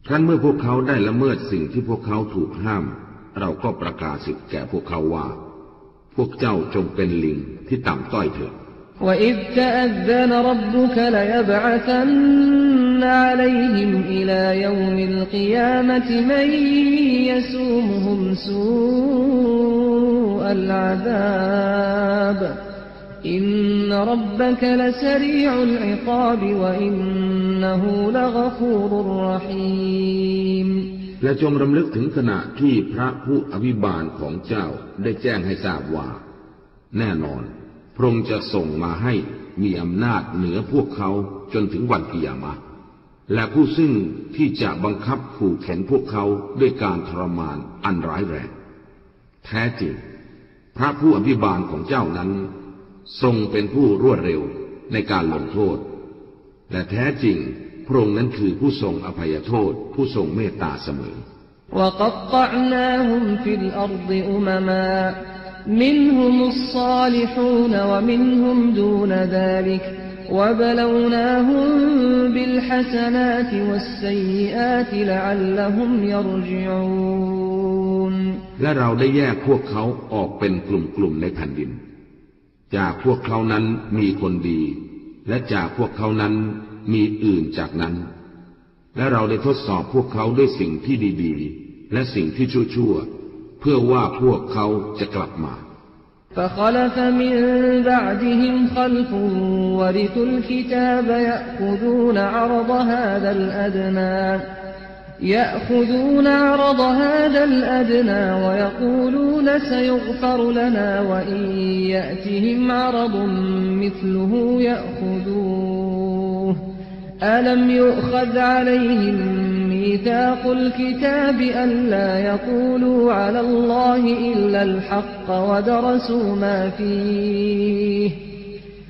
Speaker 2: ครั้นเมื่อพวกเขาได้ละเมิดสิ่งที่พวกเขาถูกห้าม เราก็ประกาศสิทธิ์แก่พวกเขาว่า พวกเจ้าจงเป็นลิงที่ต่ำต้อยเถิด
Speaker 3: وإذ تأذن ربك ليبعثن عليهم إلى يوم القيامة من يسومهم سوء العذاب إن ربك لسريع العقاب وإنه لغفور رحيم
Speaker 2: และจงรำลึกถึงขณะที่พระผู้อภิบาลของเจ้าได้แจ้งให้ทราบว่า แน่นอน พระองค์จะส่งมาให้มีอำนาจเหนือพวกเขาจนถึงวันกิยามะห์และผู้ซึ่งที่จะบังคับขู่เข็นพวกเขาด้วยการทรมานอันร้ายแรง แท้จริง พระผู้อภิบาลของเจ้านั้น ทรงเป็นผู้รวดเร็วในการลงโทษ และแท้จริง พระองค์นั้นคือผู้ทรงอภัยโทษ ผู้ทรงเมตตาเสมอ
Speaker 3: وقطعناهم في الأرض أمما منهم الصالحون ومنهم دون ذلك وبلوناهم بالحسنات والسيئات لعلهم يرجعون
Speaker 2: และเราได้แยกพวกเขาออกเป็นกลุ่มๆในแผ่นดิน จากพวกเขานั้นมีคนดี และจากพวกเขานั้นมีอื่นจากนั้น และเราได้ทดสอบพวกเขาด้วยสิ่งที่ดีๆ และสิ่งที่ชั่วๆ เพื่อว่าพวกเขาจะกลับมา
Speaker 3: فخلف من بعدهم خلف ورثوا الكتاب يأخذون عرض هذا الأدنى يأخذون عرض هذا الأدنى ويقولون سيغفر لنا وإن يأتهم عرض مثله يأخذوه. ألم يؤخذ عليهم ميثاق الكتاب ألا يقولوا على الله إلا الحق ودرسوا ما فيه؟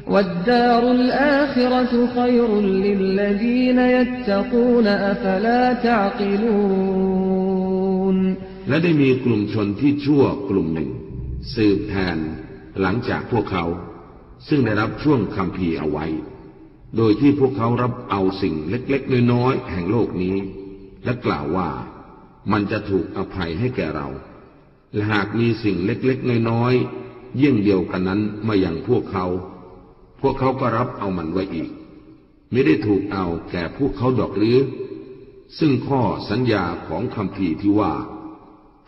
Speaker 3: والدار الآخرة خير للذين يتقون أفلا تعقلون
Speaker 2: และได้มีกลุ่มชนที่ชั่วกลุ่มหนึ่ง สืบแทนหลังจากพวกเขา ซึ่งได้รับช่วงคำพีร์เอาไว้ โดยที่พวกเขารับเอาสิ่งเล็กๆ น้อยๆ แห่งโลกนี้ และกล่าวว่ามันจะถูกอภัยให้แก่เรา และหากมีสิ่งเล็กๆ น้อยๆ เยี่ยงเดียวกันนั้นมาอย่างพวกเขา พวกเขาก็รับเอามันไว้อีก ไม่ได้ถูกเอาแก่พวกเขาดอกหรือ ซึ่งข้อสัญญาของคำพีที่ว่า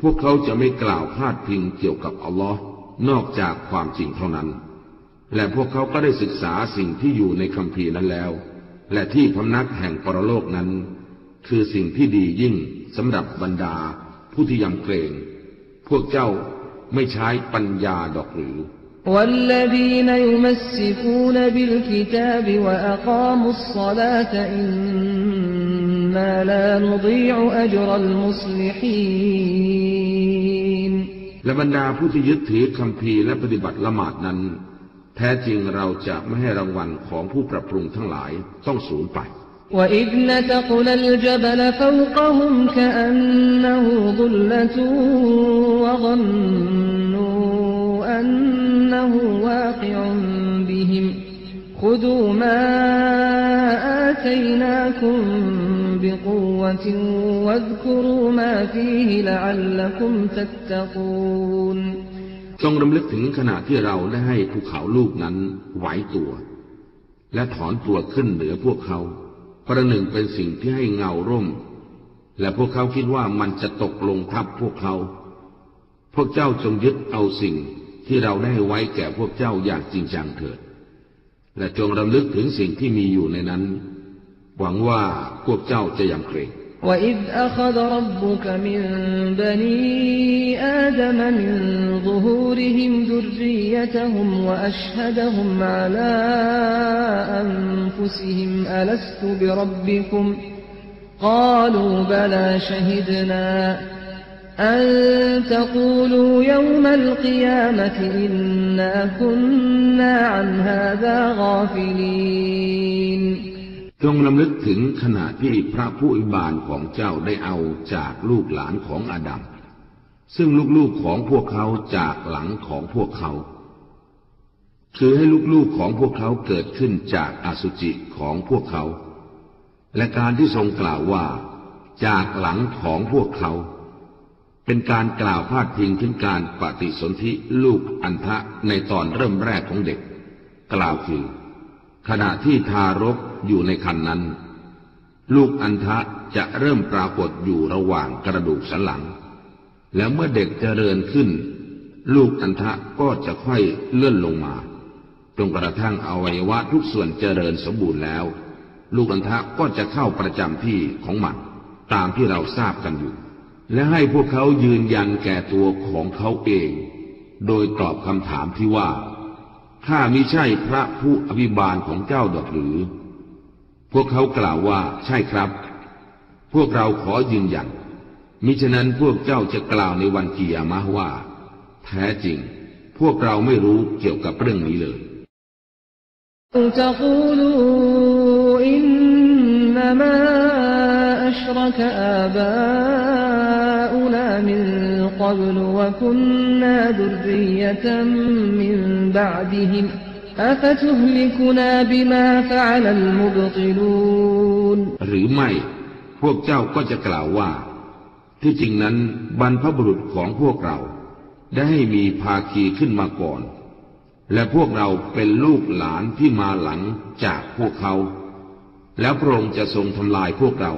Speaker 2: พวกเขาจะไม่กล่าวพาดพิงเกี่ยวกับอัลลอฮ์นอกจากความจริงเท่านั้น และพวกเขาก็ได้ศึกษาสิ่งที่อยู่ในคำพีนั้นแล้ว และที่พำนักแห่งปรโลกนั้น คือสิ่งที่ดียิ่งสำหรับบรรดาผู้ที่ยำเกรง พวกเจ้าไม่ใช้ปัญญาดอกหรือ
Speaker 3: والذين يمسكون بالكتاب وأقاموا الصلاة إنا لا نضيع أجر المصلحين
Speaker 2: และบรรดาผู้ที่ยึดถือคำพีร์และปฏิบัติละหมาดนั้น แท้จริงเราจะไม่ให้รางวัลของผู้ปรับปรุงทั้งหลายต้องสูญไป
Speaker 3: وإذ نتقنا الجبل فوقهم كأنه ظلة وظنوا أنه واقع بهم خذوا ما آتيناكم بقوة واذكروا ما فيه لعلكم تتقون
Speaker 2: จงรำลึกถึงขณะที่เราได้ให้ภูเขาลูกนั้นไหวตัว และถอนตัวขึ้นเหนือพวกเขา ประหนึ่งเป็นสิ่งที่ให้เงาร่ม และพวกเขาคิดว่ามันจะตกลงทับพวกเขา พวกเจ้าจงยึดเอาสิ่ง ที่เราได้ไว้แก่พวกเจ้าอย่างจริงจังเถิด และจงรำลึกถึงสิ่งที่มีอยู่ในนั้น หวังว่าพวกเจ้าจะยำเกรง
Speaker 3: อันตะกูลูยามัลกิยามะติอินนาคุนนาอันลีน
Speaker 2: จงรำลึกถึงขณะที่พระผู้อิบาลของเจ้าได้เอาจากลูกหลานของอาดัมซึ่งลูกๆของพวกเขาจากหลังของพวกเขาคือให้ลูกๆของพวกเขาเกิดขึ้นจากอสุจิของพวกเขา และการที่ทรงกล่าวว่า จากหลังของพวกเขา เป็นการกล่าวพาดพิงถึงการปฏิสนธิลูกอันทะในตอนเริ่มแรกของเด็ก กล่าวคือ ขณะที่ทารกอยู่ในคันนั้น ลูกอันทะจะเริ่มปรากฏอยู่ระหว่างกระดูกสันหลัง แล้วเมื่อเด็กเจริญขึ้น ลูกอันทะก็จะค่อยเลื่อนลงมาจนกระทั่งอวัยวะทุกส่วนเจริญสมบูรณ์แล้ว ลูกอันทะก็จะเข้าประจำที่ของมันตามที่เราทราบกันอยู่ และให้พวกเขายืนยันแก่ตัวของเขาเอง โดยตอบคำถามที่ว่า ข้ามิใช่พระผู้อภิบาลของเจ้าดอกหรือ พวกเขากล่าวว่าใช่ครับ พวกเราขอยืนยัน มิฉะนั้นพวกเจ้าจะกล่าวในวันกียามะว่า แท้จริง พวกเราไม่รู้เกี่ยวกับเรื่องนี้เลย
Speaker 3: พูดอินนมาอัชรกอาา آباؤنا من قبل وكنا ذرية من بعدهم أفتهلكنا بما فعل المبطلون
Speaker 2: หรือไม่ พวกเจ้าก็จะกล่าวว่า ที่จริงนั้นบรรพบุรุษของพวกเรา ได้ให้มีภาคีขึ้นมาก่อน และพวกเราเป็นลูกหลานที่มาหลังจากพวกเขา แล้วพระองค์จะทรงทำลายพวกเรา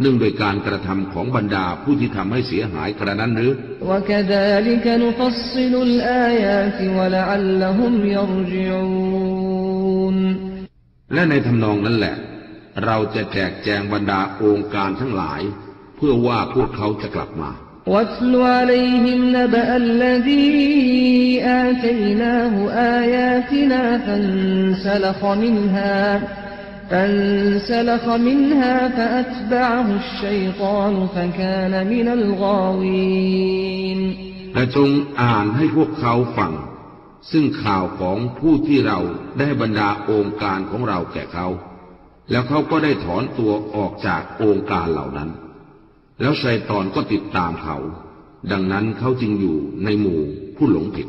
Speaker 2: เนื่องโดยการกระทำของบรรดาผู้ที่ทำให้เสียหายกระนั้นหรือ
Speaker 3: وكذلك نفصل الآيات ولعلهم يرجعون
Speaker 2: และในทำนองนั้นแหละ เราจะแจกแจงบรรดาองค์การทั้งหลาย เพื่อว่าพวกเขาจะกลับมา
Speaker 3: واتل عليهم نبأ الذي آتيناه آياتنا فانسلخ منها فانسلخ منها فأتبعه الشيطان فكان من الغاوين
Speaker 2: และจงอ่านให้พวกเขาฟัง ซึ่งข่าวของผู้ที่เราได้บรรดาองค์การของเราแก่เขา แล้วเขาก็ได้ถอนตัวออกจากองค์การเหล่านั้น แล้วชัยตอนก็ติดตามเขา ดังนั้นเขาจึงอยู่ในหมู่ผู้หลงผิด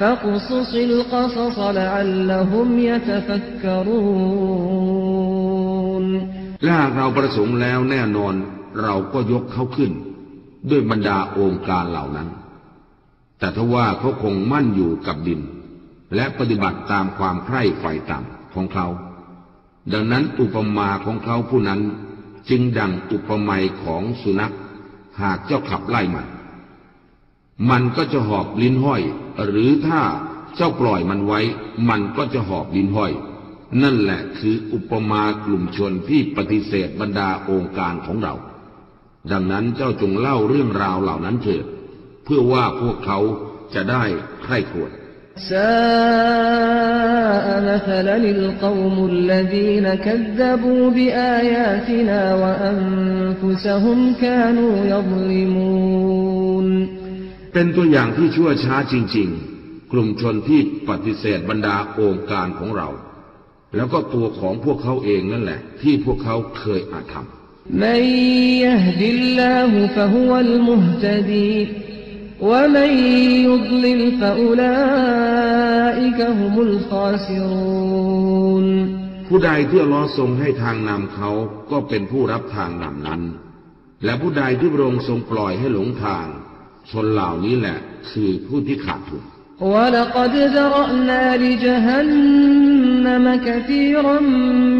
Speaker 3: فاقصص القصص لعلهم يتفكرون
Speaker 2: และหากเราประสงค์แล้วแน่นอนเราก็ยกเขาขึ้น ด้วยบรรดาองค์การเหล่านั้น แต่ทว่าเขาคงมั่นอยู่กับดิน และปฏิบัติตามความใคร่ไฟต่ำของเขา ดังนั้นอุปมาของเขาผู้นั้นจึงดังอุปไมยของสุนัข หากเจ้าขับไล่มัน มันก็จะหอบลิ้นห้อย หรือถ้าเจ้าปล่อยมันไว้ มันก็จะหอบลิ้นห้อย นั่นแหละคืออุปมากลุ่มชนที่ปฏิเสธบรรดาองค์การของเรา ดังนั้นเจ้าจงเล่าเรื่องราวเหล่านั้นเถิด เพื่อว่าพวกเขาจะได้ใคร่ควรซาอมทลลิลกวม
Speaker 3: ลัดีนคัดบูบิอายาตินาวะอันฟุสฮุมคานูยัลิมูน
Speaker 2: เป็นตัวอย่างที่ชั่วช้าจริง ๆ กลุ่มชนที่ปฏิเสธบรรดาองค์การของเรา แล้วก็ตัวของพวกเขาเองนั่นแหละ ที่พวกเขาเคยอาธรรมผู้ใดที่ลอทรงให้ทางนำเขาก็เป็นผู้รับทางนำนั้น และผู้ใดที่พระองค์ทรงปล่อยให้หลงทาง ชนเหล่านี้แหละคือผู้ที่ขาดทุน
Speaker 3: ولقد ذرأنا لجهنم كثيرا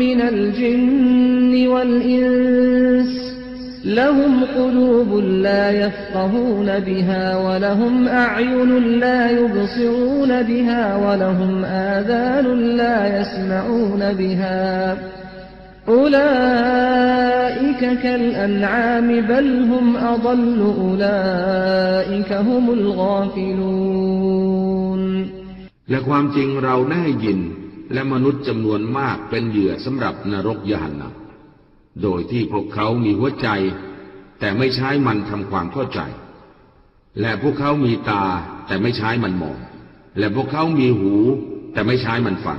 Speaker 3: من الجن والإنس لهم قلوب لا يفقهون بها ولهم أعين لا يبصرون بها ولهم آذان لا يسمعون بها أولئك كالأنعام بل هم أضل أولئك هم الغافلون
Speaker 2: และความจริงเราได้ให้ยินและมนุษย์จำนวนมากเป็นเหยื่อสำหรับนรกยานนะโดยที่พวกเขามีหัวใจ แต่ไม่ใช้มันทำความเข้าใจ และพวกเขามีตาแต่ไม่ใช้มันมอง และพวกเขามีหู แต่ไม่ใช้มันฟัง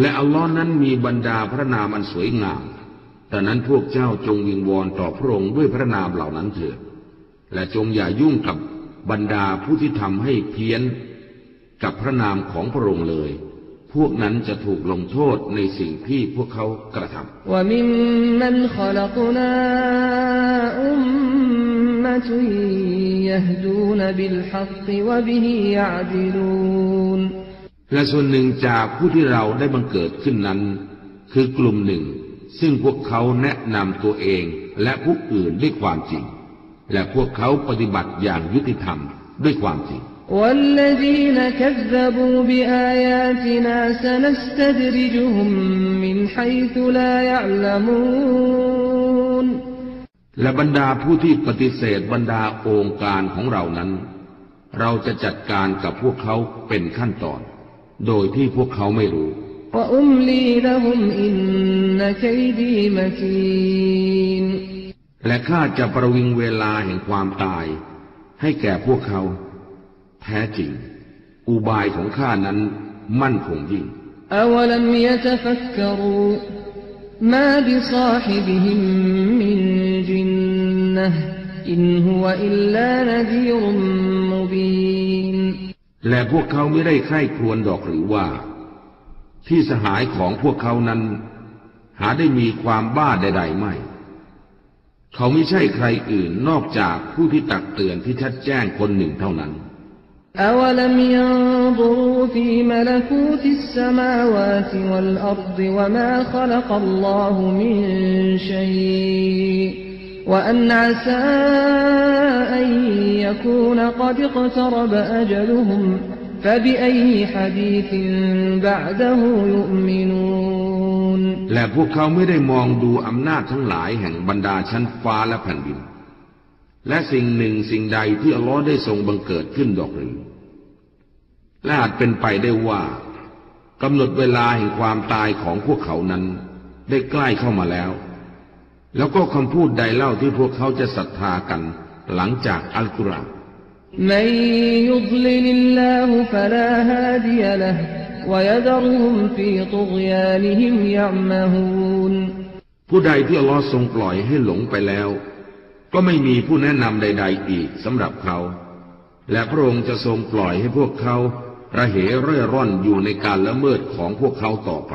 Speaker 2: และอัลลอฮ์นั้นมีบรรดาพระนามอันสวยงามแต่นั้นพวกเจ้าจงวิงวอนต่อพระองค์ด้วยพระนามเหล่านั้นเถิด และจงอย่ายุ่งกับบรรดาผู้ที่ทำให้เพี้ยน กับพระนามของพระองค์เลย พวกนั้นจะถูกลงโทษในสิ่งที่พวกเขากระทำ
Speaker 3: วละ
Speaker 2: และส่วนหนึ่งจากผู้ที่เราได้บังเกิดขึ้นนั้น คือกลุ่มหนึ่ง ซึ่งพวกเขาแนะนำตัวเองและผู้อื่นด้วยความจริง และพวกเขาปฏิบัติอย่างยุติธรรมด้วยความจริง
Speaker 3: والذين كذبوا بآياتنا سنستدرجهم من حيث لا يعلمون
Speaker 2: และบรรดาผู้ที่ปฏิเสธบรรดาองค์การของเรานั้น เราจะจัดการกับพวกเขาเป็นขั้นตอน โดยที่พวกเขาไม่รู้
Speaker 3: وأملي لهم إن كيدي متين
Speaker 2: และข้าจะประวิงเวลาแห่งความตาย ให้แก่พวกเขา แท้จริง อุบายของข้านั้นมั่นคงยิ่ง
Speaker 3: أولم يتفكروا ما بصاحبهم من جنة إن هو إلا نذير مبين
Speaker 2: และพวกเขาไม่ได้ใคร่ครวญดอกหรือว่า ที่สหายของพวกเขานั้น หาได้มีความบ้าใดๆไม่ เขาไม่ใช่ใครอื่นนอกจากผู้ที่ตักเตือนที่ชัดแจ้งคนหนึ่งเท่านั้น
Speaker 3: أولم ينظروا في ملكوت السماوات والأرض وما خلق الله من شيء وأن عسى أن يكون قد اقترب أجلهم فبأي حديث بعده يؤمنون
Speaker 2: และพวกเขาไม่ได้มองดูอำนาจทั้งหลายแห่งบรรดาชั้นฟ้าและแผ่นดิน และสิ่งหนึ่งสิ่งใดที่อัลลอฮ์ได้ทรงบังเกิดขึ้นดอกหรือ และอาจเป็นไปได้ว่ากำหนดเวลาแห่งความตายของพวกเขานั้น ได้ใกล้เข้ามาแล้ว แล้วก็คำพูดใดเล่าที่พวกเขาจะศรัทธากัน หลังจากอัลกุรอานผู้ใดที่อัลลอฮ์ทรงปล่อยให้หลงไปแล้ว ก็ไม่มีผู้แนะนำใด ๆ อีกสำหรับเขา และพระองค์จะทรงปล่อยให้พวกเขา ระเหเร่ร่อนอยู่ในการละเมิดของพวกเขาต่อไป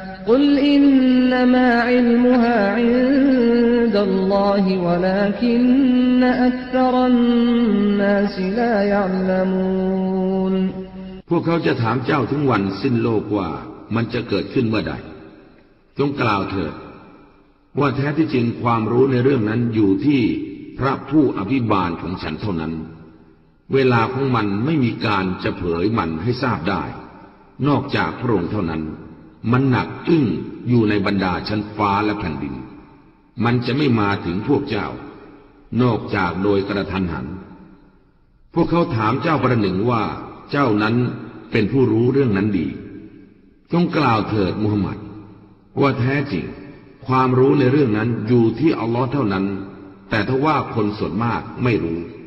Speaker 3: قل إنما علمها عند الله ولكن أكثر الناس لا يعلمون
Speaker 2: พวกเขาจะถามเจ้าถึงวันสิ้นโลกว่ามันจะเกิดขึ้นเมื่อใด จงกล่าวเถิด ว่าแท้ที่จริงความรู้ในเรื่องนั้นอยู่ที่พระผู้อภิบาลของฉันเท่านั้น เวลาของมันไม่มีการจะเผยมันให้ทราบได้ นอกจากพระองค์เท่านั้น มันหนักอึ้งอยู่ในบรรดาชั้นฟ้าและแผ่นดิน มันจะไม่มาถึงพวกเจ้า นอกจากโดยกระทันหัน พวกเขาถามเจ้าประหนึ่งว่าเจ้านั้นเป็นผู้รู้เรื่องนั้นดี จงกล่าวเถิดมุฮัมมัด ว่าแท้จริง ความรู้ในเรื่องนั้นอยู่ที่อัลลอฮ์เท่านั้น แต่ถ้าว่าคนส่วนมากไม่รู้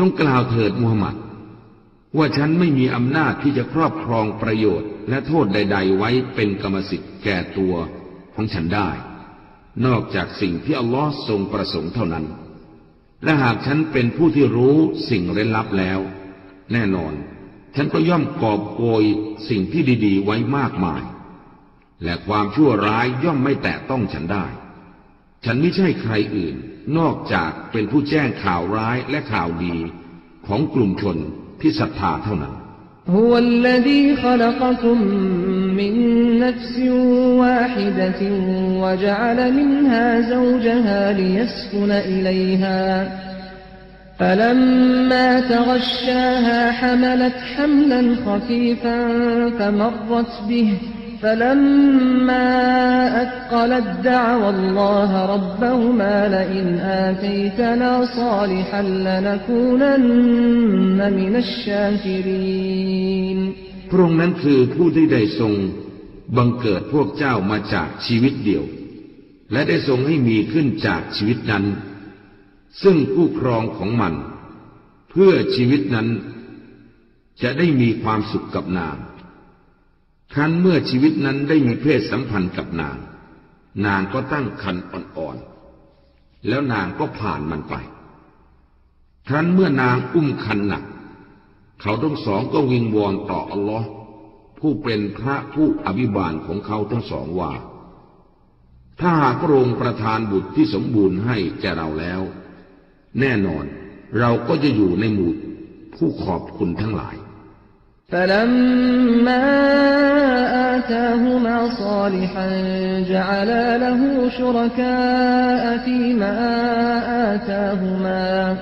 Speaker 2: จงกล่าวเถิดมูฮัมหมัด ว่าฉันไม่มีอำนาจที่จะครอบครองประโยชน์ และโทษใด ๆ ไว้เป็นกรรมสิทธิ์แก่ตัวของฉันได้ นอกจากสิ่งที่อัลลอฮ์ทรงประสงค์เท่านั้น และหากฉันเป็นผู้ที่รู้สิ่งเร้นลับแล้ว แน่นอน ฉันก็ย่อมกอบโกยสิ่งที่ดี ๆ ไว้มากมาย และความชั่วร้ายย่อมไม่แตะต้องฉันได้ ฉันไม่ใช่ใครอื่น นอกจากเป็นผู้แจ้งข่าวร้ายและข่าวดีของกลุ่มชนที่ศรัทธาเท่านั้น
Speaker 3: هو الذي خلقكم من نفس واحدة وجعل منها زوجها ليسكن إليها فلما تغشاها حملت حملا خفيفا فمرت به فلما أثقلت دعوا الله ربهما لئن آتيتنا صالحا لنكونن من الشاكرين
Speaker 2: พระองค์นั้นคือผู้ที่ได้ทรงบังเกิดพวกเจ้ามาจากชีวิตเดียว และได้ทรงให้มีขึ้นจากชีวิตนั้น ซึ่งผู้ครองของมัน เพื่อชีวิตนั้น จะได้มีความสุขกับนาง ครั้นเมื่อชีวิตนั้นได้มีเพศสัมพันธ์กับนาง นางก็ตั้งคันอ่อนๆ แล้วนางก็ผ่านมันไป ครั้นเมื่อนางอุ้มคันหนัก เขาทั้งสองก็วิงวอนต่ออัลลอฮ์ผู้เป็นพระผู้อภิบาลของเขาทั้งสองว่า ถ้าหากพระองค์ประทานบุตรที่สมบูรณ์ให้แก่เราแล้ว แน่นอนเราก็จะอยู่ในหมู่ผู้ขอบคุณทั้งหลาย
Speaker 3: فلما آتاهما صالحا جعلا له شركاء فيما آتاهما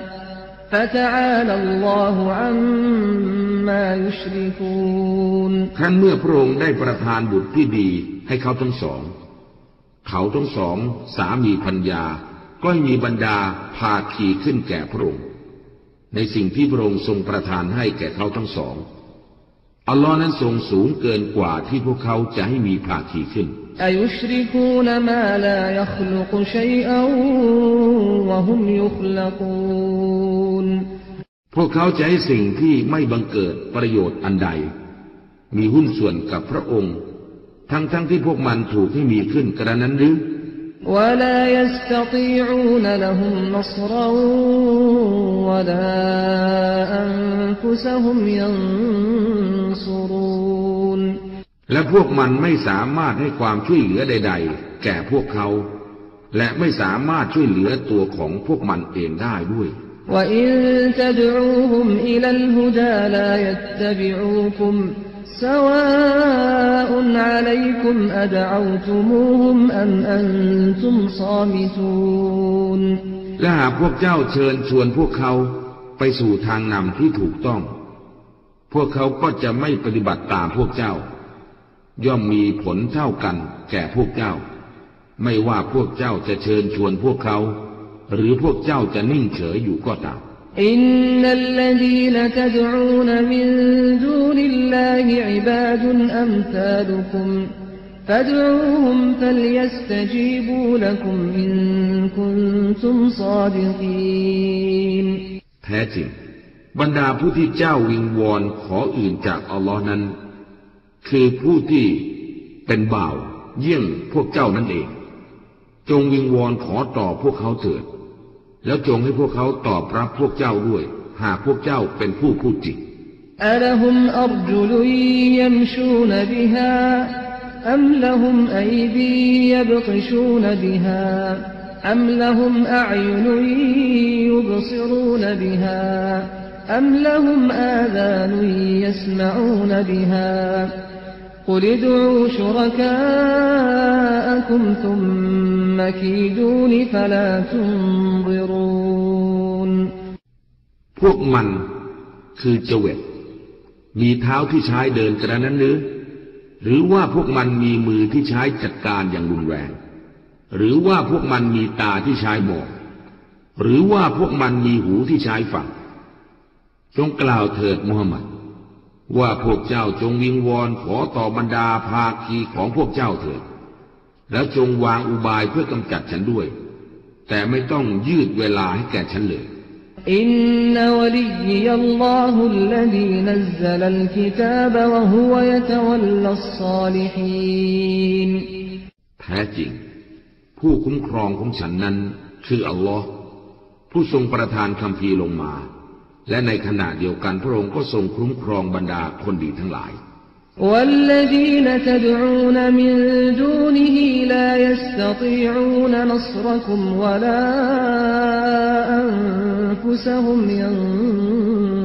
Speaker 3: فتعالى الله عما يشركون
Speaker 2: ครั้นเมื่อพระองค์ได้ประทานบุตรที่ดีให้เขาทั้งสอง เขาทั้งสองสามีพัญญา ก็ให้มีบรรดาภาคีขึ้นแก่พระองค์ ในสิ่งที่พระองค์ทรงประทานให้แก่เขาทั้งสอง อัลลอฮ์นั้นทรงสูงเกินกว่าที่พวกเขาจะให้มีภาคีขึ้น
Speaker 3: أيشركون ما لا يخلق شيئا وهم يخلقون
Speaker 2: พวกเขาจะให้สิ่งที่ไม่บังเกิดประโยชน์อันใด มีหุ้นส่วนกับพระองค์ ทั้งๆทที่พวกมันถูกให้มีขึ้นกระนั้นหรือ
Speaker 3: ولا يستطيعون لهم نصرا ولا أنفسهم ينصرون
Speaker 2: และพวกมันไม่สามารถให้ความช่วยเหลือใด ๆ แก่พวกเขา และไม่สามารถช่วยเหลือตัวของพวกมันเองได้ด้วย
Speaker 3: وإن تدعوهم إلى الهدى لا يتبعوكم سواء عليكم أدعوتموهم أم أنتم صامتون
Speaker 2: และหากพวกเจ้าเชิญชวนพวกเขาไปสู่ทางนำที่ถูกต้อง พวกเขาก็จะไม่ปฏิบัติตามพวกเจ้า ย่อมมีผลเท่ากันแก่พวกเจ้า ไม่ว่าพวกเจ้าจะเชิญชวนพวกเขา หรือพวกเจ้าจะนิ่งเฉยอยู่ก็ตาม
Speaker 3: إن الذين تدعون من دون الله عباد أمثالكم فادعوهم فليستجيبوا لكم إن كنتم صادقين
Speaker 2: แท้จริง บรรดาผู้ที่เจ้าวิงวอนขออื่นจากอัลลอฮ์นั้น คือผู้ที่เป็นบ่าวเยี่ยงพวกเจ้านั่นเอง จงวิงวอนขอต่อพวกเขาเถิด แล้วจงให้พวกเขาตอบรับพวกเจ้าด้วย หากพวกเจ้าเป็นผู้พูดจริง
Speaker 3: อัลฮุมอัรจุลยมชูนบิฮาอัมลฮุมอบียบกชูนบิฮาอัมลฮุมอัยนุยบซิรูนบิฮา أم لهم آذان يسمعون بها قل ادعوا شركاءكم ثم كيدون فلا تنظرون
Speaker 2: พวกมันคือเจเวตมีเท้าที่ใช้เดินกระนั้นหรือ หรือว่าพวกมันมีมือที่ใช้จัดการอย่างรุนแรง หรือว่าพวกมันมีตาที่ใช้มอง หรือว่าพวกมันมีหูที่ใช้ฟัง จงกล่าวเถิดมูฮัมหมัด ว่าพวกเจ้าจงวิงวอนขอต่อบรรดาภาคีของพวกเจ้าเถิด แล้วจงวางอุบายเพื่อกำจัดฉันด้วย แต่ไม่ต้องยืดเวลาให้แก่ฉันเลย
Speaker 3: อินนวลียัลลอฮุลลดีนัซซลัลกิตาบวะฮุวยะตวัลลัศศอลิฮีน
Speaker 2: แท้จริง ผู้คุ้มครองของฉันนั้น คืออัลลอฮ์ผู้ทรงประทานคำพีลงมา และในขณะเดียวกันพระองค์ก็ทรงคุ้มครองบรรดาคนดีทั้งหลาย
Speaker 3: والذين تدعون من دونه لا يستطيعون نصركم ولا أنفسهم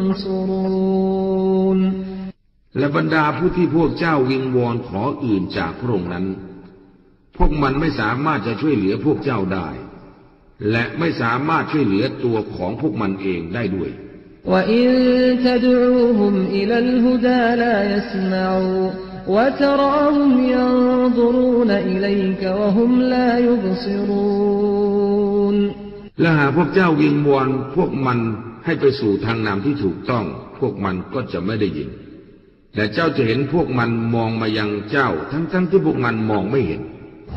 Speaker 3: ينصرون
Speaker 2: และบรรดาผู้ที่พวกเจ้าวิงวอนขออื่นจากพระองค์นั้น พวกมันไม่สามารถจะช่วยเหลือพวกเจ้าได้ และไม่สามารถช่วยเหลือตัวของพวกมันเองได้ด้วย
Speaker 3: وإن تدعوهم إلى الهدى لا يسمعوا وتراهم ينظرون إليك وهم لا يبصرون
Speaker 2: และหากพวกเจ้าวิงวอนพวกมันให้ไปสู่ทางนำที่ถูกต้อง พวกมันก็จะไม่ได้ยิน และเจ้าจะเห็นพวกมันมองมายังเจ้า ทั้งๆที่พวกมันมองไม่เห็น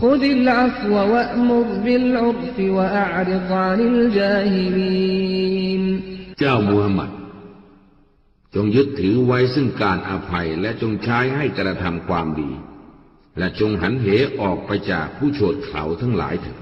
Speaker 3: خذ العفو وأمر بالعرف وأعرض عن الجاهلين
Speaker 2: เจ้ามูฮัมหมัด จงยึดถือไว้ซึ่งการอาภัยและจงใช้ให้กระทำความดี และจงหันเหออกไปจากผู้โฉดเขาทั้งหลายเถิด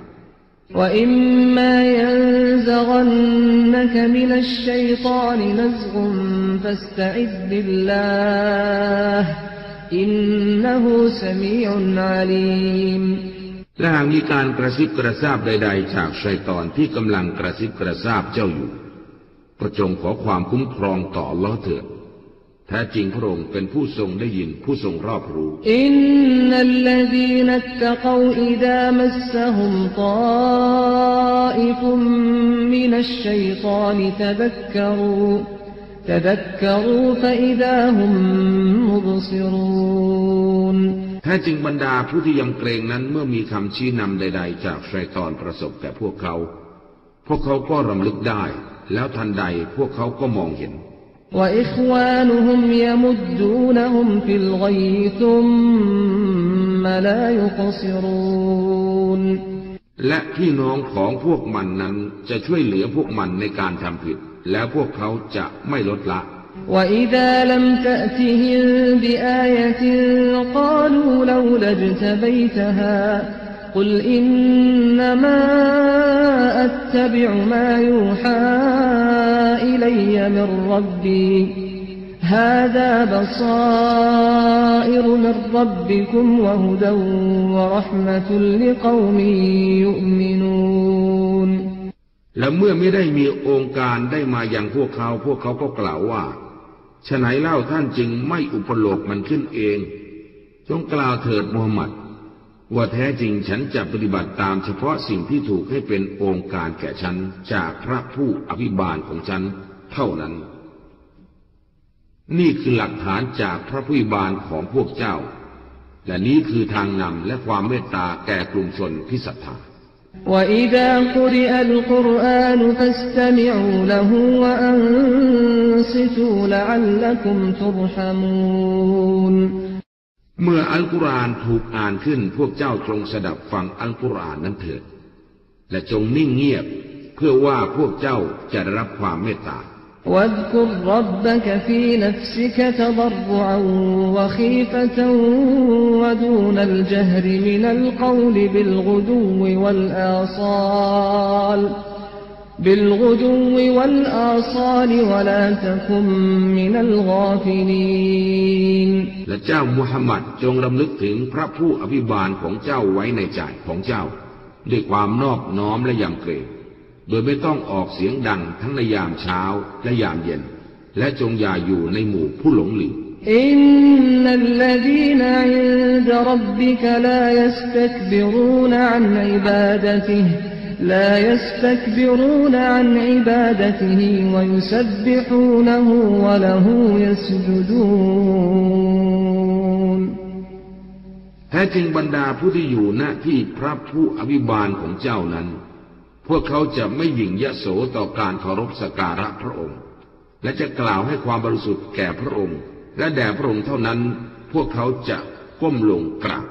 Speaker 2: และหากมีการกระซิบกระซาบใด ๆ จากชัยตอนที่กำลังกระซิบกระซาบเจ้าอยู่ ก็จงขอความคุ้มครองต่อลอเถิดแท้จริงพระองค์เป็นผู้ทรงได้ยินผู้ทรงรอบรู้
Speaker 3: อินนัลลดีนัตตะกวอิดามัสซะฮุมตาอิฟุมมินัชชัยฏอนตะบักกะรูตะบักกะรูฟะอิดาฮุมมุบซิรูน
Speaker 2: แท้จริงบรรดาผู้ที่ยำเกรงนั้นเมื่อมีคำชี้นำใด ๆ จากชัยตอนประสบแก่พวกเขา พวกเขาก็รำลึกได้ แล้วทันใดพวกเขาก็มองเห็น
Speaker 3: وإخوانهم يمدونهم في الغي ثم لا يقصرون
Speaker 2: และพี่น้องของพวกมันนั้นจะช่วยเหลือพวกมันในการทำผิด แล้วพวกเขาจะไม่ลดละ
Speaker 3: وإذا لم تأتهم بآية قالوا لولا اجتبيتها قل إنما أتبع ما يوحى إلي من ربي هذا بصائر من ربكم وهدى ورحمة لقوم يؤمنون
Speaker 2: และเมื่อไม่ได้มีองค์การได้มาอย่างพวกเขา พวกเขาก็กล่าวว่าฉะไหนเล่าท่านจึงไม่อุปโลกมันขึ้นเอง จงกล่าวเถิดมูฮัมหมัด ว่าแท้จริงฉันจะปฏิบัติตามเฉพาะสิ่งที่ถูกให้เป็นองค์การแก่ฉัน จากพระผู้อภิบาลของฉันเท่านั้น นี่คือหลักฐานจากพระผู้อภิบาลของพวกเจ้า และนี้คือทางนำและความเมตตาแก่กลุ่มชนที่ศรัทธา
Speaker 3: وإذا قرئ القرآن فاستمعوا له وأنصتوا لعلكم ترحمون
Speaker 2: เมื่ออัลกุรอานถูกอ่านขึ้นพวกเจ้าจงสดับฟังอัลกุรอานนั้นเถิด และจงนิ่งเงียบ เพื่อว่าพวกเจ้าจะได้รับความเมตตา
Speaker 3: واذكر ربك في نفسك تضرعا وخيفة ودون الجهر من القول بالغدو والآصال بالغدو والآصال ولا تكن من الغافلين
Speaker 2: และเจ้ามุฮัมมัดจงรำลึกถึงพระผู้อภิบาลของเจ้าไว้ในใจของเจ้า ด้วยความนอบน้อมและยำเกรงโดยไม่ต้องออกเสียงดังทั้งในยามเช้าและยามเย็น และจงอย่าอยู่ในหมู่ผู้หลงหลีก
Speaker 3: إن الذين عند ربك لا يستكبرون عن عبادته لا يستكبرون عن عبادته ويسبحونه وله يسجدون
Speaker 2: แท้จริงบรรดาผู้ที่อยู่หน้าที่พระผู้อภิบาลของเจ้านั้น พวกเขาจะไม่หยิ่งยโสต่อการเคารพสักการะพระองค์ และจะกล่าวให้ความบริสุทธิ์แก่พระองค์ และแด่พระองค์เท่านั้น พวกเขาจะก้มลงกราบ